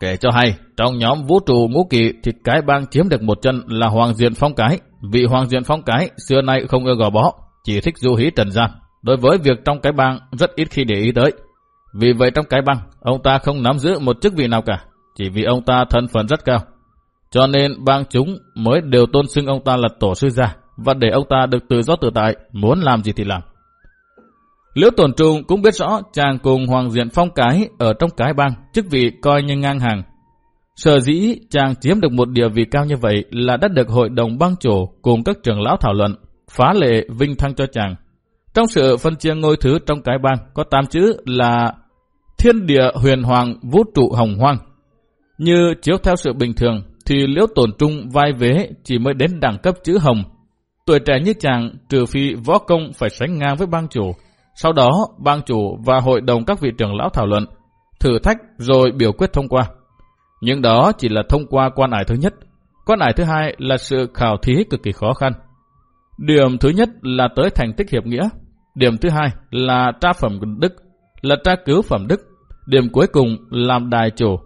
Kể cho hay, trong nhóm vũ trụ ngũ kỳ thì cái bang chiếm được một chân là Hoàng Diện Phong Cái. Vị Hoàng Diện Phong Cái xưa nay không ưa gò bó, chỉ thích du hí trần gian. Đối với việc trong cái bang rất ít khi để ý tới. Vì vậy trong cái bang, ông ta không nắm giữ một chức vị nào cả, chỉ vì ông ta thân phận rất cao. Cho nên bang chúng mới đều tôn xưng ông ta là tổ sư gia và để ông ta được tự do tự tại, muốn làm gì thì làm. Liễu Tồn Trung cũng biết rõ chàng cùng Hoàng Diện Phong Cái ở trong cái bang, chức vị coi như ngang hàng. Sở dĩ chàng chiếm được một địa vị cao như vậy là đã được hội đồng bang chủ cùng các trưởng lão thảo luận, phá lệ vinh thăng cho chàng. Trong sự phân chia ngôi thứ trong cái bang có 8 chữ là Thiên địa huyền hoàng vũ trụ hồng hoang. Như chiếu theo sự bình thường thì liễu tổn trung vai vế chỉ mới đến đẳng cấp chữ hồng. Tuổi trẻ như chàng trừ phi võ công phải sánh ngang với bang chủ sau đó, bang chủ và hội đồng các vị trưởng lão thảo luận, thử thách rồi biểu quyết thông qua. Nhưng đó chỉ là thông qua quan ải thứ nhất. Quan ải thứ hai là sự khảo thí cực kỳ khó khăn. Điểm thứ nhất là tới thành tích hiệp nghĩa. Điểm thứ hai là tra phẩm đức, là tra cứu phẩm đức. Điểm cuối cùng làm đài chủ,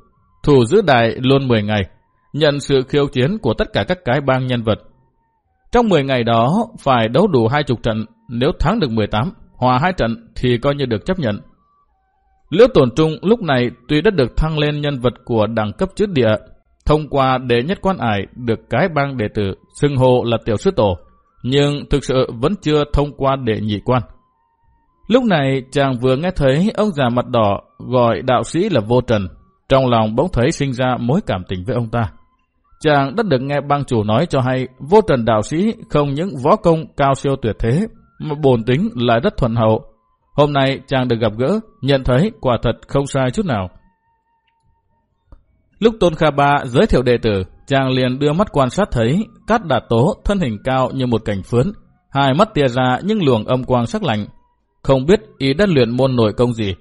thủ giữ đài luôn 10 ngày, nhận sự khiêu chiến của tất cả các cái bang nhân vật. Trong 10 ngày đó phải đấu đủ hai chục trận, nếu thắng được 18 hòa hai trận thì coi như được chấp nhận. Liễu Tổn Trung lúc này tuy đã được thăng lên nhân vật của đẳng cấp trước địa, thông qua đệ nhất quan ải được cái bang đệ tử xưng hô là tiểu sư tổ, nhưng thực sự vẫn chưa thông qua đệ nhị quan. Lúc này chàng vừa nghe thấy ông già mặt đỏ gọi đạo sĩ là vô trần, trong lòng bỗng thấy sinh ra mối cảm tình với ông ta chàng đã được nghe bang chủ nói cho hay vô trần đạo sĩ không những võ công cao siêu tuyệt thế, mà bổn tính lại rất thuần hậu. Hôm nay chàng được gặp gỡ, nhận thấy quả thật không sai chút nào. Lúc Tôn Kha Ba giới thiệu đệ tử, chàng liền đưa mắt quan sát thấy Cát Đạt Tố thân hình cao như một cảnh phướn, hai mắt tia ra những luồng âm quang sắc lạnh. Không biết ý đất luyện môn nội công gì.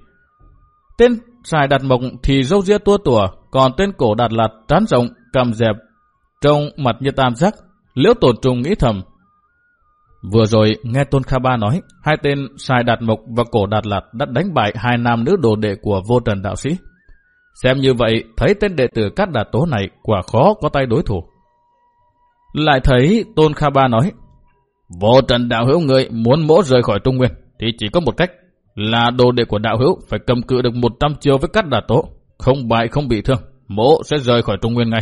Tên xài đạt mộng thì râu ria tua tủa, còn tên cổ đạt lạt trán rộng, cầm dẹp, trông mặt như tam giác. Liễu tổ trùng nghĩ thầm. Vừa rồi nghe Tôn Kha Ba nói, hai tên Sai Đạt Mộc và Cổ Đạt Lạt đã đánh bại hai nam nữ đồ đệ của vô trần đạo sĩ. Xem như vậy, thấy tên đệ tử Cát Đạt Tố này quả khó có tay đối thủ. Lại thấy Tôn Kha Ba nói, Vô trần đạo hữu người muốn mỗ rời khỏi Trung Nguyên, thì chỉ có một cách, là đồ đệ của đạo hữu phải cầm cự được 100 chiêu với Cát Đạt Tố, không bại không bị thương, mỗ sẽ rời khỏi Trung Nguyên ngay.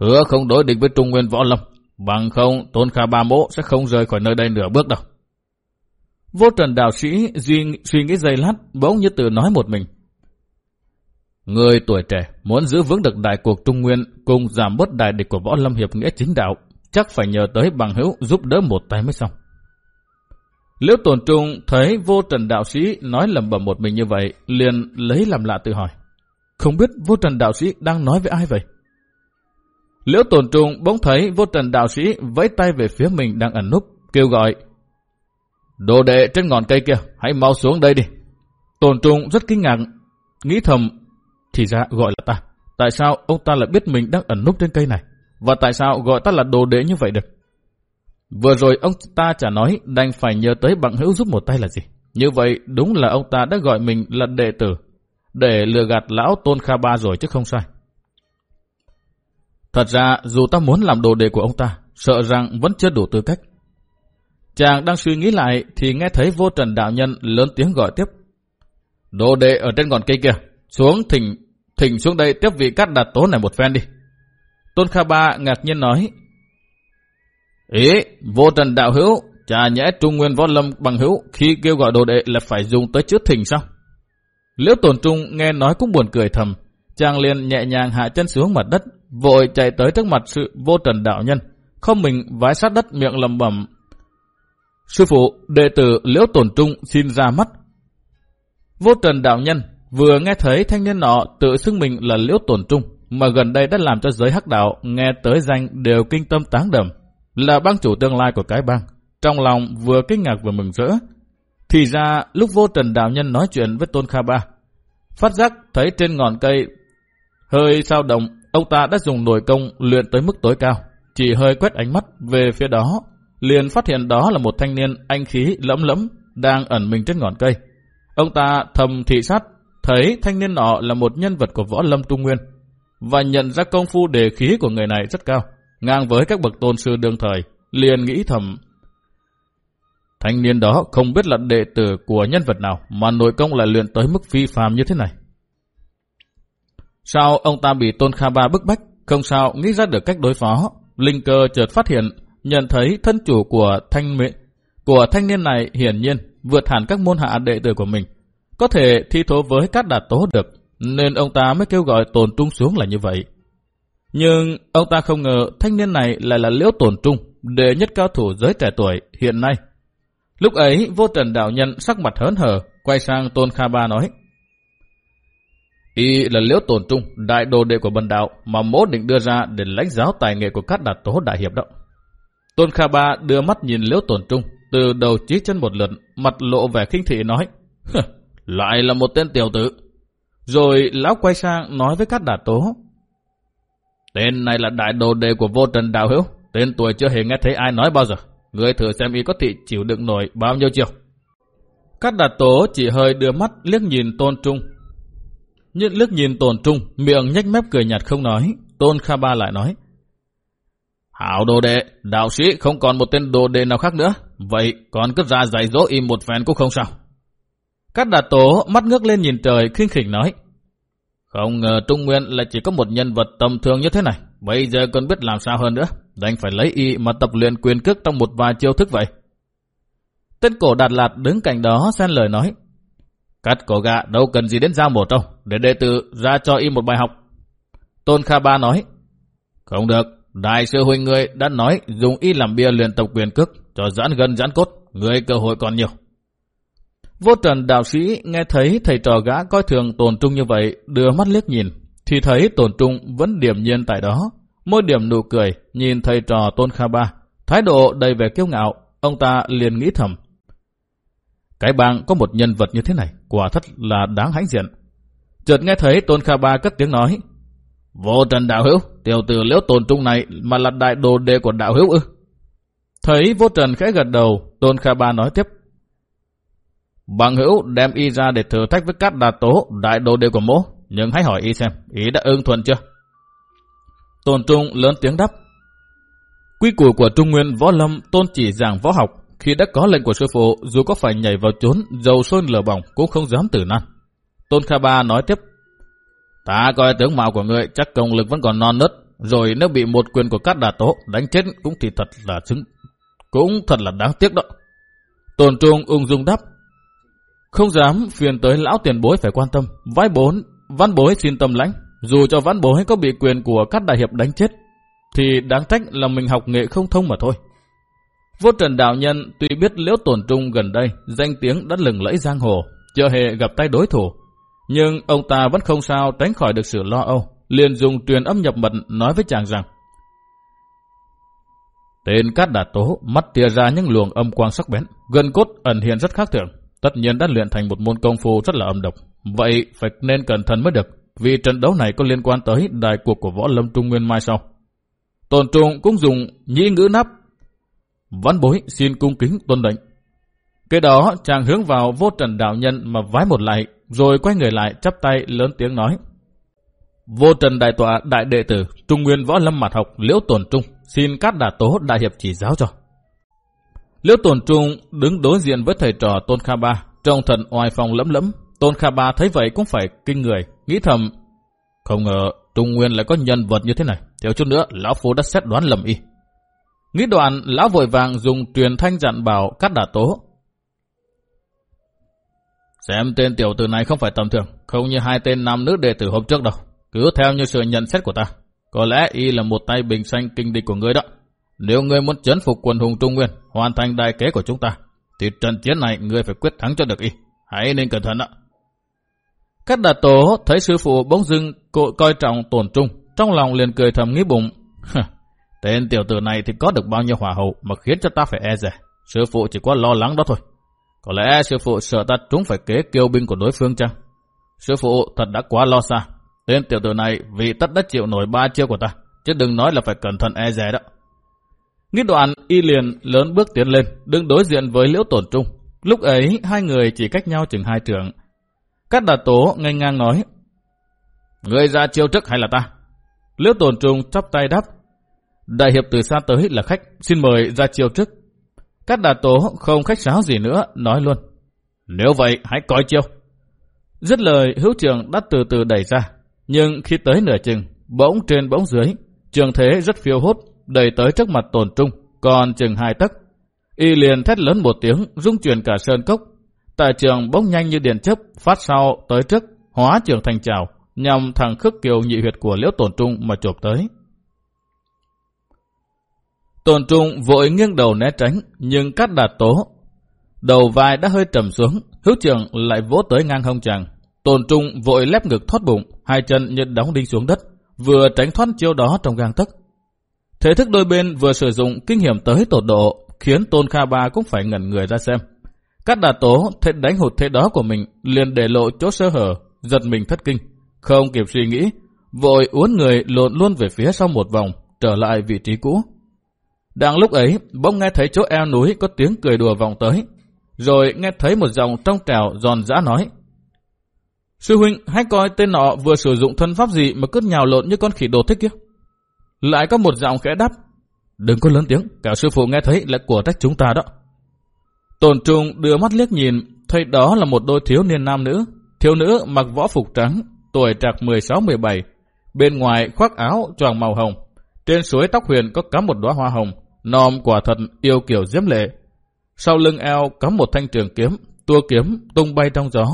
Hứa không đối địch với Trung Nguyên Võ Lâm, bằng không Tôn Kha Ba mỗ sẽ không rời khỏi nơi đây nửa bước đâu. Vô trần đạo sĩ duy, suy nghĩ giây lát, bỗng như tự nói một mình. Người tuổi trẻ muốn giữ vững được đại cuộc Trung Nguyên cùng giảm bớt đại địch của võ lâm hiệp nghĩa chính đạo, chắc phải nhờ tới bằng hữu giúp đỡ một tay mới xong. Liễu Tồn trung thấy vô trần đạo sĩ nói lầm bầm một mình như vậy, liền lấy làm lạ tự hỏi. Không biết vô trần đạo sĩ đang nói với ai vậy? Liễu tổn trung bỗng thấy vô trần đạo sĩ vẫy tay về phía mình đang ẩn núp, kêu gọi. Đồ đệ trên ngọn cây kia, hãy mau xuống đây đi. Tổn trung rất kinh ngạc, nghĩ thầm thì ra gọi là ta. Tại sao ông ta lại biết mình đang ẩn núp trên cây này? Và tại sao gọi ta là đồ đệ như vậy được? Vừa rồi ông ta chả nói đành phải nhờ tới bằng hữu giúp một tay là gì. Như vậy đúng là ông ta đã gọi mình là đệ tử để lừa gạt lão Tôn Kha Ba rồi chứ không sai. Thật ra dù ta muốn làm đồ đệ của ông ta, sợ rằng vẫn chưa đủ tư cách. Chàng đang suy nghĩ lại thì nghe thấy vô trần đạo nhân lớn tiếng gọi tiếp. Đồ đệ ở trên ngọn cây kia, xuống thỉnh thỉnh xuống đây tiếp vị cắt đạt tố này một phen đi. Tôn Kha Ba ngạc nhiên nói. Ý, vô trần đạo hữu, chả nhẽ Trung Nguyên Võ Lâm bằng hữu khi kêu gọi đồ đệ là phải dùng tới chữ thỉnh sao? Liễu tổn Trung nghe nói cũng buồn cười thầm, chàng liền nhẹ nhàng hạ chân xuống mặt đất, vội chạy tới trước mặt sự vô trần đạo nhân, không mình vái sát đất miệng lầm bẩm. Sư phụ, đệ tử Liễu Tồn Trung xin ra mắt. Vô trần đạo nhân Vừa nghe thấy thanh niên nọ tự xưng mình là liễu tổn trung, mà gần đây đã làm cho giới hắc đạo nghe tới danh đều kinh tâm tán đầm, là bang chủ tương lai của cái bang. Trong lòng vừa kinh ngạc vừa mừng rỡ. Thì ra lúc vô trần đạo nhân nói chuyện với Tôn Kha Ba, phát giác thấy trên ngọn cây hơi sao động, ông ta đã dùng nồi công luyện tới mức tối cao, chỉ hơi quét ánh mắt về phía đó, liền phát hiện đó là một thanh niên anh khí lẫm lẫm đang ẩn mình trên ngọn cây. Ông ta thầm thị sát thấy thanh niên nọ là một nhân vật của võ lâm trung nguyên và nhận ra công phu đề khí của người này rất cao, ngang với các bậc tôn sư đương thời, liền nghĩ thầm. Thanh niên đó không biết là đệ tử của nhân vật nào mà nội công lại luyện tới mức phi phàm như thế này. Sao ông ta bị Tôn Kha Ba bức bách, không sao nghĩ ra được cách đối phó, Linh cơ chợt phát hiện, nhận thấy thân chủ của thanh mệ, của thanh niên này hiển nhiên vượt hẳn các môn hạ đệ tử của mình có thể thi thố với các đạt tố được, nên ông ta mới kêu gọi tồn trung xuống là như vậy. Nhưng ông ta không ngờ thanh niên này lại là liễu tồn trung, đệ nhất cao thủ giới trẻ tuổi hiện nay. Lúc ấy vô trần đạo nhân sắc mặt hớn hở, quay sang tôn kha ba nói. Y là liễu tổn trung, đại đồ đệ của bần đạo mà mỗ định đưa ra để lãnh giáo tài nghệ của các đạt tố đại hiệp đó. Tôn Kha Ba đưa mắt nhìn liễu tổn trung, từ đầu chí chân một lượt, mặt lộ vẻ khinh thị nói. Lại là một tên tiểu tử. Rồi lão quay sang nói với các đà tố. Tên này là đại đồ đệ của vô trần đạo hữu. Tên tuổi chưa hề nghe thấy ai nói bao giờ. Người thử xem y có thị chịu đựng nổi bao nhiêu chiều. Các đạt tố chỉ hơi đưa mắt liếc nhìn tôn trung. Nhưng lướt nhìn tôn trung, miệng nhếch mép cười nhạt không nói. Tôn Kha Ba lại nói. Hảo đồ đệ, đạo sĩ không còn một tên đồ đệ nào khác nữa. Vậy còn cứ ra dạy dỗ im một phen cũng không sao. Cát đà tố mắt ngước lên nhìn trời khinh khỉnh nói. Không ngờ Trung Nguyên là chỉ có một nhân vật tầm thường như thế này. Bây giờ còn biết làm sao hơn nữa. Đành phải lấy y mà tập luyện quyền cước trong một vài chiêu thức vậy. Tên cổ Đạt Lạt đứng cạnh đó xen lời nói. Cắt cổ gạ đâu cần gì đến giao một đâu. Để đệ tử ra cho y một bài học. Tôn Kha Ba nói. Không được, đại sư huynh người đã nói dùng y làm bia luyện tập quyền cước cho giãn gân giãn cốt, người cơ hội còn nhiều. Vô trần đạo sĩ nghe thấy thầy trò gã coi thường tồn trung như vậy, đưa mắt liếc nhìn, thì thấy tồn trung vẫn điểm nhiên tại đó, môi điểm nụ cười, nhìn thầy trò tôn kha ba, thái độ đầy vẻ kiêu ngạo, ông ta liền nghĩ thầm. Cái bang có một nhân vật như thế này, quả thật là đáng hãnh diện. Chợt nghe thấy tôn kha ba cất tiếng nói, Vô trần đạo hữu, tiểu tử liễu tồn trung này mà là đại đồ đề của đạo hữu ư. Thấy vô trần khẽ gật đầu, tôn kha ba nói tiếp, Bằng hữu đem y ra để thử thách với các đà tố đại đồ đề của mỗ, nhưng hãy hỏi y xem, y đã ưng thuận chưa? Tôn Trung lớn tiếng đáp. Quy củ của Trung Nguyên Võ Lâm tôn chỉ giảng võ học, khi đã có lệnh của sư phụ, dù có phải nhảy vào trốn, dầu sôi lửa bỏng cũng không dám tử nan. Tôn Kha Ba nói tiếp. Ta coi tướng mạo của ngươi chắc công lực vẫn còn non nớt, rồi nếu bị một quyền của các đà tố đánh chết cũng thì thật là xứng, cũng thật là đáng tiếc đó. Tôn Trung ung dung đáp. Không dám phiền tới lão tiền bối phải quan tâm. Vái bốn, văn bối xin tâm lãnh. Dù cho văn bối có bị quyền của các đại hiệp đánh chết, thì đáng trách là mình học nghệ không thông mà thôi. Vô trần đạo nhân tuy biết liễu tổn trung gần đây, danh tiếng đã lừng lẫy giang hồ, chưa hề gặp tay đối thủ. Nhưng ông ta vẫn không sao tránh khỏi được sự lo âu, liền dùng truyền âm nhập mật nói với chàng rằng Tên Cát Đạt Tố mắt tia ra những luồng âm quang sắc bén, gần cốt ẩn hiện rất khác thường tất nhiên đã luyện thành một môn công phu rất là âm độc. Vậy phải nên cẩn thận mới được, vì trận đấu này có liên quan tới đại cuộc của võ lâm trung nguyên mai sau. Tồn trung cũng dùng nhĩ ngữ nắp. Văn bối xin cung kính tuân lệnh. Cái đó chàng hướng vào vô trần đạo nhân mà vái một lại, rồi quay người lại chắp tay lớn tiếng nói. Vô trần đại tọa đại đệ tử, trung nguyên võ lâm mặt học liễu tồn trung, xin các đà tố đại hiệp chỉ giáo cho. Liễu Tồn Trung đứng đối diện với thầy trò Tôn Kha Ba, trong thần oai phong lẫm lẫm. Tôn Kha Ba thấy vậy cũng phải kinh người, nghĩ thầm. Không ngờ Trung Nguyên lại có nhân vật như thế này. Thiếu chút nữa, Lão Phu đã xét đoán lầm y. Nghĩ đoạn, Lão vội vàng dùng truyền thanh dặn bảo cắt đả tố. Xem tên tiểu tử này không phải tầm thường, không như hai tên nam nữ đệ tử hôm trước đâu. Cứ theo như sự nhận xét của ta. Có lẽ y là một tay bình xanh kinh địch của ngươi đó. Nếu ngươi muốn chấn phục quần hùng Trung Nguyên, hoàn thành đại kế của chúng ta, thì trận chiến này ngươi phải quyết thắng cho được y. Hãy nên cẩn thận ạ. Các đà tổ thấy sư phụ bỗng dưng cội coi trọng tổn trung, trong lòng liền cười thầm nghĩ bụng. Tên tiểu tử này thì có được bao nhiêu hỏa hậu mà khiến cho ta phải e dè. Sư phụ chỉ có lo lắng đó thôi. Có lẽ sư phụ sợ ta trúng phải kế kiêu binh của đối phương chăng? Sư phụ thật đã quá lo xa. Tên tiểu tử này vì tất đã chịu nổi ba chiêu của ta. Chứ đừng nói là phải cẩn thận e dè đó. Nghĩ đoạn y liền lớn bước tiến lên, đứng đối diện với liễu tổn trung. Lúc ấy hai người chỉ cách nhau chừng hai trường. Cát đà tố ngay ngang nói. Người ra chiêu trước hay là ta? Liễu tổn trung chắp tay đáp. Đại hiệp từ xa tới là khách, xin mời ra chiêu trước. Cát đà tố không khách sáo gì nữa, nói luôn. Nếu vậy, hãy coi chiêu. Dứt lời, hữu trường đã từ từ đẩy ra. Nhưng khi tới nửa chừng, bỗng trên bỗng dưới, trường thế rất phiêu hốt, đẩy tới trước mặt tồn trung, còn chừng hai tấc. Y liền thét lớn một tiếng, rung chuyển cả sơn cốc. Tại trường bỗng nhanh như điện chấp, phát sau tới trước, hóa trường thành trào, nhằm thằng khước kiều nhị huyệt của liễu tổn trung mà chộp tới. Tôn trung vội nghiêng đầu né tránh, nhưng cắt đạt tố. Đầu vai đã hơi trầm xuống, hữu trường lại vỗ tới ngang hông chàng. Tôn trung vội lép ngực thoát bụng, hai chân như đóng đinh xuống đất, vừa tránh thoát chiêu đó trong gang tấc. Thế thức đôi bên vừa sử dụng kinh hiểm tới tột độ, khiến Tôn Kha Ba cũng phải ngẩn người ra xem. Cát đà tố thế đánh hụt thế đó của mình liền để lộ chỗ sơ hở, giật mình thất kinh. Không kịp suy nghĩ, vội uốn người lộn luôn về phía sau một vòng, trở lại vị trí cũ. Đang lúc ấy, bỗng nghe thấy chỗ eo núi có tiếng cười đùa vòng tới, rồi nghe thấy một dòng trong trào giòn giã nói. Sư huynh, hãy coi tên nọ vừa sử dụng thân pháp gì mà cứ nhào lộn như con khỉ đồ thích kia. Lại có một giọng khẽ đáp. Đừng có lớn tiếng, cả sư phụ nghe thấy là của trách chúng ta đó. Tồn trung đưa mắt liếc nhìn, thấy đó là một đôi thiếu niên nam nữ. Thiếu nữ mặc võ phục trắng, tuổi trạc 16-17, bên ngoài khoác áo choàng màu hồng. Trên suối tóc huyền có cắm một đóa hoa hồng, Nom quả thật yêu kiểu diễm lệ. Sau lưng eo cắm một thanh trường kiếm, tua kiếm tung bay trong gió,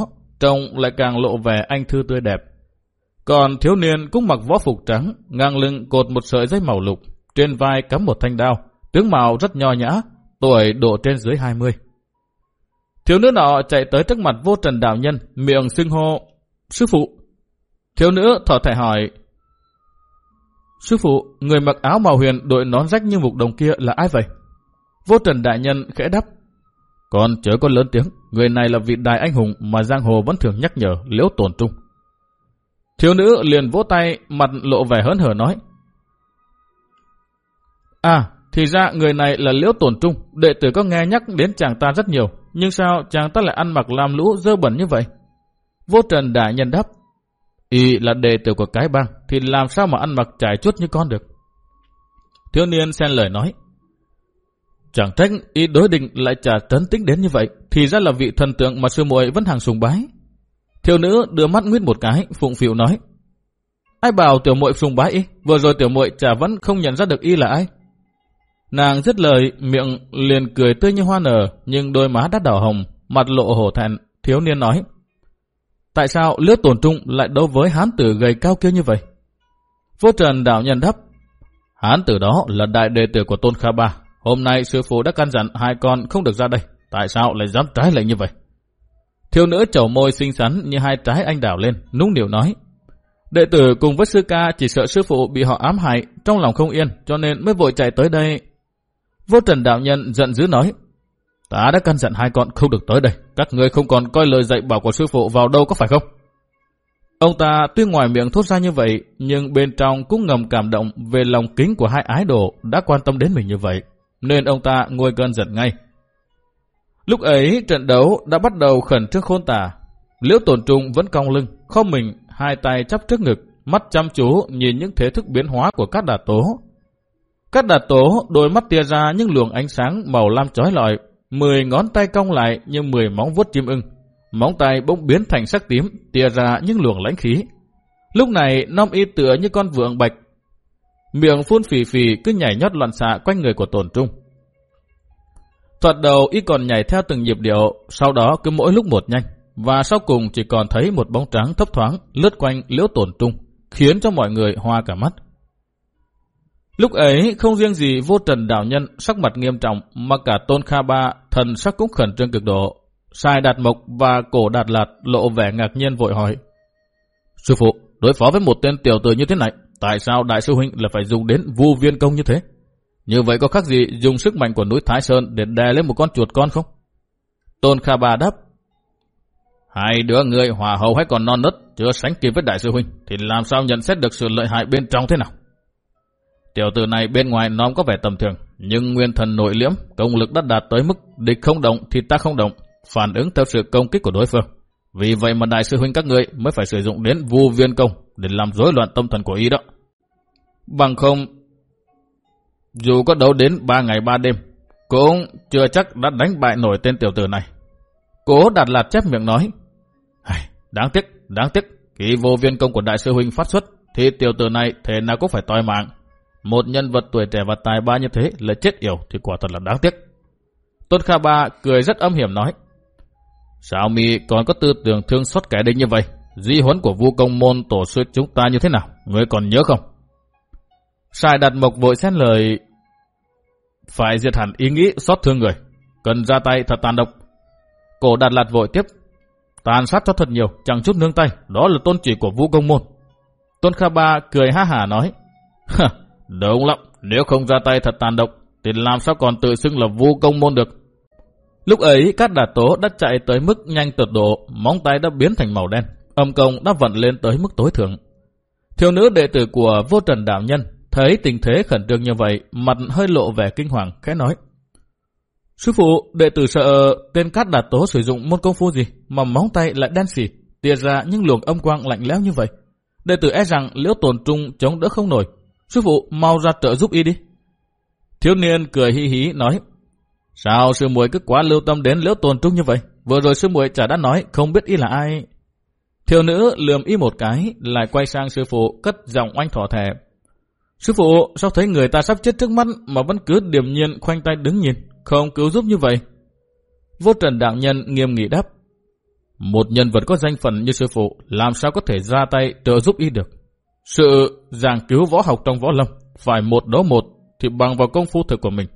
trông lại càng lộ vẻ anh thư tươi đẹp. Còn thiếu niên cũng mặc võ phục trắng, ngang lưng cột một sợi dây màu lục, trên vai cắm một thanh đao, tướng mạo rất nho nhã, tuổi độ trên dưới 20. Thiếu nữ nọ chạy tới trước mặt vô trần đạo nhân, miệng xưng hô, Sư phụ. Thiếu nữ thở thẻ hỏi, Sư phụ, người mặc áo màu huyền đội nón rách như mục đồng kia là ai vậy? Vô trần đại nhân khẽ đáp, Còn chớ có lớn tiếng, người này là vị đại anh hùng mà giang hồ vẫn thường nhắc nhở liễu tổn trung. Thiếu nữ liền vỗ tay, mặt lộ vẻ hớn hở nói, À, thì ra người này là liễu tổn trung, đệ tử có nghe nhắc đến chàng ta rất nhiều, nhưng sao chàng ta lại ăn mặc làm lũ dơ bẩn như vậy? Vô trần đại nhân đáp, Y là đệ tử của cái bang, thì làm sao mà ăn mặc trải chuốt như con được? Thiếu niên xen lời nói, Chẳng trách y đối định lại trả trấn tính đến như vậy, thì ra là vị thần tượng mà sư muội vẫn hàng sùng bái. Thiếu nữ đưa mắt nguyết một cái, phụng phịu nói, Ai bảo tiểu muội sùng bái y, vừa rồi tiểu muội chả vẫn không nhận ra được y là ai. Nàng dứt lời, miệng liền cười tươi như hoa nở, nhưng đôi má đắt đỏ hồng, mặt lộ hổ thẹn, thiếu niên nói. Tại sao Liễu Tồn Trung lại đấu với hán tử gầy cao kia như vậy? Vô trần đạo nhân đáp. Hán tử đó là đại đệ tử của Tôn Kha Ba. Hôm nay sư phụ đã căn dặn hai con không được ra đây. Tại sao lại dám trái lệnh như vậy? Thiếu nữ chầu môi xinh xắn như hai trái anh đào lên, núng điệu nói. Đệ tử cùng với sư ca chỉ sợ sư phụ bị họ ám hại, trong lòng không yên, cho nên mới vội chạy tới đây Vô trần đạo nhân giận dữ nói, ta đã căn dặn hai con không được tới đây, các người không còn coi lời dạy bảo của sư phụ vào đâu có phải không? Ông ta tuy ngoài miệng thốt ra như vậy, nhưng bên trong cũng ngầm cảm động về lòng kính của hai ái đồ đã quan tâm đến mình như vậy, nên ông ta ngồi cơn giận ngay. Lúc ấy trận đấu đã bắt đầu khẩn trương khôn tả, liễu tổn trung vẫn cong lưng, không mình, hai tay chắp trước ngực, mắt chăm chú nhìn những thế thức biến hóa của các đà tố, các đà tố đôi mắt tia ra những luồng ánh sáng màu lam chói lọi, mười ngón tay cong lại như mười móng vuốt chim ưng. Móng tay bỗng biến thành sắc tím, tia ra những luồng lãnh khí. Lúc này, Nom y tựa như con vượng bạch. Miệng phun phì phì cứ nhảy nhót loạn xạ quanh người của tổn trung. Thoạt đầu y còn nhảy theo từng nhịp điệu, sau đó cứ mỗi lúc một nhanh, và sau cùng chỉ còn thấy một bóng trắng thấp thoáng lướt quanh liễu tổn trung, khiến cho mọi người hoa cả mắt. Lúc ấy không riêng gì vô trần đạo nhân sắc mặt nghiêm trọng mà cả tôn kha ba thần sắc cũng khẩn trương cực độ. Sai đạt mộc và cổ đạt lạt lộ vẻ ngạc nhiên vội hỏi. Sư phụ, đối phó với một tên tiểu tử như thế này, tại sao đại sư huynh là phải dùng đến vu viên công như thế? Như vậy có khác gì dùng sức mạnh của núi Thái Sơn để đè lên một con chuột con không? Tôn Kha Ba đáp. Hai đứa người hòa hầu hay còn non nớt, chưa sánh kịp với đại sư huynh, thì làm sao nhận xét được sự lợi hại bên trong thế nào? Tiểu tử này bên ngoài nóm có vẻ tầm thường, nhưng nguyên thần nội liễm, công lực đã đạt tới mức địch không động thì ta không động, phản ứng theo sự công kích của đối phương. Vì vậy mà đại sư huynh các ngươi mới phải sử dụng đến vu viên công để làm rối loạn tâm thần của y đó. Bằng không, dù có đấu đến 3 ngày 3 đêm, cũng chưa chắc đã đánh bại nổi tên tiểu tử này. Cố đạt lạt chép miệng nói, đáng tiếc, đáng tiếc, khi vô viên công của đại sư huynh phát xuất, thì tiểu tử này thế nào cũng phải toi mạng. Một nhân vật tuổi trẻ và tài ba như thế là chết yểu thì quả thật là đáng tiếc. Tôn Kha Ba cười rất âm hiểm nói. Sao mi còn có tư tưởng thương xót kẻ địch như vậy? Di huấn của vu công môn tổ sư chúng ta như thế nào? Ngươi còn nhớ không? Sai đặt mộc vội xét lời. Phải diệt hẳn ý nghĩ xót thương người. Cần ra tay thật tàn độc. Cổ đạt lạt vội tiếp. Tàn sát cho thật nhiều, chẳng chút nương tay. Đó là tôn chỉ của vu công môn. Tôn Kha Ba cười ha hả nói. Đúng lắm, nếu không ra tay thật tàn độc, thì làm sao còn tự xưng là vu công môn được. Lúc ấy, các đà tố đã chạy tới mức nhanh tuyệt độ, móng tay đã biến thành màu đen, âm công đã vận lên tới mức tối thượng. Thiếu nữ đệ tử của vô trần đạo nhân thấy tình thế khẩn trương như vậy, mặt hơi lộ vẻ kinh hoàng, khẽ nói. Sư phụ, đệ tử sợ tên cát đà tố sử dụng môn công phu gì mà móng tay lại đen xỉ, tia ra những luồng âm quang lạnh lẽo như vậy. Đệ tử e rằng liễu tồn trung chống đỡ không nổi, Sư phụ mau ra trợ giúp y đi. Thiếu niên cười hi hí nói. Sao sư muội cứ quá lưu tâm đến liễu tồn trúc như vậy? Vừa rồi sư muội chả đã nói không biết y là ai. Thiếu nữ lườm y một cái lại quay sang sư phụ cất giọng oanh thỏ thẻ. Sư phụ sao thấy người ta sắp chết trước mắt mà vẫn cứ điềm nhiên khoanh tay đứng nhìn, không cứu giúp như vậy? Vô trần đạo nhân nghiêm nghị đáp. Một nhân vật có danh phận như sư phụ làm sao có thể ra tay trợ giúp y được. Sự giảng cứu võ học trong võ lâm phải một đấu một thì bằng vào công phu thực của mình.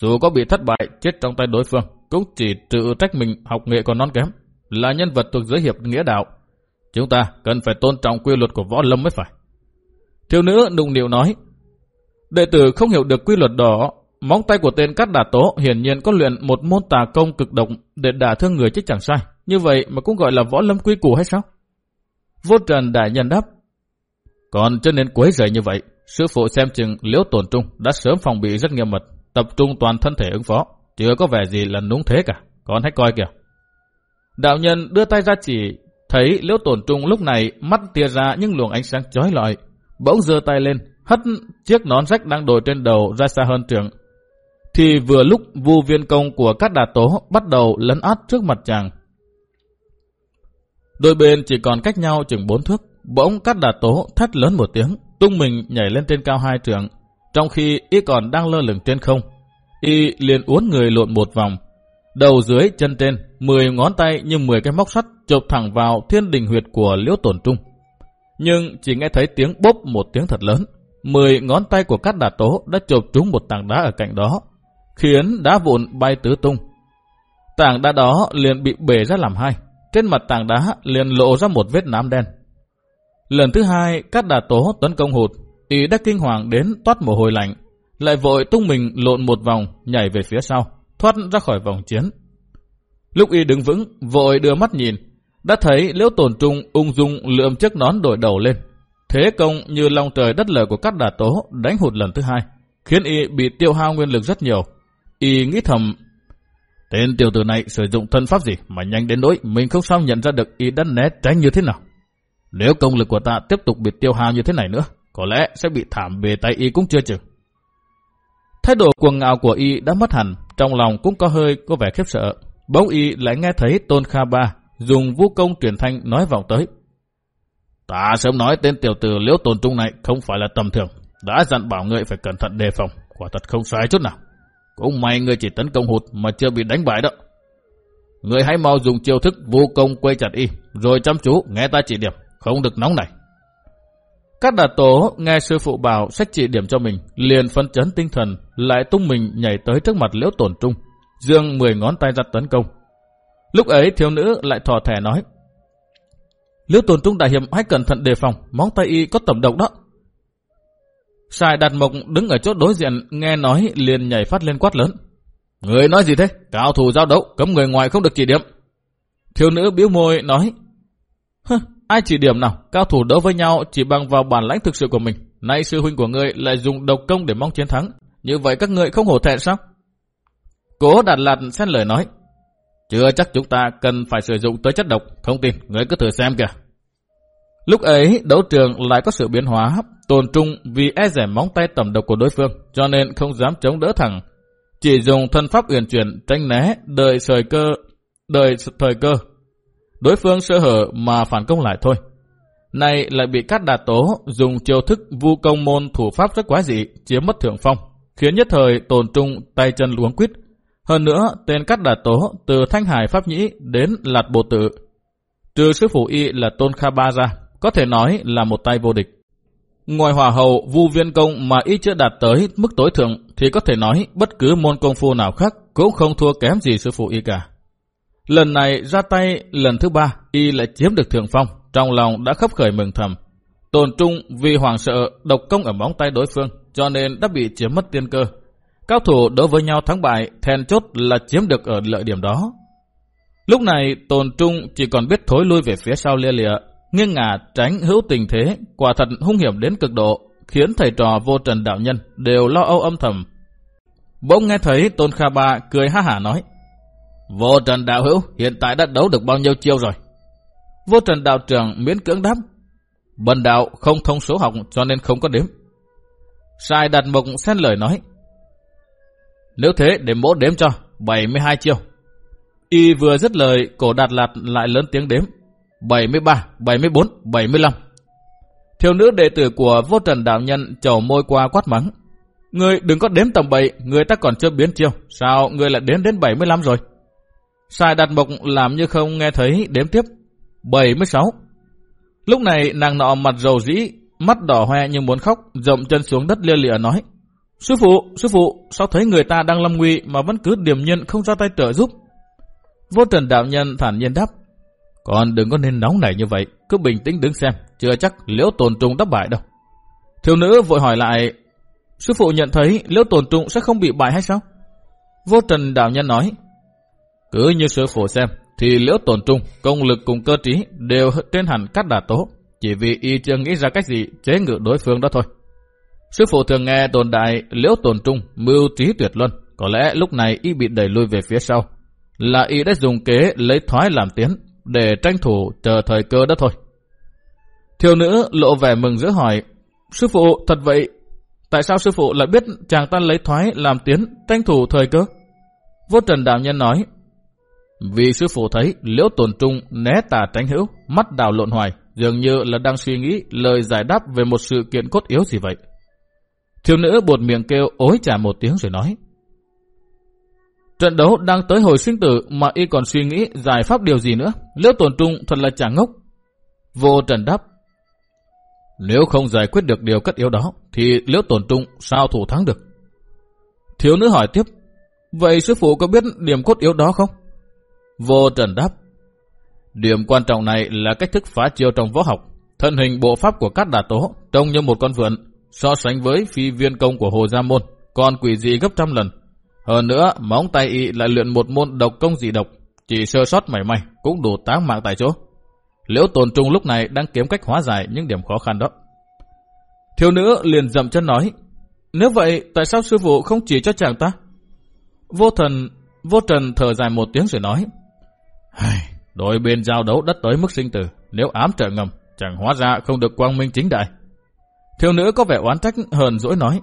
Dù có bị thất bại, chết trong tay đối phương, cũng chỉ tự trách mình học nghệ còn non kém. Là nhân vật thuộc giới hiệp nghĩa đạo. Chúng ta cần phải tôn trọng quy luật của võ lâm mới phải. Thiếu nữ nụng nịu nói, Đệ tử không hiểu được quy luật đó Móng tay của tên cắt đà tố hiển nhiên có luyện một môn tà công cực độc để đả thương người chứ chẳng sai. Như vậy mà cũng gọi là võ lâm quy củ hay sao? Vô trần đại nhân đáp. Còn cho nên quấy rầy như vậy, sư phụ xem chừng liễu tổn trung đã sớm phòng bị rất nghiêm mật, tập trung toàn thân thể ứng phó. Chưa có vẻ gì là núng thế cả, con hãy coi kìa. Đạo nhân đưa tay ra chỉ, thấy liễu tổn trung lúc này mắt tia ra những luồng ánh sáng chói lọi. Bỗng giơ tay lên, hất chiếc nón rách đang đội trên đầu ra xa hơn trường, thì vừa lúc vu viên công của các đà tố bắt đầu lấn át trước mặt chàng. Đôi bên chỉ còn cách nhau chừng bốn thước, bỗng cắt đà tố thét lớn một tiếng, tung mình nhảy lên trên cao hai trường, trong khi y còn đang lơ lửng trên không. Y liền uốn người lộn một vòng, đầu dưới chân trên, mười ngón tay như mười cái móc sắt chộp thẳng vào thiên đình huyệt của liễu tổn trung. Nhưng chỉ nghe thấy tiếng bốp một tiếng thật lớn, mười ngón tay của cát đà tố đã chộp trúng một tảng đá ở cạnh đó, khiến đá vụn bay tứ tung. Tảng đá đó liền bị bể ra làm hai, trên mặt tảng đá liền lộ ra một vết nám đen. Lần thứ hai, các đà tố tấn công hụt, y đã kinh hoàng đến toát mồ hôi lạnh, lại vội tung mình lộn một vòng, nhảy về phía sau, thoát ra khỏi vòng chiến. Lúc y đứng vững, vội đưa mắt nhìn, đã thấy liễu tổn trung ung dung lượm chiếc nón đổi đầu lên. Thế công như long trời đất lở của các đà tố đánh hụt lần thứ hai, khiến y bị tiêu hao nguyên lực rất nhiều, Y nghĩ thầm, tên tiểu tử này sử dụng thân pháp gì mà nhanh đến nỗi mình không sao nhận ra được y đã né tránh như thế nào. Nếu công lực của ta tiếp tục bị tiêu hao như thế này nữa, có lẽ sẽ bị thảm về tay y cũng chưa chừng. Thái độ cuồng ngạo của y đã mất hẳn, trong lòng cũng có hơi có vẻ khiếp sợ. Bỗng y lại nghe thấy Tôn Kha Ba dùng vũ công truyền thanh nói vọng tới. Ta sớm nói tên tiểu tử liễu tồn trung này không phải là tầm thường, đã dặn bảo ngươi phải cẩn thận đề phòng, quả thật không sai chút nào. Cũng may người chỉ tấn công hụt mà chưa bị đánh bại đó. Người hãy mau dùng chiêu thức vô công quay chặt y, rồi chăm chú nghe ta chỉ điểm, không được nóng này. Các đà tố nghe sư phụ bảo sách chỉ điểm cho mình, liền phân chấn tinh thần, lại tung mình nhảy tới trước mặt liễu tổn trung, dương 10 ngón tay ra tấn công. Lúc ấy thiếu nữ lại thò thẻ nói, Liễu tổn trung đại hiểm hãy cẩn thận đề phòng, móng tay y có tầm độc đó. Sài Đạt Mộc đứng ở chỗ đối diện nghe nói liền nhảy phát lên quát lớn. Người nói gì thế? Cao thủ giao đấu, cấm người ngoài không được chỉ điểm. Thiếu nữ biếu môi nói. Hơ, ai chỉ điểm nào? Cao thủ đấu với nhau chỉ bằng vào bản lãnh thực sự của mình. Nay sư huynh của ngươi lại dùng độc công để mong chiến thắng. Như vậy các ngươi không hổ thẹn sao? Cố đạt lạt xen lời nói. Chưa chắc chúng ta cần phải sử dụng tới chất độc. Không tin, ngươi cứ thử xem kìa. Lúc ấy, đấu trường lại có sự biến hóa, tồn trung vì e rẻ móng tay tầm độc của đối phương, cho nên không dám chống đỡ thẳng. Chỉ dùng thân pháp uyển chuyển tranh né, đợi thời cơ, đợi thời cơ. Đối phương sơ hở mà phản công lại thôi. Này lại bị cắt đà tố dùng chiêu thức vu công môn thủ pháp rất quá dị, chiếm mất thượng phong, khiến nhất thời tồn trung tay chân luống quýt. Hơn nữa, tên cắt đà tố từ Thanh Hải Pháp Nhĩ đến Lạt Bộ Tự, trừ sư phụ y là Tôn Kha Ba ra, có thể nói là một tay vô địch. Ngoài hòa hầu vu viên công mà y chưa đạt tới mức tối thượng thì có thể nói bất cứ môn công phu nào khác cũng không thua kém gì sư phụ y cả. Lần này ra tay lần thứ ba y lại chiếm được thượng phong, trong lòng đã khấp khởi mừng thầm. Tồn trung vì hoàng sợ độc công ở móng tay đối phương cho nên đã bị chiếm mất tiên cơ. Cao thủ đối với nhau thắng bại, then chốt là chiếm được ở lợi điểm đó. Lúc này tồn trung chỉ còn biết thối lui về phía sau lia lịa, nghiêng ngả tránh hữu tình thế, quả thật hung hiểm đến cực độ, khiến thầy trò vô trần đạo nhân đều lo âu âm thầm. Bỗng nghe thấy Tôn Kha Ba cười ha hả nói, Vô trần đạo hữu hiện tại đã đấu được bao nhiêu chiêu rồi? Vô trần đạo trưởng miễn cưỡng đáp, Bần đạo không thông số học cho nên không có đếm. Sai đặt mục xen lời nói, Nếu thế để mỗ đếm cho, 72 chiêu. Y vừa dứt lời, cổ đạt lạt lại lớn tiếng đếm, 73, 74, 75. Thiếu nữ đệ tử của vô trần đạo nhân trầu môi qua quát mắng. Ngươi đừng có đếm tầm bậy, người ta còn chưa biến chiêu. Sao ngươi lại đến đến 75 rồi? Sai đặt mộc làm như không nghe thấy đếm tiếp. 76. Lúc này nàng nọ mặt dầu dĩ, mắt đỏ hoe như muốn khóc, rộng chân xuống đất lia lịa nói. Sư phụ, sư phụ, sao thấy người ta đang lâm nguy mà vẫn cứ điềm nhiên không ra tay trợ giúp? Vô trần đạo nhân thản nhiên đáp. Còn đừng có nên nóng nảy như vậy, cứ bình tĩnh đứng xem, chưa chắc liễu tồn trung đắc bại đâu. Thiếu nữ vội hỏi lại, sư phụ nhận thấy liễu tồn trung sẽ không bị bại hay sao? Vô trần đạo nhân nói, cứ như sư phụ xem, thì liễu tồn trung, công lực cùng cơ trí đều trên hẳn cắt đà tố, chỉ vì y chưa nghĩ ra cách gì chế ngự đối phương đó thôi. Sư phụ thường nghe tồn đại liễu tồn trung, mưu trí tuyệt luân, có lẽ lúc này y bị đẩy lui về phía sau, là y đã dùng kế lấy thoái làm tiến, để tranh thủ chờ thời cơ đó thôi. Thiếu nữ lộ vẻ mừng giữa hỏi, Sư phụ, thật vậy, tại sao sư phụ lại biết chàng ta lấy thoái làm tiến, tranh thủ thời cơ? Vô trần đạo nhân nói, vì sư phụ thấy liễu tồn trung né tà tránh hữu, mắt đào lộn hoài, dường như là đang suy nghĩ lời giải đáp về một sự kiện cốt yếu gì vậy. Thiếu nữ buột miệng kêu ối trả một tiếng rồi nói. Trận đấu đang tới hồi sinh tử mà y còn suy nghĩ giải pháp điều gì nữa. Liễu tồn trung thật là chả ngốc. Vô trần đáp. Nếu không giải quyết được điều cất yếu đó, thì liễu tồn trung sao thủ thắng được? Thiếu nữ hỏi tiếp, vậy sư phụ có biết điểm cốt yếu đó không? Vô trần đáp, điểm quan trọng này là cách thức phá chiêu trong võ học. Thân hình bộ pháp của các đà tố trông như một con vượn, so sánh với phi viên công của Hồ Gia Môn, còn quỷ dị gấp trăm lần. Hơn nữa, móng tay y lại luyện một môn độc công dị độc, chỉ sơ sót mảy may cũng đủ táng mạng tại chỗ. Liễu tồn trung lúc này đang kiếm cách hóa giải những điểm khó khăn đó. Thiếu nữ liền dậm chân nói, nếu vậy tại sao sư phụ không chỉ cho chàng ta? Vô thần, vô trần thở dài một tiếng rồi nói, Đôi bên giao đấu đất tới mức sinh tử, nếu ám trợ ngầm, chẳng hóa ra không được quang minh chính đại. Thiếu nữ có vẻ oán trách hờn dỗi nói,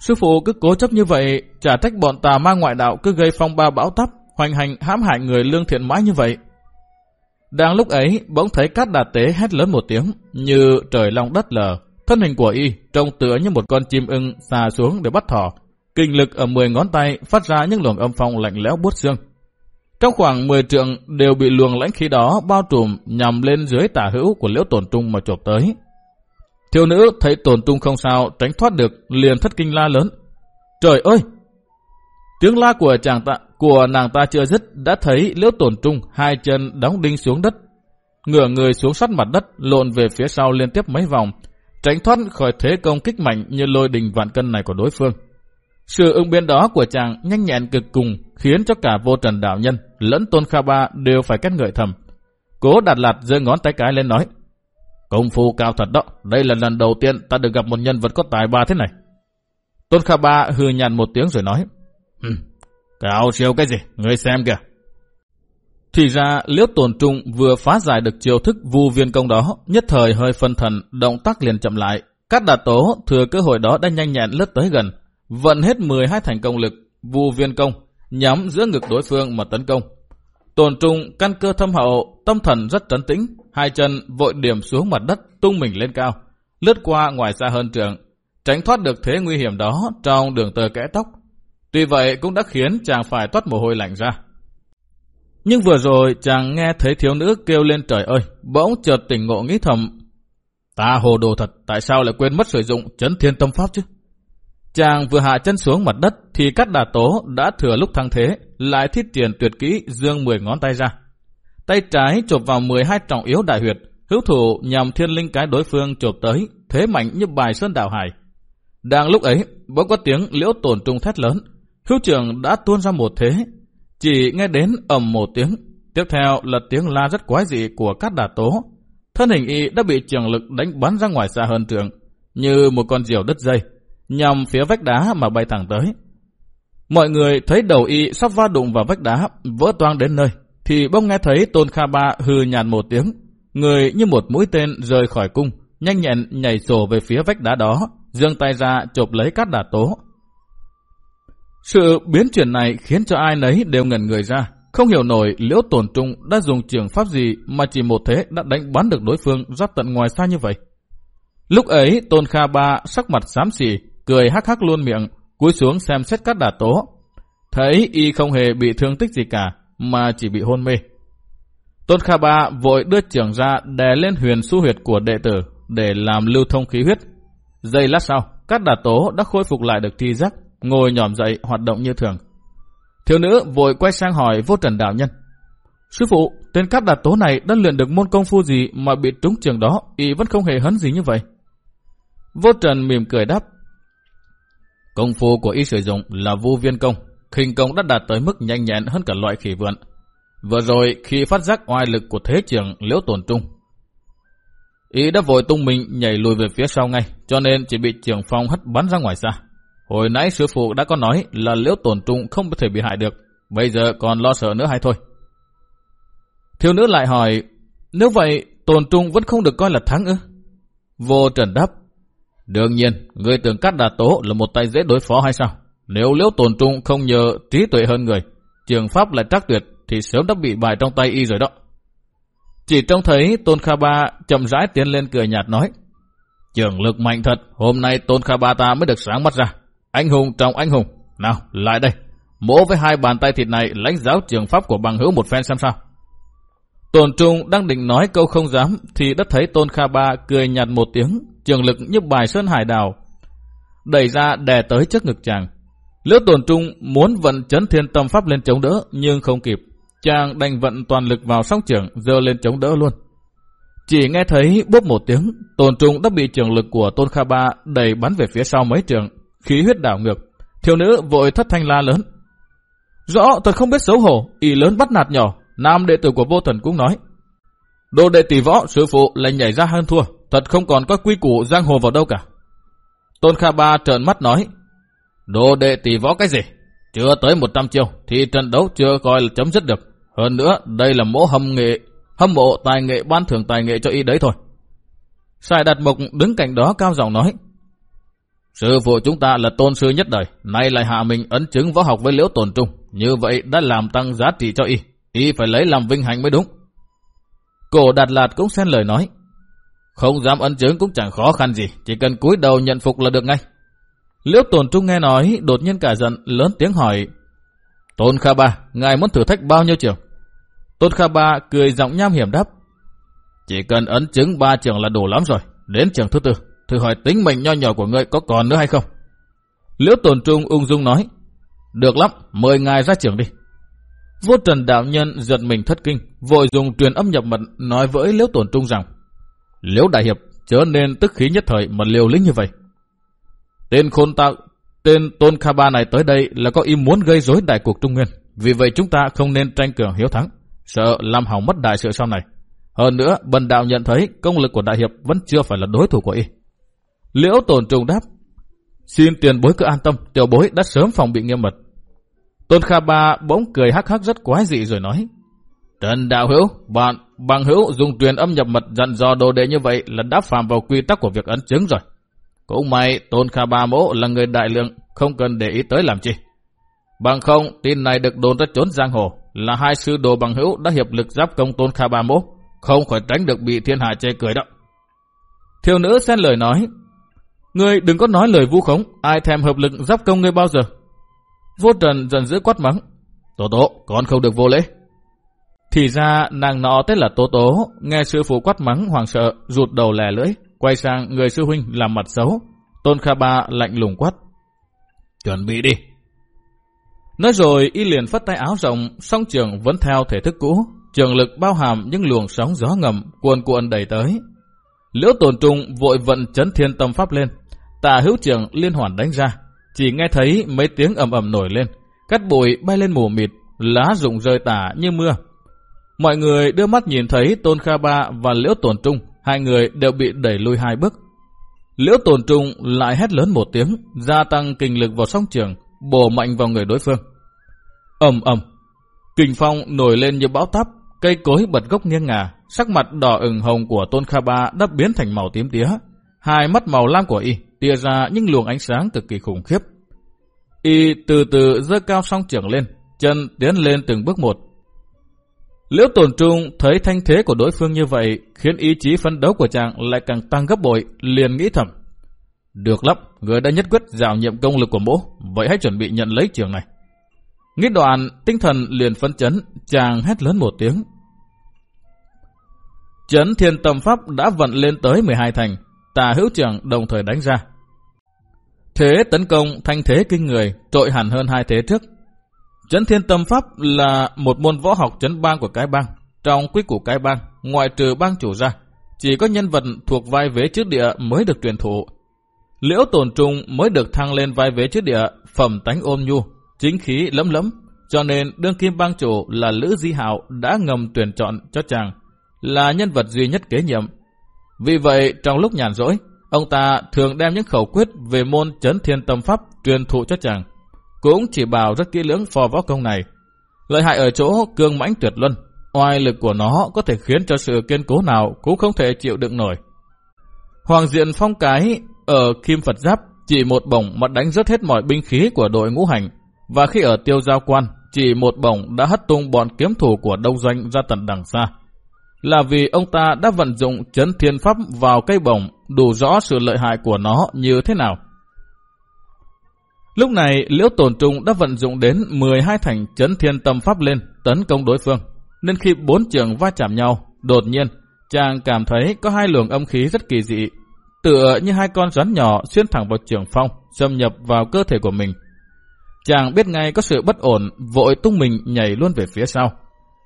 Sư phụ cứ cố chấp như vậy, trả trách bọn tà ma ngoại đạo cứ gây phong ba bão tắp, hoành hành hãm hại người lương thiện mãi như vậy. Đang lúc ấy, bỗng thấy cát đà tế hét lớn một tiếng, như trời long đất lờ. Thân hình của y trông tựa như một con chim ưng xà xuống để bắt thỏ. Kinh lực ở 10 ngón tay phát ra những luồng âm phong lạnh lẽo buốt xương. Trong khoảng 10 trượng đều bị luồng lãnh khí đó bao trùm nhằm lên dưới tả hữu của liễu tổn trung mà chộp tới. Thiếu nữ thấy tổn trung không sao tránh thoát được liền thất kinh la lớn. Trời ơi! Tiếng la của chàng ta của nàng ta chưa dứt đã thấy liễu tổn trung hai chân đóng đinh xuống đất. Ngửa người xuống sát mặt đất lộn về phía sau liên tiếp mấy vòng, tránh thoát khỏi thế công kích mạnh như lôi đình vạn cân này của đối phương. Sự ứng biến đó của chàng nhanh nhẹn cực cùng khiến cho cả vô trần đạo nhân lẫn tôn kha ba đều phải kết ngợi thầm. Cố đặt lạt giơ ngón tay cái lên nói. Công phu cao thật đó, đây là lần đầu tiên ta được gặp một nhân vật có tài ba thế này. Tôn Kha Ba hừ nhàn một tiếng rồi nói. Cao siêu cái gì? Ngươi xem kìa. Thì ra liễu tổn trung vừa phá giải được chiêu thức vu viên công đó, nhất thời hơi phân thần, động tác liền chậm lại. Cát đà tố thừa cơ hội đó đã nhanh nhẹn lướt tới gần, vận hết 12 thành công lực, vu viên công, nhắm giữa ngực đối phương mà tấn công. Tồn trung căn cơ thâm hậu, tâm thần rất trấn tĩnh, hai chân vội điểm xuống mặt đất tung mình lên cao, lướt qua ngoài xa hơn trường, tránh thoát được thế nguy hiểm đó trong đường tờ kẽ tóc, Tuy vậy cũng đã khiến chàng phải toát mồ hôi lạnh ra. Nhưng vừa rồi chàng nghe thấy thiếu nữ kêu lên trời ơi, bỗng chợt tỉnh ngộ nghĩ thầm. Ta hồ đồ thật, tại sao lại quên mất sử dụng chấn thiên tâm pháp chứ? Chàng vừa hạ chân xuống mặt đất thì các đà tố đã thừa lúc thăng thế, lại thiết tiền tuyệt kỹ dương 10 ngón tay ra. Tay trái chộp vào 12 trọng yếu đại huyệt, hữu thủ nhằm thiên linh cái đối phương chộp tới, thế mạnh như bài sơn đảo hải. Đang lúc ấy, bỗng có tiếng liễu tổn trung thét lớn, Hữu trưởng đã tuôn ra một thế, chỉ nghe đến ầm một tiếng. Tiếp theo là tiếng la rất quái dị của các đà tố. Thân hình y đã bị trường lực đánh bắn ra ngoài xa hơn trường, như một con diều đứt dây, nhằm phía vách đá mà bay thẳng tới. Mọi người thấy đầu y sắp va đụng vào vách đá, vỡ toang đến nơi, thì bỗng nghe thấy Tôn Kha Ba hừ nhàn một tiếng. Người như một mũi tên rời khỏi cung, nhanh nhẹn nhảy sổ về phía vách đá đó, giương tay ra chộp lấy cát đà tố, sự biến chuyển này khiến cho ai nấy đều ngẩn người ra. Không hiểu nổi liễu tổn trung đã dùng trường pháp gì mà chỉ một thế đã đánh bắn được đối phương ra tận ngoài xa như vậy. Lúc ấy Tôn Kha Ba sắc mặt xám xỉ, cười hắc hắc luôn miệng, cúi xuống xem xét các đà tố. Thấy y không hề bị thương tích gì cả, mà chỉ bị hôn mê. Tôn Kha Ba vội đưa trường ra đè lên huyền su huyệt của đệ tử để làm lưu thông khí huyết. Giây lát sau, các đà tố đã khôi phục lại được thi giác, ngồi nhòm dậy hoạt động như thường. Thiếu nữ vội quay sang hỏi vô trần đạo nhân. Sư phụ, tên cáp đà tố này đã luyện được môn công phu gì mà bị trúng trường đó, y vẫn không hề hấn gì như vậy. Vô trần mỉm cười đáp. Công phu của y sử dụng là vô viên công, khinh công đã đạt tới mức nhanh nhẹn hơn cả loại khỉ vượn. Vừa rồi khi phát giác oai lực của thế trường liễu tổn trung, y đã vội tung mình nhảy lùi về phía sau ngay, cho nên chỉ bị trường phong hất bắn ra ngoài xa. Hồi nãy sư phụ đã có nói là liễu tổn trung không thể bị hại được, bây giờ còn lo sợ nữa hay thôi. Thiếu nữ lại hỏi, nếu vậy tổn trung vẫn không được coi là thắng ư? Vô trần đáp, đương nhiên, người tưởng cắt đà tố là một tay dễ đối phó hay sao? Nếu liễu tồn trung không nhờ trí tuệ hơn người, trường pháp lại trắc tuyệt thì sớm đã bị bài trong tay y rồi đó. Chỉ trông thấy Tôn Kha Ba chậm rãi tiến lên cười nhạt nói, trường lực mạnh thật, hôm nay Tôn Kha Ba ta mới được sáng mắt ra. Anh hùng trong anh hùng, nào lại đây, mỗ với hai bàn tay thịt này lãnh giáo trường pháp của bằng hữu một phen xem sao. Tôn Trung đang định nói câu không dám thì đã thấy Tôn Kha Ba cười nhạt một tiếng, trường lực như bài sơn hải đào. Đẩy ra đè tới trước ngực chàng. Liễu Tồn Trung muốn vận chấn thiên tâm pháp lên chống đỡ nhưng không kịp. Chàng đành vận toàn lực vào sóng trường dơ lên chống đỡ luôn. Chỉ nghe thấy bốp một tiếng, Tồn Trung đã bị trường lực của Tôn Kha Ba đẩy bắn về phía sau mấy trường, khí huyết đảo ngược. Thiếu nữ vội thất thanh la lớn. Rõ thật không biết xấu hổ, ý lớn bắt nạt nhỏ, nam đệ tử của vô thần cũng nói. Đồ đệ tỷ võ, sư phụ lại nhảy ra hơn thua, thật không còn có quy củ giang hồ vào đâu cả. Tôn Kha Ba trợn mắt nói, đồ đệ tỷ võ cái gì? Chưa tới 100 chiêu thì trận đấu chưa coi là chấm dứt được. Hơn nữa, đây là mẫu hâm nghệ, hâm mộ tài nghệ ban thưởng tài nghệ cho y đấy thôi. Sài Đạt Mộc đứng cạnh đó cao giọng nói, Sư phụ chúng ta là tôn sư nhất đời, nay lại hạ mình ấn chứng võ học với liễu tồn trung, như vậy đã làm tăng giá trị cho y, y phải lấy làm vinh hạnh mới đúng. Cổ Đạt Lạt cũng xen lời nói, không dám ấn chứng cũng chẳng khó khăn gì, chỉ cần cúi đầu nhận phục là được ngay. Liễu tồn trung nghe nói, đột nhiên cả giận, lớn tiếng hỏi, Tôn Kha Ba, ngài muốn thử thách bao nhiêu trường? Tôn Kha Ba cười giọng nham hiểm đáp, chỉ cần ấn chứng ba trường là đủ lắm rồi, đến trường thứ tư thử hỏi tính mệnh nho nhỏ của ngươi có còn nữa hay không? Liễu Tồn Trung ung dung nói, được lắm, mời ngài ra trường đi. Vô trần đạo nhân giật mình thất kinh, vội dùng truyền âm nhập mật nói với Liễu Tồn Trung rằng, Liễu Đại Hiệp chớ nên tức khí nhất thời mà liều lĩnh như vậy. Tên khôn tạo, tên Tôn Kha Ba này tới đây là có ý muốn gây rối đại cuộc Trung Nguyên, vì vậy chúng ta không nên tranh cường hiếu thắng, sợ làm hỏng mất đại sự sau này. Hơn nữa, bần đạo nhận thấy công lực của Đại Hiệp vẫn chưa phải là đối thủ của y. Liễu tồn trùng đáp, xin tiền bối cứ an tâm, tiểu bối đã sớm phòng bị nghiêm mật. Tôn Kha Ba bỗng cười hắc hắc rất quái dị rồi nói, Trần Đạo Hữu, bạn bằng hữu dùng truyền âm nhập mật dặn dò đồ đệ như vậy là đã phạm vào quy tắc của việc ấn chứng rồi. Cũng may Tôn Kha Ba mỗ là người đại lượng, không cần để ý tới làm chi. Bằng không, tin này được đồn ra trốn giang hồ, là hai sư đồ bằng hữu đã hiệp lực giáp công Tôn Kha Ba mỗ, không khỏi tránh được bị thiên hạ chê cười đó. Thiêu nữ xen lời nói, Ngươi đừng có nói lời vu khống, ai thèm hợp lực giáp công ngươi bao giờ. Vô trần dần giữ quát mắng. tổ tổ con không được vô lễ. Thì ra nàng nọ tên là Tố Tố, nghe sư phụ quát mắng hoàng sợ, rụt đầu lè lưỡi, quay sang người sư huynh làm mặt xấu. Tôn Kha Ba lạnh lùng quát. Chuẩn bị đi. Nói rồi y liền phất tay áo rộng, song trường vẫn theo thể thức cũ, trường lực bao hàm những luồng sóng gió ngầm cuồn cuộn đẩy tới. Liễu tồn trung vội vận chấn thiên tâm pháp lên, tà hữu trường liên hoàn đánh ra, chỉ nghe thấy mấy tiếng ầm ầm nổi lên, cắt bụi bay lên mù mịt, lá rụng rơi tả như mưa. Mọi người đưa mắt nhìn thấy Tôn Kha Ba và Liễu Tổn Trung, hai người đều bị đẩy lùi hai bước. Liễu Tổn Trung lại hét lớn một tiếng, gia tăng kinh lực vào song trường, bổ mạnh vào người đối phương. ầm ầm, kình phong nổi lên như bão táp, cây cối bật gốc nghiêng ngả, sắc mặt đỏ ửng hồng của Tôn Kha Ba đã biến thành màu tím tía, hai mắt màu lam của y tia ra những luồng ánh sáng cực kỳ khủng khiếp. Y từ từ giơ cao song trưởng lên, chân tiến lên từng bước một. Liễu tổn trung thấy thanh thế của đối phương như vậy, khiến ý chí phấn đấu của chàng lại càng tăng gấp bội, liền nghĩ thầm. Được lắm, người đã nhất quyết rào nhiệm công lực của mỗ, vậy hãy chuẩn bị nhận lấy trường này. Nghĩ đoạn, tinh thần liền phấn chấn, chàng hét lớn một tiếng. Chấn thiên tâm pháp đã vận lên tới 12 thành, tà hữu trưởng đồng thời đánh ra. Thế tấn công thanh thế kinh người, trội hẳn hơn hai thế trước. Chấn thiên tâm pháp là một môn võ học chấn bang của cái bang. Trong quy củ cái bang, ngoại trừ bang chủ ra, chỉ có nhân vật thuộc vai vế trước địa mới được truyền thụ. Liễu tổn trung mới được thăng lên vai vế trước địa, phẩm tánh ôm nhu, chính khí lấm lấm. Cho nên đương kim bang chủ là Lữ Di Hạo đã ngầm tuyển chọn cho chàng, là nhân vật duy nhất kế nhiệm. Vì vậy, trong lúc nhàn rỗi, ông ta thường đem những khẩu quyết về môn chấn thiên tâm pháp truyền thụ cho chàng. Cũng chỉ bảo rất kỹ lưỡng phò võ công này. Lợi hại ở chỗ cương mãnh tuyệt luân, oai lực của nó có thể khiến cho sự kiên cố nào cũng không thể chịu đựng nổi. Hoàng diện phong cái ở Kim Phật Giáp chỉ một bổng mà đánh rất hết mọi binh khí của đội ngũ hành, và khi ở tiêu giao quan, chỉ một bổng đã hất tung bọn kiếm thủ của đông doanh ra tận đằng xa. Là vì ông ta đã vận dụng chấn thiên pháp vào cây bổng, đủ rõ sự lợi hại của nó như thế nào. Lúc này, Liễu Tồn Trung đã vận dụng đến 12 thành chấn thiên tâm pháp lên, tấn công đối phương. Nên khi bốn trường va chạm nhau, đột nhiên, chàng cảm thấy có hai luồng âm khí rất kỳ dị, tựa như hai con rắn nhỏ xuyên thẳng vào trường phong, xâm nhập vào cơ thể của mình. Chàng biết ngay có sự bất ổn, vội tung mình nhảy luôn về phía sau.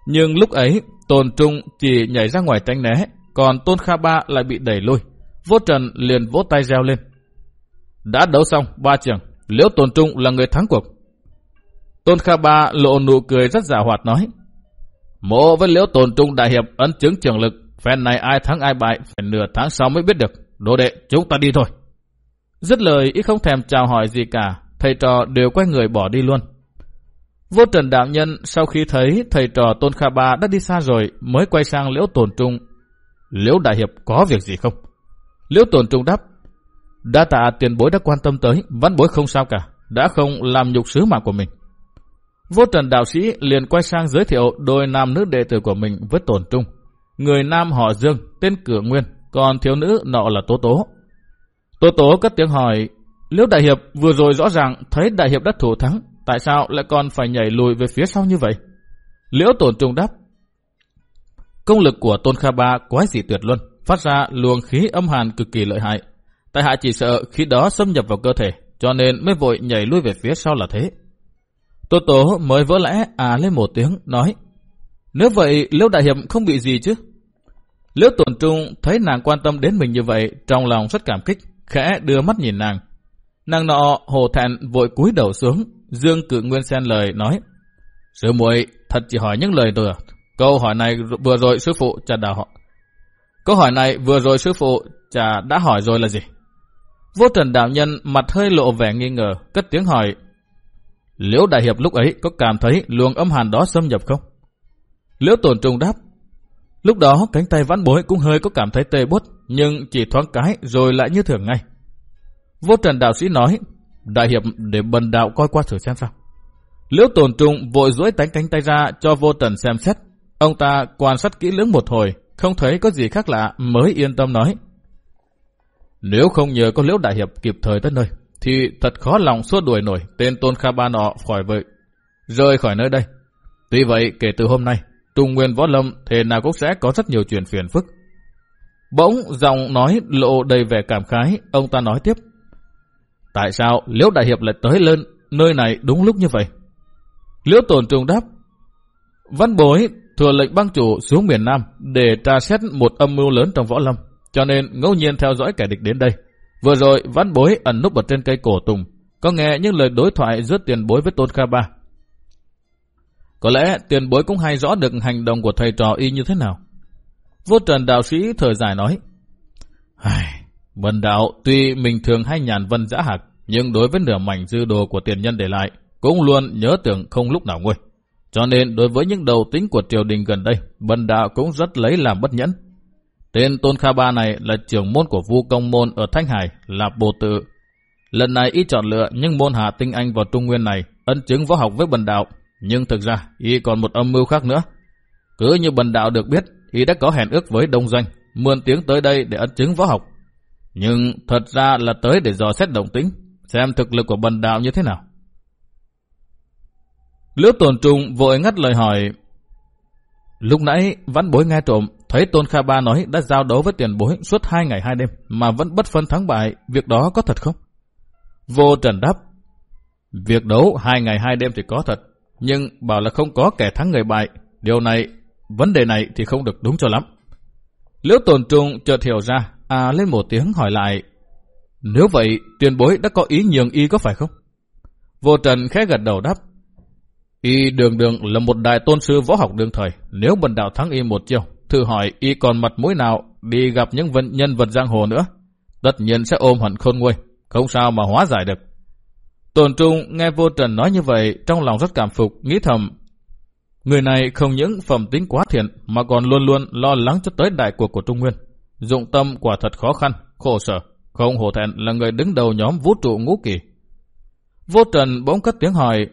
Nhưng lúc ấy, tồn Trung chỉ nhảy ra ngoài tránh né, còn Tôn Kha Ba lại bị đẩy lui. Vô Trần liền vỗ tay reo lên. Đã đấu xong, ba trường, Liễu Tôn Trung là người thắng cuộc. Tôn Kha Ba lộ nụ cười rất giả hoạt nói. Mộ với Liễu Tôn Trung đại hiệp ấn chứng trường lực, phen này ai thắng ai bại, phải nửa tháng sau mới biết được. Đồ đệ, chúng ta đi thôi. Dứt lời, ít không thèm chào hỏi gì cả, thầy trò đều quay người bỏ đi luôn. Vô trần đạo nhân sau khi thấy thầy trò Tôn Kha Ba đã đi xa rồi mới quay sang Liễu Tồn Trung. Liễu Đại Hiệp có việc gì không? Liễu Tồn Trung đáp. Đã tạ tiền bối đã quan tâm tới, văn bối không sao cả, đã không làm nhục sứ mạng của mình. Vô trần đạo sĩ liền quay sang giới thiệu đôi nam nữ đệ tử của mình với tổn Trung. Người nam họ Dương, tên Cửa Nguyên, còn thiếu nữ nọ là Tố Tố. Tố Tố cất tiếng hỏi, Liễu Đại Hiệp vừa rồi rõ ràng thấy Đại Hiệp đã thủ thắng, tại sao lại còn phải nhảy lùi về phía sau như vậy? Liễu Tổn Trung đáp, công lực của Tôn Kha Ba quái dị tuyệt luân, phát ra luồng khí âm hàn cực kỳ lợi hại. Tại hạ chỉ sợ khi đó xâm nhập vào cơ thể, cho nên mới vội nhảy lui về phía sau là thế. Tô Tố mới vỡ lẽ à lên một tiếng, nói, nếu vậy Liễu Đại Hiệp không bị gì chứ? Liễu Tổn Trung thấy nàng quan tâm đến mình như vậy, trong lòng rất cảm kích, khẽ đưa mắt nhìn nàng. Nàng nọ hồ thẹn vội cúi đầu xuống, Dương Cự Nguyên xen lời nói. Sư muội thật chỉ hỏi những lời tôi à? Câu hỏi này vừa rồi sư phụ chả đã hỏi. Câu hỏi này vừa rồi sư phụ chả đã hỏi rồi là gì? Vô trần đạo nhân mặt hơi lộ vẻ nghi ngờ, cất tiếng hỏi. Liễu đại hiệp lúc ấy có cảm thấy luồng âm hàn đó xâm nhập không? Liễu tổn trùng đáp. Lúc đó cánh tay vãn bối cũng hơi có cảm thấy tê bút, nhưng chỉ thoáng cái rồi lại như thường ngay. Vô trần đạo sĩ nói, đại hiệp để bần đạo coi qua thử xem sao. Liễu tồn trung vội duỗi tánh cánh tay ra cho vô trần xem xét. Ông ta quan sát kỹ lưỡng một hồi, không thấy có gì khác lạ mới yên tâm nói. Nếu không nhờ có liễu đại hiệp kịp thời tới nơi, thì thật khó lòng xua đuổi nổi tên tôn kha ba nọ khỏi vậy, rời khỏi nơi đây. Tuy vậy, kể từ hôm nay, Trung Nguyên Võ Lâm thế nào cũng sẽ có rất nhiều chuyện phiền phức. Bỗng giọng nói lộ đầy vẻ cảm khái, ông ta nói tiếp. Tại sao Liễu Đại Hiệp lại tới lên nơi này đúng lúc như vậy? Liễu Tồn Trung đáp. Văn bối thừa lệnh băng chủ xuống miền Nam để tra xét một âm mưu lớn trong võ lâm, cho nên ngẫu nhiên theo dõi kẻ địch đến đây. Vừa rồi văn bối ẩn núp ở trên cây cổ tùng, có nghe những lời đối thoại giữa tiền bối với Tôn Kha Ba. Có lẽ tiền bối cũng hay rõ được hành động của thầy trò y như thế nào. Vô trần đạo sĩ thời dài nói. Vân đạo tuy mình thường hay nhàn vân giã hạc, nhưng đối với nửa mảnh dư đồ của tiền nhân để lại, cũng luôn nhớ tưởng không lúc nào nguôi. Cho nên đối với những đầu tính của triều đình gần đây, vân đạo cũng rất lấy làm bất nhẫn. Tên Tôn Kha Ba này là trưởng môn của vu công môn ở Thanh Hải, là Bồ Tự. Lần này y chọn lựa những môn hạ tinh anh vào Trung Nguyên này, ân chứng võ học với bần đạo, nhưng thực ra y còn một âm mưu khác nữa. Cứ như bần đạo được biết, y đã có hẹn ước với Đông Doanh, mượn tiếng tới đây để ân chứng võ học. Nhưng thật ra là tới để dò xét động tính, xem thực lực của bần đạo như thế nào. Lữ tồn trung vội ngắt lời hỏi. Lúc nãy văn bối nghe trộm, thấy Tôn Kha Ba nói đã giao đấu với tiền bối suốt hai ngày hai đêm mà vẫn bất phân thắng bại, việc đó có thật không? Vô Trần đáp, việc đấu hai ngày hai đêm thì có thật, nhưng bảo là không có kẻ thắng người bại, điều này, vấn đề này thì không được đúng cho lắm. Liễu tồn trung chợt hiểu ra, à lên một tiếng hỏi lại, nếu vậy tiền bối đã có ý nhường y có phải không? Vô Trần khẽ gật đầu đáp, Y đường đường là một đại tôn sư võ học đương thời, nếu bần đạo thắng y một chiêu thử hỏi y còn mặt mũi nào đi gặp những vận nhân vật giang hồ nữa. Tất nhiên sẽ ôm hận khôn nguôi, không sao mà hóa giải được. Tồn Trung nghe vô trần nói như vậy, trong lòng rất cảm phục, nghĩ thầm. Người này không những phẩm tính quá thiện, mà còn luôn luôn lo lắng cho tới đại cuộc của Trung Nguyên. Dụng tâm quả thật khó khăn, khổ sở, không hổ thẹn là người đứng đầu nhóm vũ trụ ngũ kỳ. Vô trần bỗng cất tiếng hỏi,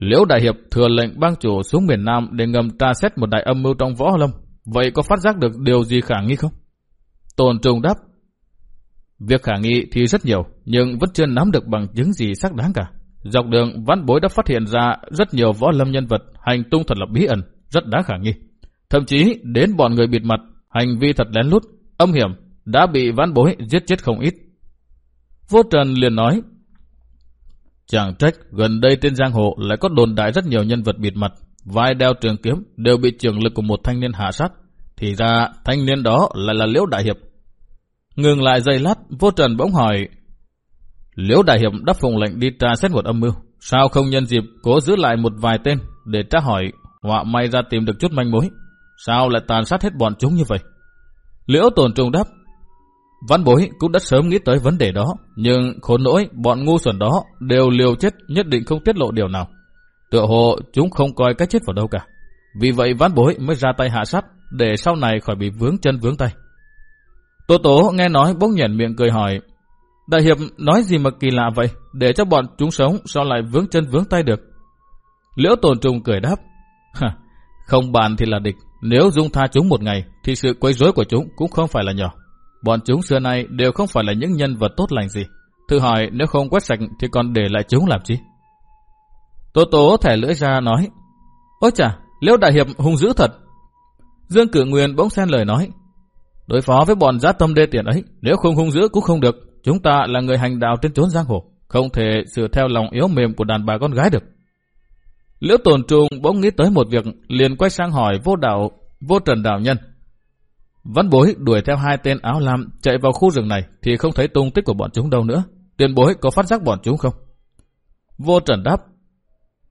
Liễu Đại Hiệp thừa lệnh bang chủ xuống miền Nam để ngầm tra xét một đại âm mưu trong võ lâm. Vậy có phát giác được điều gì khả nghi không? Tôn Trung đáp. Việc khả nghi thì rất nhiều, nhưng vẫn chưa nắm được bằng chứng gì xác đáng cả. Dọc đường, văn bối đã phát hiện ra rất nhiều võ lâm nhân vật hành tung thật là bí ẩn, rất đáng khả nghi. Thậm chí đến bọn người bịt mặt, hành vi thật lén lút, âm hiểm, đã bị văn bối giết chết không ít. Vô Trần liền nói, Chẳng trách gần đây trên giang hồ lại có đồn đại rất nhiều nhân vật bịt mặt, vai đeo trường kiếm đều bị trường lực của một thanh niên hạ sát. Thì ra thanh niên đó lại là Liễu Đại Hiệp. Ngừng lại giây lát, vô trần bỗng hỏi Liễu Đại Hiệp đáp phụng lệnh đi tra xét một âm mưu. Sao không nhân dịp cố giữ lại một vài tên để tra hỏi họa may ra tìm được chút manh mối. Sao lại tàn sát hết bọn chúng như vậy? Liễu tồn trung đáp Văn bối cũng đã sớm nghĩ tới vấn đề đó, nhưng khốn nỗi bọn ngu xuẩn đó đều liều chết nhất định không tiết lộ điều nào. Tựa hồ chúng không coi cái chết vào đâu cả. Vì vậy văn bối mới ra tay hạ sát để sau này khỏi bị vướng chân vướng tay. Tô Tố nghe nói bỗng nhảy miệng cười hỏi Đại hiệp nói gì mà kỳ lạ vậy Để cho bọn chúng sống sao lại vướng chân vướng tay được Liễu tồn trùng cười đáp Không bàn thì là địch Nếu dung tha chúng một ngày Thì sự quấy rối của chúng cũng không phải là nhỏ Bọn chúng xưa nay đều không phải là những nhân vật tốt lành gì. Thử hỏi nếu không quét sạch thì còn để lại chúng làm chi? Tố tố thẻ lưỡi ra nói. Ôi chà, liễu đại hiệp hung dữ thật. Dương cử nguyên bỗng xen lời nói. Đối phó với bọn giá tâm đê tiện ấy, nếu không hung dữ cũng không được. Chúng ta là người hành đạo trên chốn giang hồ, không thể sửa theo lòng yếu mềm của đàn bà con gái được. Liễu tồn trung bỗng nghĩ tới một việc, liền quay sang hỏi vô đạo, vô trần đạo nhân. Văn bối đuổi theo hai tên áo lam chạy vào khu rừng này thì không thấy tung tích của bọn chúng đâu nữa. Tiền bối có phát giác bọn chúng không? Vô trần đáp.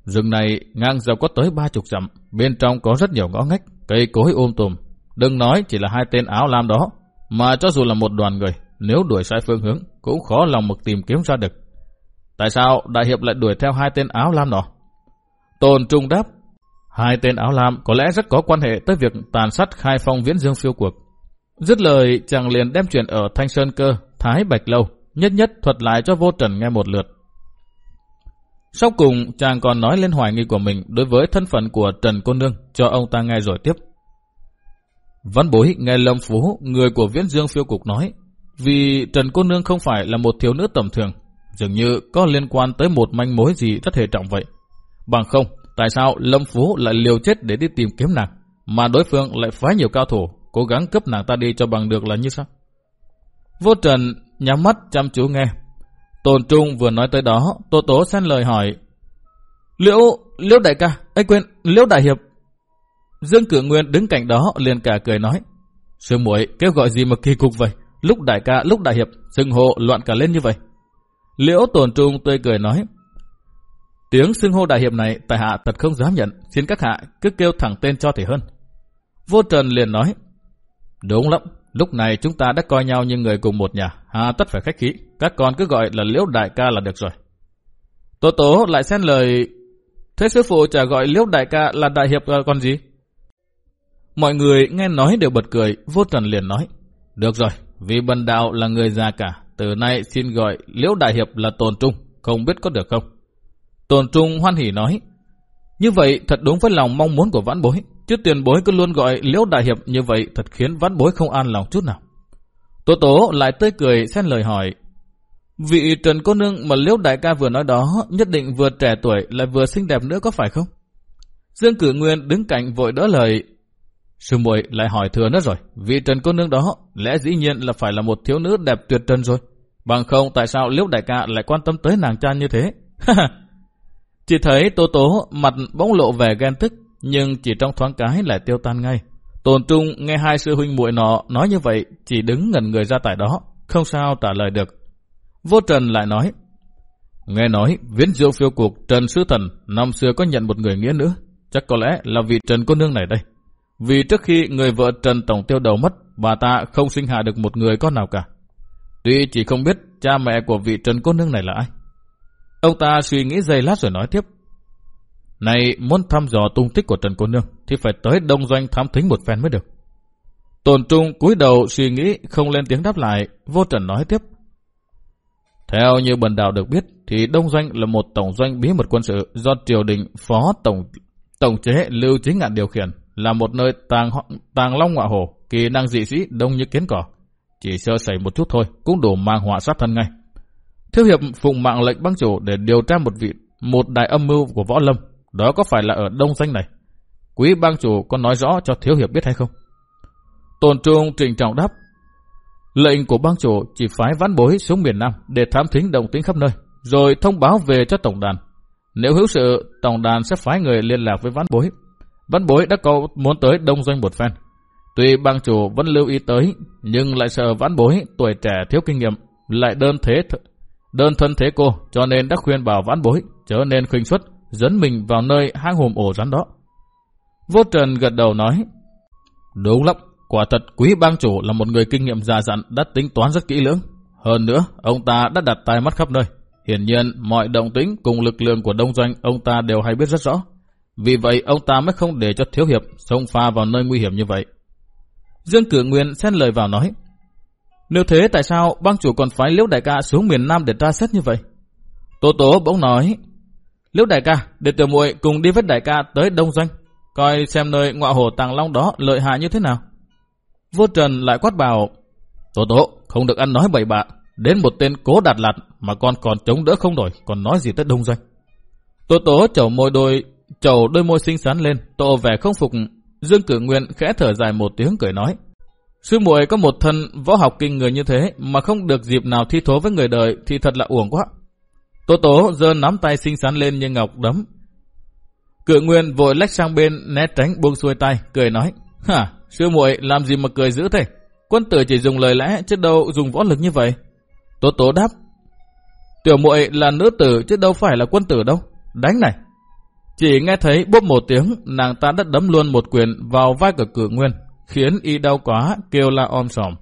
Rừng này ngang dọc có tới ba chục dặm, bên trong có rất nhiều ngõ ngách, cây cối ôm tùm. Đừng nói chỉ là hai tên áo lam đó, mà cho dù là một đoàn người, nếu đuổi sai phương hướng, cũng khó lòng mực tìm kiếm ra được. Tại sao đại hiệp lại đuổi theo hai tên áo lam đó? Tôn Trung đáp, Hai tên áo lam có lẽ rất có quan hệ tới việc tàn sát khai phong viễn dương phiêu cuộc. Dứt lời, chàng liền đem chuyện ở Thanh Sơn Cơ, Thái Bạch Lâu, nhất nhất thuật lại cho vô trần nghe một lượt. Sau cùng, chàng còn nói lên hoài nghi của mình đối với thân phận của Trần Cô Nương cho ông ta nghe rồi tiếp. Văn bối nghe Lâm Phú, người của Viễn Dương phiêu cục nói, vì Trần Cô Nương không phải là một thiếu nữ tầm thường, dường như có liên quan tới một manh mối gì rất hệ trọng vậy. Bằng không, Tại sao Lâm Phú lại liều chết để đi tìm kiếm nàng, mà đối phương lại phái nhiều cao thủ, cố gắng cướp nàng ta đi cho bằng được là như sao? Vô Trần nhắm mắt chăm chú nghe. Tôn Trung vừa nói tới đó, Tô Tố xen lời hỏi. Liễu, Liễu đại ca, anh quên, Liễu đại hiệp. Dương Cử Nguyên đứng cạnh đó liền cả cười nói. Sư muội kêu gọi gì mà kỳ cục vậy? Lúc đại ca, lúc đại hiệp, sừng hộ loạn cả lên như vậy. Liễu Tồn Trung tươi cười nói. Tiếng xưng hô đại hiệp này tại hạ thật không dám nhận, xin các hạ cứ kêu thẳng tên cho thể hơn. Vô Trần liền nói, đúng lắm, lúc này chúng ta đã coi nhau như người cùng một nhà, hà tất phải khách khí, các con cứ gọi là liễu đại ca là được rồi. Tố tố lại xen lời, thế sư phụ chả gọi liễu đại ca là đại hiệp à, còn gì? Mọi người nghe nói đều bật cười, vô trần liền nói, được rồi, vì bần đạo là người già cả, từ nay xin gọi liễu đại hiệp là tồn trung, không biết có được không? Tôn Trung hoan hỉ nói, như vậy thật đúng với lòng mong muốn của vãn bối, chứ tiền bối cứ luôn gọi liễu đại hiệp như vậy thật khiến vãn bối không an lòng chút nào. Tố tố lại tươi cười xen lời hỏi, Vị Trần cô nương mà liễu đại ca vừa nói đó nhất định vừa trẻ tuổi lại vừa xinh đẹp nữa có phải không? Dương Cử Nguyên đứng cạnh vội đỡ lời. Sư muội lại hỏi thừa nữa rồi, vị Trần cô nương đó lẽ dĩ nhiên là phải là một thiếu nữ đẹp tuyệt trần rồi. Bằng không tại sao liễu đại ca lại quan tâm tới nàng cha như thế? chỉ thấy Tố Tố mặt bỗng lộ vẻ ghen tức, nhưng chỉ trong thoáng cái lại tiêu tan ngay. Tồn Trung nghe hai sư huynh muội nọ nói như vậy, chỉ đứng ngẩn người ra tại đó, không sao trả lời được. Vô Trần lại nói, Nghe nói, viễn diệu phiêu cuộc Trần Sư Thần năm xưa có nhận một người nghĩa nữ chắc có lẽ là vị Trần cô nương này đây. Vì trước khi người vợ Trần Tổng Tiêu đầu mất, bà ta không sinh hạ được một người con nào cả. Tuy chỉ không biết cha mẹ của vị Trần cô nương này là ai. Ông ta suy nghĩ giây lát rồi nói tiếp. Này, muốn thăm dò tung tích của Trần cô nương thì phải tới đông doanh thám thính một phen mới được. Tồn Trung cúi đầu suy nghĩ không lên tiếng đáp lại, vô trần nói tiếp. Theo như bần đạo được biết, thì Đông Doanh là một tổng doanh bí mật quân sự do triều đình phó tổng tổng chế Lưu Chính Ngạn điều khiển, là một nơi tàng tàng long ngọa hồ, kỳ năng dị sĩ đông như kiến cỏ. Chỉ sơ sẩy một chút thôi, cũng đủ mang họa sát thân ngay. Thiếu hiệp phụng mạng lệnh băng chủ để điều tra một vị, một đại âm mưu của võ lâm, đó có phải là ở Đông danh này? Quý bang chủ có nói rõ cho thiếu hiệp biết hay không? Tôn Trung trình trọng đáp, Lệnh của bang chủ chỉ phái vãn bối xuống miền Nam để thám thính động tĩnh khắp nơi, rồi thông báo về cho tổng đàn. Nếu hữu sự, tổng đàn sẽ phái người liên lạc với vãn bối. Vãn bối đã có muốn tới đông doanh một phen. Tuy bang chủ vẫn lưu ý tới, nhưng lại sợ vãn bối tuổi trẻ thiếu kinh nghiệm, lại đơn thế đơn thân thế cô, cho nên đã khuyên bảo vãn bối, trở nên khinh suất, dẫn mình vào nơi hang hùm ổ rắn đó. Vô Trần gật đầu nói, Đúng lắm, Quả thật quý bang chủ là một người kinh nghiệm già dặn đã tính toán rất kỹ lưỡng. Hơn nữa, ông ta đã đặt tai mắt khắp nơi. Hiển nhiên, mọi động tĩnh cùng lực lượng của đông doanh ông ta đều hay biết rất rõ. Vì vậy, ông ta mới không để cho thiếu hiệp xông pha vào nơi nguy hiểm như vậy. Dương Cử Nguyên xen lời vào nói. Nếu thế tại sao bang chủ còn phái Liễu Đại ca xuống miền Nam để tra xét như vậy? Tố Tố bỗng nói. Liễu Đại ca, để tiểu muội cùng đi với Đại ca tới Đông Doanh. Coi xem nơi ngọa hồ Tàng Long đó lợi hại như thế nào. Vô Trần lại quát bảo, Tố tố, không được ăn nói bậy bạ, đến một tên cố đạt lạt mà con còn chống đỡ không nổi, còn nói gì tới đông doanh. Tố tố chầu môi đôi, chầu đôi môi xinh xắn lên, tổ vẻ không phục, Dương Cử Nguyên khẽ thở dài một tiếng cười nói. Sư muội có một thân võ học kinh người như thế mà không được dịp nào thi thố với người đời thì thật là uổng quá. Tố tố giơ nắm tay xinh xắn lên như ngọc đấm. Cự Nguyên vội lách sang bên né tránh buông xuôi tay, cười nói. Hả, Sư muội làm gì mà cười dữ thế? Quân tử chỉ dùng lời lẽ chứ đâu dùng võ lực như vậy. Tố tố đáp. Tiểu muội là nữ tử chứ đâu phải là quân tử đâu. Đánh này. Chỉ nghe thấy bốp một tiếng, nàng ta đã đấm luôn một quyền vào vai của cử nguyên, khiến y đau quá, kêu la om sòm.